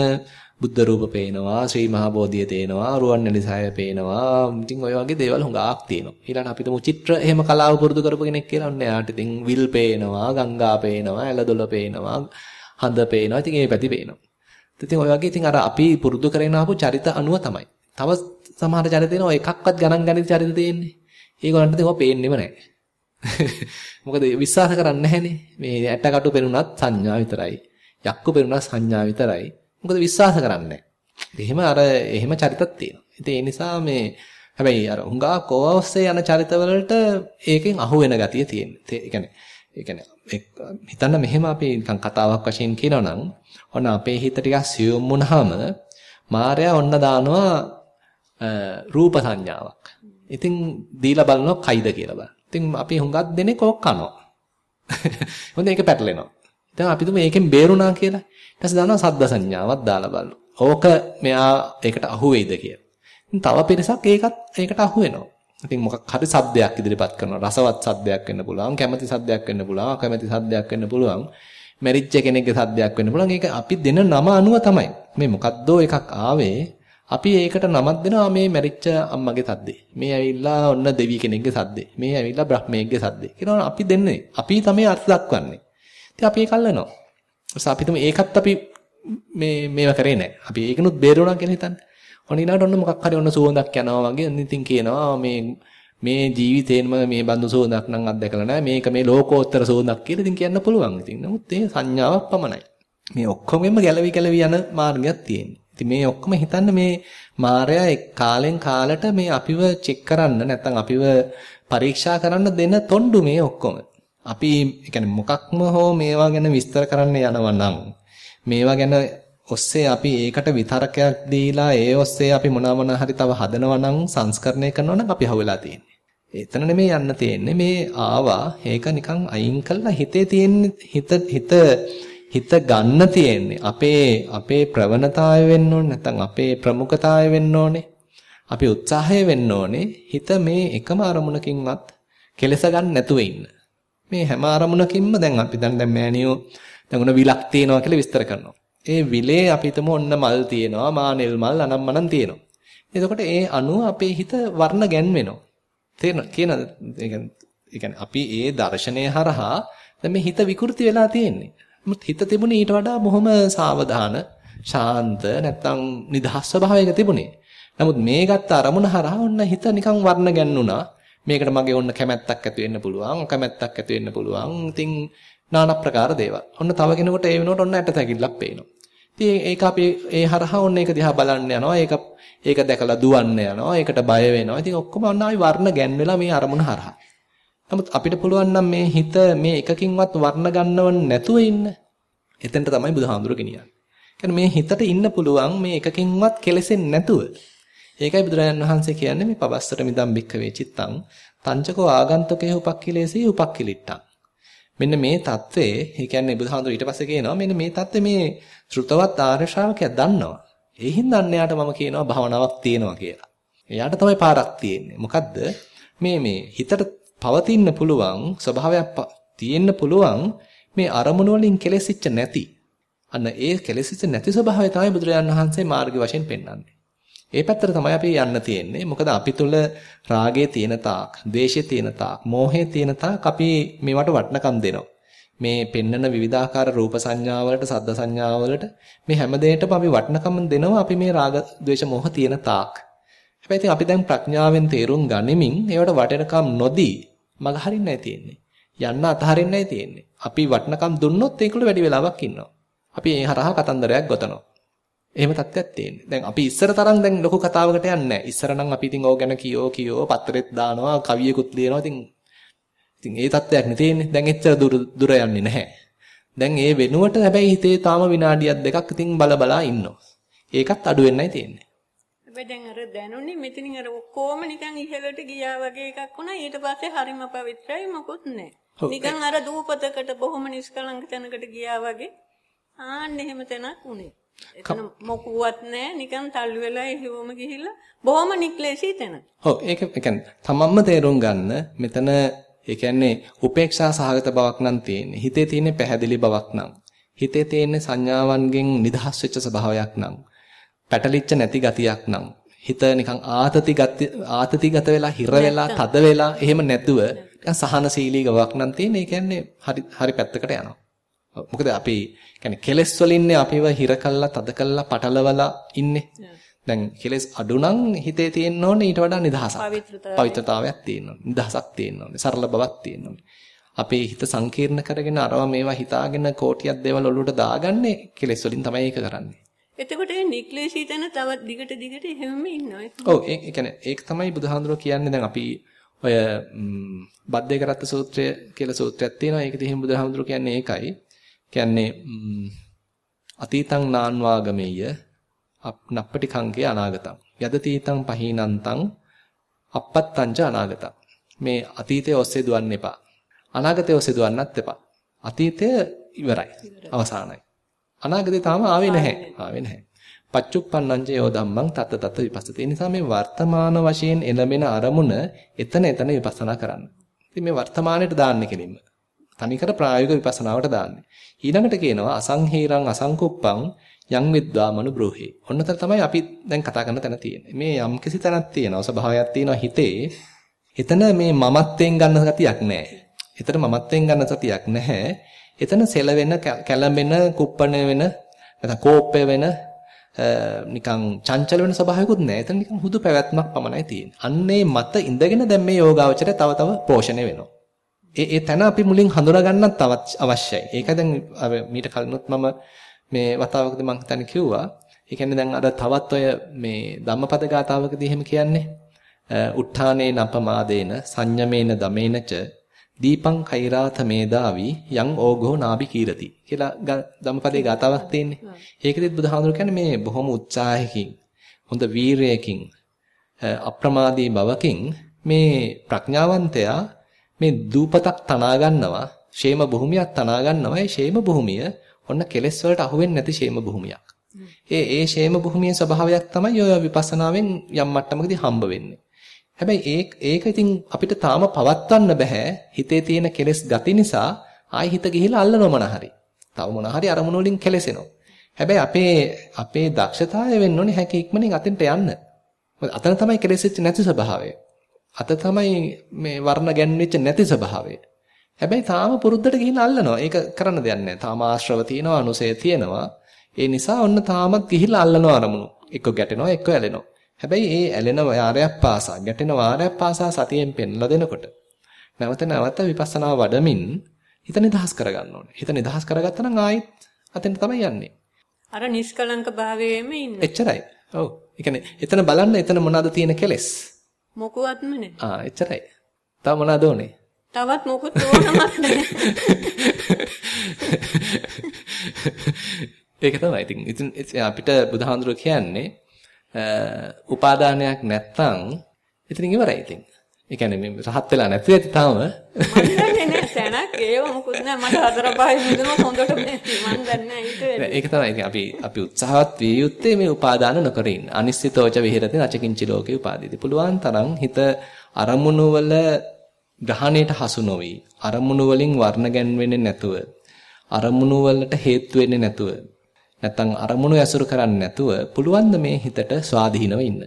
Speaker 1: බුද්ධ රූප පේනවා, ශ්‍රී මහා බෝධිය තේනවා, රුවන්වැලිසෑය පේනවා. ඉතින් ඔය වගේ දේවල් හුඟක් තියෙනවා. ඊළඟ අපි තුමු චිත්‍ර එහෙම කලාව පුරුදු කරපු කෙනෙක් කියලා ඔන්න එයාට ඉතින් විල් පේනවා, ගංගා පේනවා, ඇලදොල පේනවා, හඳ පේනවා. ඉතින් ඒ පැති පේනවා. ඉතින් ඔය වගේ ඉතින් අර අපි පුරුදු කරගෙන ආපු චරිත අනුව තමයි. තව සමහර චරිත තියෙනවා එකක්වත් ගණන් ගනිත චරිත තියෙන්නේ. ඒගොල්ලන්ට ඒවා පේන්නේම නැහැ. මොකද විශ්වාස කරන්නේ නැහනේ. මේ ඇටකටු පෙනුනත් සංඥා විතරයි. යක්කු පෙනුනත් සංඥා විතරයි. මොකද විශ්වාස කරන්නේ එහෙම අර එහෙම චරිතක් තියෙනවා. ඉතින් ඒ නිසා මේ හැබැයි අර හුඟා කෝවස්සේ යන චරිතවලට ඒකෙන් අහු වෙන ගතිය තියෙන්නේ. ඒ කියන්නේ ඒ කියන්නේ හිතන්න මෙහෙම අපි නිකන් කතාවක් වශයෙන් කියනවා නම් ඔන්න අපේ හිත ටිකක් සියුම් වුණාම මායя ඔන්න දානවා රූප සංඥාවක්. ඉතින් දීලා බලනවා කයිද කියලා බලන්න. ඉතින් අපි හුඟක් දෙනෙක් ඕක කනවා. හොඳ ඒක පැටලෙනවා. දැන් අපි තුමේ ඒකෙන් බේරුණා කියලා. ඊට පස්සේ දානවා සද්ද සංඥාවක් දාලා බලනවා. ඕක මෙයා ඒකට අහු වෙයිද කියලා. තව පිරිසක් ඒකත් ඒකට අහු වෙනවා. ඉතින් මොකක් හරි සද්දයක් ඉදිරිපත් කරනවා. රසවත් සද්දයක් වෙන්න පුළුවන්, කැමැති සද්දයක් වෙන්න පුළුවන්, අකමැති සද්දයක් වෙන්න පුළුවන්. මැරිච්ච කෙනෙක්ගේ සද්දයක් වෙන්න පුළුවන්. ඒක අපි දෙන නම අනුව තමයි. මේ මොකද්දෝ එකක් ආවේ. අපි ඒකට නමක් දෙනවා මේ මැරිච්ච අම්මගේ සද්දේ. මේ ඇවිල්ලා ඔන්න දෙවි කෙනෙක්ගේ සද්දේ. මේ ඇවිල්ලා බ්‍රහ්මයෙක්ගේ සද්දේ. කියනවා අපි දෙන්නේ. අපි තමයි අර්ථ දක්වන්නේ. ඉතින් අපි ඒක අල්ලනවා. ඊට අපි තුම ඒකත් අපි මේ මේව කරේ නැහැ. අපි ඒකනොත් බේරුණා කියලා හිතන්නේ. ඔන්න ඊළඟට ඔන්න මොකක් හරි ඔන්න සුවඳක් යනවා වගේ ඉතින් කියනවා මේ මේ ජීවිතේන්ම මේ බඳු සුවඳක් නම් අත්දැකලා නැහැ. මේක මේ ලෝකෝත්තර සුවඳක් කියලා ඉතින් කියන්න පුළුවන්. ඉතින් නමුත් ඒ සංඥාවක් පමණයි. මේ ඔක්කොගෙම ගැලවි ගැලවි යන මාර්ගයක් තියෙනවා. ඉතින් මේ ඔක්කොම හිතන්න මේ මායя එක් කාලෙන් කාලට මේ අපිව චෙක් කරන්න නැත්නම් අපිව පරීක්ෂා කරන්න දෙන තොණ්ඩු මේ ඔක්කොම. අපි කියන්නේ මොකක්ම හෝ මේවා ගැන විස්තර කරන්න යනවා නම් මේවා ගැන ඔස්සේ අපි ඒකට විතරකයක් දීලා ඒ ඔස්සේ අපි මොනවා හරි තව හදනවා නම් සංස්කරණය කරනවා නම් අපි හවුලා තියෙන්නේ. එතන නෙමෙයි යන්න තියෙන්නේ. මේ ආවා. ඒක නිකන් අයින් කළා හිතේ තියෙන හිත හිත හිත ගන්න තියෙන්නේ. අපේ අපේ ප්‍රවණතාවය වෙන්න ඕනේ. නැත්නම් අපේ ප්‍රමුඛතාවය වෙන්න ඕනේ. අපි උත්සාහය වෙන්න ඕනේ. හිත මේ එකම අරමුණකින්වත් කෙලස ගන්න නැතුව ඉන්න. මේ හැම අරමුණකින්ම දැන් අපි දැන් දැන් මෑනියෝ දැන් උන විලක් තියෙනවා කියලා විස්තර කරනවා. ඒ විලේ අපි හිතමු ඔන්න මල් තියෙනවා, මානෙල් මල් අනම්මනම් තියෙනවා. එතකොට ඒ අණුව අපේ හිත වර්ණ ගැන්වෙනවා. තේරෙනවද? කියනද? ඒ කියන්නේ අපි ඒ දර්ශනය හරහා දැන් මේ හිත විකෘති වෙලා තියෙන්නේ. නමුත් හිත තිබුණේ ඊට වඩා බොහොම සාවධාන, ශාන්ත නැත්තම් නිදහස් ස්වභාවයක තිබුණේ. නමුත් මේ ගත්ත අරමුණ හරහා ඔන්න හිත නිකන් වර්ණ ගැන්නුණා. මේකට මගේ ඔන්න කැමැත්තක් ඇති වෙන්න පුළුවන්, කැමැත්තක් ඇති වෙන්න පුළුවන්. ඉතින් নানা ප්‍රකාර දේවල්. ඔන්න තව කෙනෙකුට ඒ වෙනකොට ඔන්න ඇට තැකිල්ලක් පේනවා. ඉතින් ඒක අපි ඒ හරහා ඔන්න ඒක දිහා බලන්න යනවා. ඒක ඒක දැකලා දුවන්න යනවා. ඒකට බය වෙනවා. ඉතින් ඔක්කොම ඔන්න ආයි වර්ණ ගැන්වෙලා මේ අරමුණ හරහා. නමුත් අපිට පුළුවන් නම් මේ හිත මේ එකකින්වත් වර්ණ ගන්නව නැතුව ඉන්න. එතෙන්ට තමයි බුදුහාමුදුරු ගෙනියන්නේ. කියන්නේ මේ හිතට ඉන්න පුළුවන් මේ එකකින්වත් කෙලෙසෙන්නේ නැතුව. ඒකයි බුදුරජාන් වහන්සේ කියන්නේ මේ පබස්සර මිදම් බික්කවේ චිත්තං පංචකෝ ආගන්තුකේ උපක්ඛිලේසී උපක්ඛිලිට්ටං. මෙන්න මේ தત્ත්වයේ ඒ කියන්නේ බුදුහාඳුර ඊට පස්සේ කියනවා මෙන්න මේ தત્ත්වය මේ ශ්‍රුතවත් ආර්ය ශ්‍රාවකයා දන්නවා. ඒ හින්දාන්න යාට මම කියනවා භවනාවක් තියෙනවා කියලා. එයාට තමයි පාරක් තියෙන්නේ. මොකද්ද? මේ මේ හිතට පවතින්න පුළුවන් ස්වභාවයක් තියෙන්න පුළුවන් මේ අරමුණු වලින් කෙලෙසිච්ච නැති. අන්න ඒ කෙලෙසිච්ච නැති ස්වභාවය තමයි බුදුරජාන් වහන්සේ මාර්ගය වශයෙන් පෙන්වන්නේ. ඒ පැත්තට තමයි අපි යන්න තියෙන්නේ. මොකද අපි තුල රාගයේ තියෙන තාක්, ද්වේෂයේ තියෙන තාක්, මෝහයේ තියෙන තාක් අපි මේවට වටනකම් දෙනවා. මේ පෙන්නන විවිධාකාර රූප සංඥාවලට, සද්ද සංඥාවලට මේ හැම දෙයකටම අපි වටනකම් දෙනවා අපි මේ රාග, ද්වේෂ, මෝහ තියෙන තාක්. හැබැයි අපි දැන් ප්‍රඥාවෙන් තේරුම් ගනිමින් ඒවට වටනකම් නොදී මග හරින්නයි තියෙන්නේ. යන්න අතහරින්නයි තියෙන්නේ. අපි වටනකම් දුන්නොත් ඒකවල වැඩි වෙලාවක් ඉන්නවා. අපි ඒ හරහා කතන්දරයක් ගොතනවා. එහෙම තත්ත්වයක් තියෙන්නේ. දැන් අපි ඉස්සර තරම් දැන් ලොකු කතාවකට යන්නේ නැහැ. ඉස්සර නම් අපි ඉතින් ඕක ගැන කියෝ කියෝ පත්තරෙත් දානවා, කවියකුත් ලියනවා. ඉතින් ඉතින් ඒ තත්ත්වයක් නේ තියෙන්නේ. දැන් එච්චර දුර දුර යන්නේ නැහැ. දැන් ඒ වෙනුවට හැබැයි හිතේ තාම විනාඩියක් දෙකක් ඉතින් බල බලා ඉන්නවා. ඒකත් අඩු වෙන්නයි තියෙන්නේ.
Speaker 8: හැබැයි දැන් අර දැනුනේ මෙතනින් අර ඔක්කොම නිකන් ඉහළට ගියා වගේ එකක් වුණා. ඊට පස්සේ හරිම පවිත්‍රායි මොකුත් නැහැ. නිකන් අර දූපතකට බොහොම නිෂ්කලංක තැනකට ගියා වගේ. ආන්න එහෙම තැනක් උනේ. එතන මොකුවත් නැහැ නිකන් තල්ලු වෙලා එහෙවම ගිහිල්ලා බොහොම නික්ලේශී තැන.
Speaker 1: ඔව් ඒක කියන්නේ තමන්ම තේරුම් ගන්න මෙතන ඒ කියන්නේ උපේක්ෂා සහගත බවක් නම් තියෙන්නේ. හිතේ තියෙන පැහැදිලි බවක් නම්. හිතේ තියෙන සංඥාවන්ගෙන් නිදහස් වෙච්ච ස්වභාවයක් නම්. පැටලිච්ච නැති ගතියක් නම්. හිත නිකන් ආතති ගති ආතතිගත වෙලා හිර වෙලා තද වෙලා එහෙම නැතුව නිකන් සහනශීලී ගවක් නම් තියෙන. ඒ කියන්නේ හරි හරි පැත්තකට යනවා. මොකද අපි කියන්නේ කෙලස් වලින්නේ අපිව හිර කළා, තද කළා, පටලවලා ඉන්නේ. දැන් කෙලස් අඩු නම් හිතේ තියෙන්න ඕනේ ඊට වඩා නිදහසක්. පවිත්‍රතාවයක් තියෙන්න ඕනේ. නිදහසක් තියෙන්න ඕනේ. සරල බවක් තියෙන්න ඕනේ. අපේ හිත සංකීර්ණ කරගෙන අරවා මේවා හිතාගෙන කෝටියක් දේවල් ඔලුවට දාගන්නේ කෙලස් වලින් තමයි ඒක කරන්නේ.
Speaker 8: එතකොට ඒ නික්ලේශී තැන තව දිගට දිගට එහෙමම ඉන්නවා.
Speaker 1: ඔව් ඒ කියන්නේ ඒක තමයි බුදුහාඳුරෝ කියන්නේ දැන් අපි ඔය බද්දේකරත්ත සූත්‍රය කියලා සූත්‍රයක් තියෙනවා. ඒක දිහින් බුදුහාඳුරෝ කියන්නේ ඒකයි. කියන්නේ අතීතං නාන්වාගමෙය්‍ය නප්පටි කංගේ අනාගතං. යදතීතං පහීනන්තං අපත්තංච අනාගතං. මේ අතීතයේ ඔස්සේ දුවන්න එපා. අනාගතයේ ඔස්සේ දුවන්නත් එපා. අතීතය ඉවරයි. අවසానයි. අනාගතේ තාම ආවේ නැහැ. ආවේ නැහැ. පච්චුප්පන්නංච යෝ ධම්මං තත තත විපස්සති. ඒ නිසා මේ වර්තමාන වශයෙන් එළඹෙන අරමුණ එතන එතන විපස්සනා කරන්න. ඉතින් මේ වර්තමානයට දාන්න කෙලින්ම. තනිකර ප්‍රායෝගික විපස්සනාවට දාන්නේ. ඊළඟට කියනවා අසංහේරං අසංකුප්පං යං විද්වා මනුබ්‍රෝහි. ඔන්නතර තමයි අපි දැන් කතා කරන තැන තියෙන්නේ. මේ යම් කිසි තැනක් තියෙනවා ස්වභාවයක් තියෙනවා හිතේ. එතන මේ මමත්වෙන් ගන්න ගතියක් නැහැ. එතන මමත්වෙන් ගන්න සතියක් නැහැ. එතන සෙලවෙන, කැළඹෙන, කුප්පණ වෙන, නැත්නම් කෝප්පය වෙන නිකන් චංචල වෙන ස්වභාවයකුත් නැහැ. එතන නිකන් හුදු පැවැත්මක් පමණයි තියෙන්නේ. අන්නේ මත ඉඳගෙන දැන් මේ යෝගාවචරය තව තව පෝෂණය වෙනවා. ඒ ඒ තැන අපි මුලින් හඳුනා ගන්නත් අවශ්‍යයි. ඒක දැන් අර මීට කලිනුත් මම මේ වතාවකදී මම හිතන්නේ කිව්වා. ඒ කියන්නේ දැන් අර තවත් ඔය මේ ධම්මපද ගාතාවකදී එහෙම කියන්නේ. උත්ථානේ නපමාදේන සංයමේන දමේනච දීපං කෛරාත මේදාවි යං ඕඝෝ නාබි කීරති කියලා ධම්මපදයේ ගාතාවක් තියෙන්නේ. ඒකෙදිත් බුදුහාමුදුරු කියන්නේ මේ බොහොම උත්සාහයකින් හොඳ වීරයකින් අප්‍රමාදී බවකින් මේ ප්‍රඥාවන්තයා මේ දූපතක් තනා ගන්නවා, ෂේම භූමියක් තනා ගන්නවා. ඒ ෂේම භූමිය ඔන්න කෙලෙස් වලට අහු වෙන්නේ නැති ෂේම භූමියක්. ඒ ඒ ෂේම භූමියේ ස්වභාවයක් තමයි ඔය විපස්සනාවෙන් යම් මට්ටමකදී හම්බ වෙන්නේ. හැබැයි ඒක ඒක ඉතින් අපිට තාම පවත්වන්න බෑ. හිතේ තියෙන කෙලෙස් ගති නිසා ආයි හිත ගිහිලා අල්ලනවා මොන හරි. තව මොන හරි අරමුණු වලින් කෙලෙසෙනවා. හැබැයි අපේ අපේ දක්ෂතාවය වෙන්න ඕනේ හැකි ඉක්මනින් අතෙන්ට යන්න. මොකද අතන තමයි කෙලෙසෙච්ච නැති ස්වභාවය. අත තමයි මේ වර්ණ ගැන්වෙච්ච නැති ස්වභාවය. හැබැයි තාම පුරුද්දට ගිහිල්ලා අල්ලනවා. ඒක කරන්න දෙයක් නැහැ. තාම ආශ්‍රව තියෙනවා, අනුසය තියෙනවා. ඒ නිසා ඔන්න තාමත් ගිහිල්ලා අල්ලනවා අරමුණු. එක්ක ගැටෙනවා, එක්ක ඇලෙනවා. හැබැයි ඒ ඇලෙන වාරයක් පාසා, ගැටෙන වාරයක් පාසා සතියෙන් පෙන්ලා දෙනකොට නැවත නැවත විපස්සනා වඩමින් හිත නිදහස් කරගන්න ඕනේ. හිත නිදහස් කරගත්තා නම් ආයෙත් අතෙන් තමයි යන්නේ.
Speaker 8: අර නිෂ්කලංක භාවයේම ඉන්න.
Speaker 1: එච්චරයි. ඔව්. ඒ කියන්නේ එතන බලන්න එතන මොනවද තියෙන කෙලෙස්?
Speaker 8: මොකවත්ම නෑ.
Speaker 1: ආ එච්චරයි. තව මොනවද ඕනේ?
Speaker 8: තවත් මොකුත් ඕනමක් නැහැ.
Speaker 1: ඒක තමයි. ඉතින් ඉතින් අපිට බුදුහාඳුර කියන්නේ උපාදානයක් නැත්තම් ඉතින් ඉවරයි ඉතින්. ඒ කියන්නේ මේ රහත් වෙලා නැති ඇති තාම.
Speaker 8: ඒව මොකුත් නැහැ මට හතර පහයි මුදුන හොඳට මම දන්නේ නැහැ
Speaker 1: ඒක තමයි ඉතින් අපි අපි උත්සාහවත් විය යුත්තේ මේ උපාදාන නොකර ඉන්න. අනිශ්චිතෝච විහෙරති නචකින්චි ලෝකේ උපාදීති. පුළුවන් තරම් හිත අරමුණු වල ග්‍රහණයට හසු නොවි අරමුණු වලින් වර්ණ ගැන්වෙන්නේ නැතුව අරමුණු වලට හේතු වෙන්නේ නැතුව නැත්තම් අරමුණු ඇසුරු කරන්නේ නැතුව පුළුවන් මේ හිතට ස්වාධීනව ඉන්න.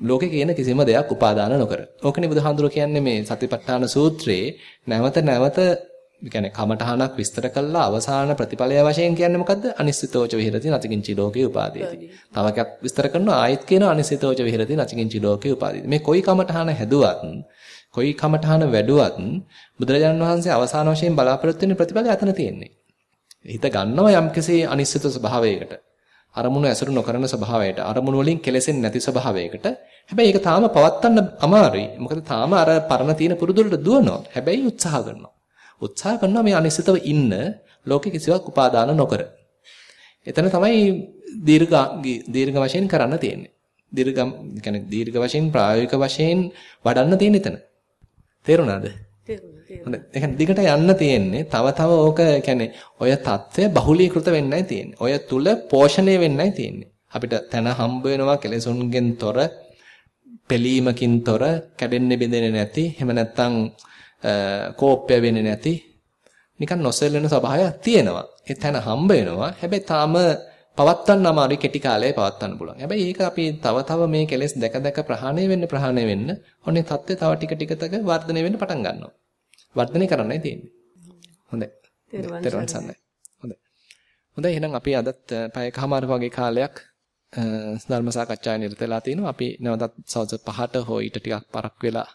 Speaker 1: ලෝකේ කියන කිසිම දෙයක් උපාදාන නොකර. ඕකනේ බුදුහාඳුර කියන්නේ මේ සතිපට්ඨාන සූත්‍රයේ නැවත නැවත කියන්නේ කමඨහනක් විස්තර කළා අවසාන ප්‍රතිඵලය වශයෙන් කියන්නේ මොකද්ද? අනිශ්චිතෝච විහෙරති නතිකින්චි ලෝකේ උපාදීති. තව එකක් විස්තර කරනවා ආයෙත් කියනවා අනිශ්චිතෝච විහෙරති නතිකින්චි ලෝකේ උපාදීති. මේ කොයි කමඨහන හැදුවත් කොයි කමඨහන වැඩුවත් බුදුරජාණන් වහන්සේ අවසාන වශයෙන් බලාපොරොත්තු වෙන ප්‍රතිඵලය අතන තියෙන්නේ. හිත ගන්නවා යම්කිසි අනිශ්චිත ස්වභාවයකට. අරමුණු ඇසුරු නොකරන ස්වභාවයට, අරමුණු වලින් කෙලෙසෙන්නේ නැති ස්වභාවයකට. හැබැයි ඒක තාම පවත්වන්න අමාරුයි. මොකද තාම අර පරණ තියෙන පුරුදුලට දුවනවා. හැබැයි උත්සාහ කරනවා. උත්සාහ කරනවා මේ අනිශ්චිතව ඉන්න ලෝකෙ කිසිවක් උපාදාන නොකර. එතන තමයි දීර්ඝ දීර්ඝ වශයෙන් කරන්න තියෙන්නේ. දීර්ඝ කියන්නේ දීර්ඝ වශයෙන් ප්‍රායෝගික වශයෙන් වඩන්න තියෙන එතන. තේරුණාද? තේරුණා. දිගට යන්න තියෙන්නේ තව තව ඕක කියන්නේ ඔය தත්ත්වය බහුලීකృత වෙන්නයි තියෙන්නේ. ඔය තුල පෝෂණය වෙන්නයි තියෙන්නේ. අපිට තන හම්බ වෙනවා කෙලෙසුන්ගෙන් තොර, පෙලීමකින් තොර, කැඩෙන්නේ බෙදෙන්නේ නැති, එහෙම නැත්නම් කෝප්‍ය වෙන්නේ නැති නිකන් නොසෙල්ලෙන ස්වභාවයක් තියෙනවා. ඒ තන හම්බ වෙනවා. හැබැයි තාම පවත්වන්න අමාරුයි කෙටි කාලයේ පවත්වන්න පුළුවන්. හැබැයි ඒක අපි තව තව මේ කෙලෙස් දැක දැක ප්‍රහාණය වෙන්න ප්‍රහාණය වෙන්න ඔන්නේ தත්ත්වය තව ටික ටික තක වර්ධනය වෙන්න පටන් ගන්නවා. වර්ධනය කරන්නයි තියෙන්නේ. හොඳයි. තෙරුවන් සරණයි. හොඳයි. හොඳයි එහෙනම් අපි අදත් පැයකමාර වගේ කාලයක් ධර්ම සාකච්ඡාවේ නිරත වෙලා තිනවා. අපි නැවතත් සවස් 5ට හෝ ඊට ටිකක් පරක් වෙලා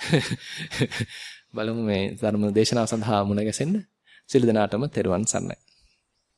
Speaker 1: බලමු මේ ධර්ම දේශනාව සඳහා මුණ ගැසෙන්න. සියලු දෙනාටම තෙරුවන් සරණයි.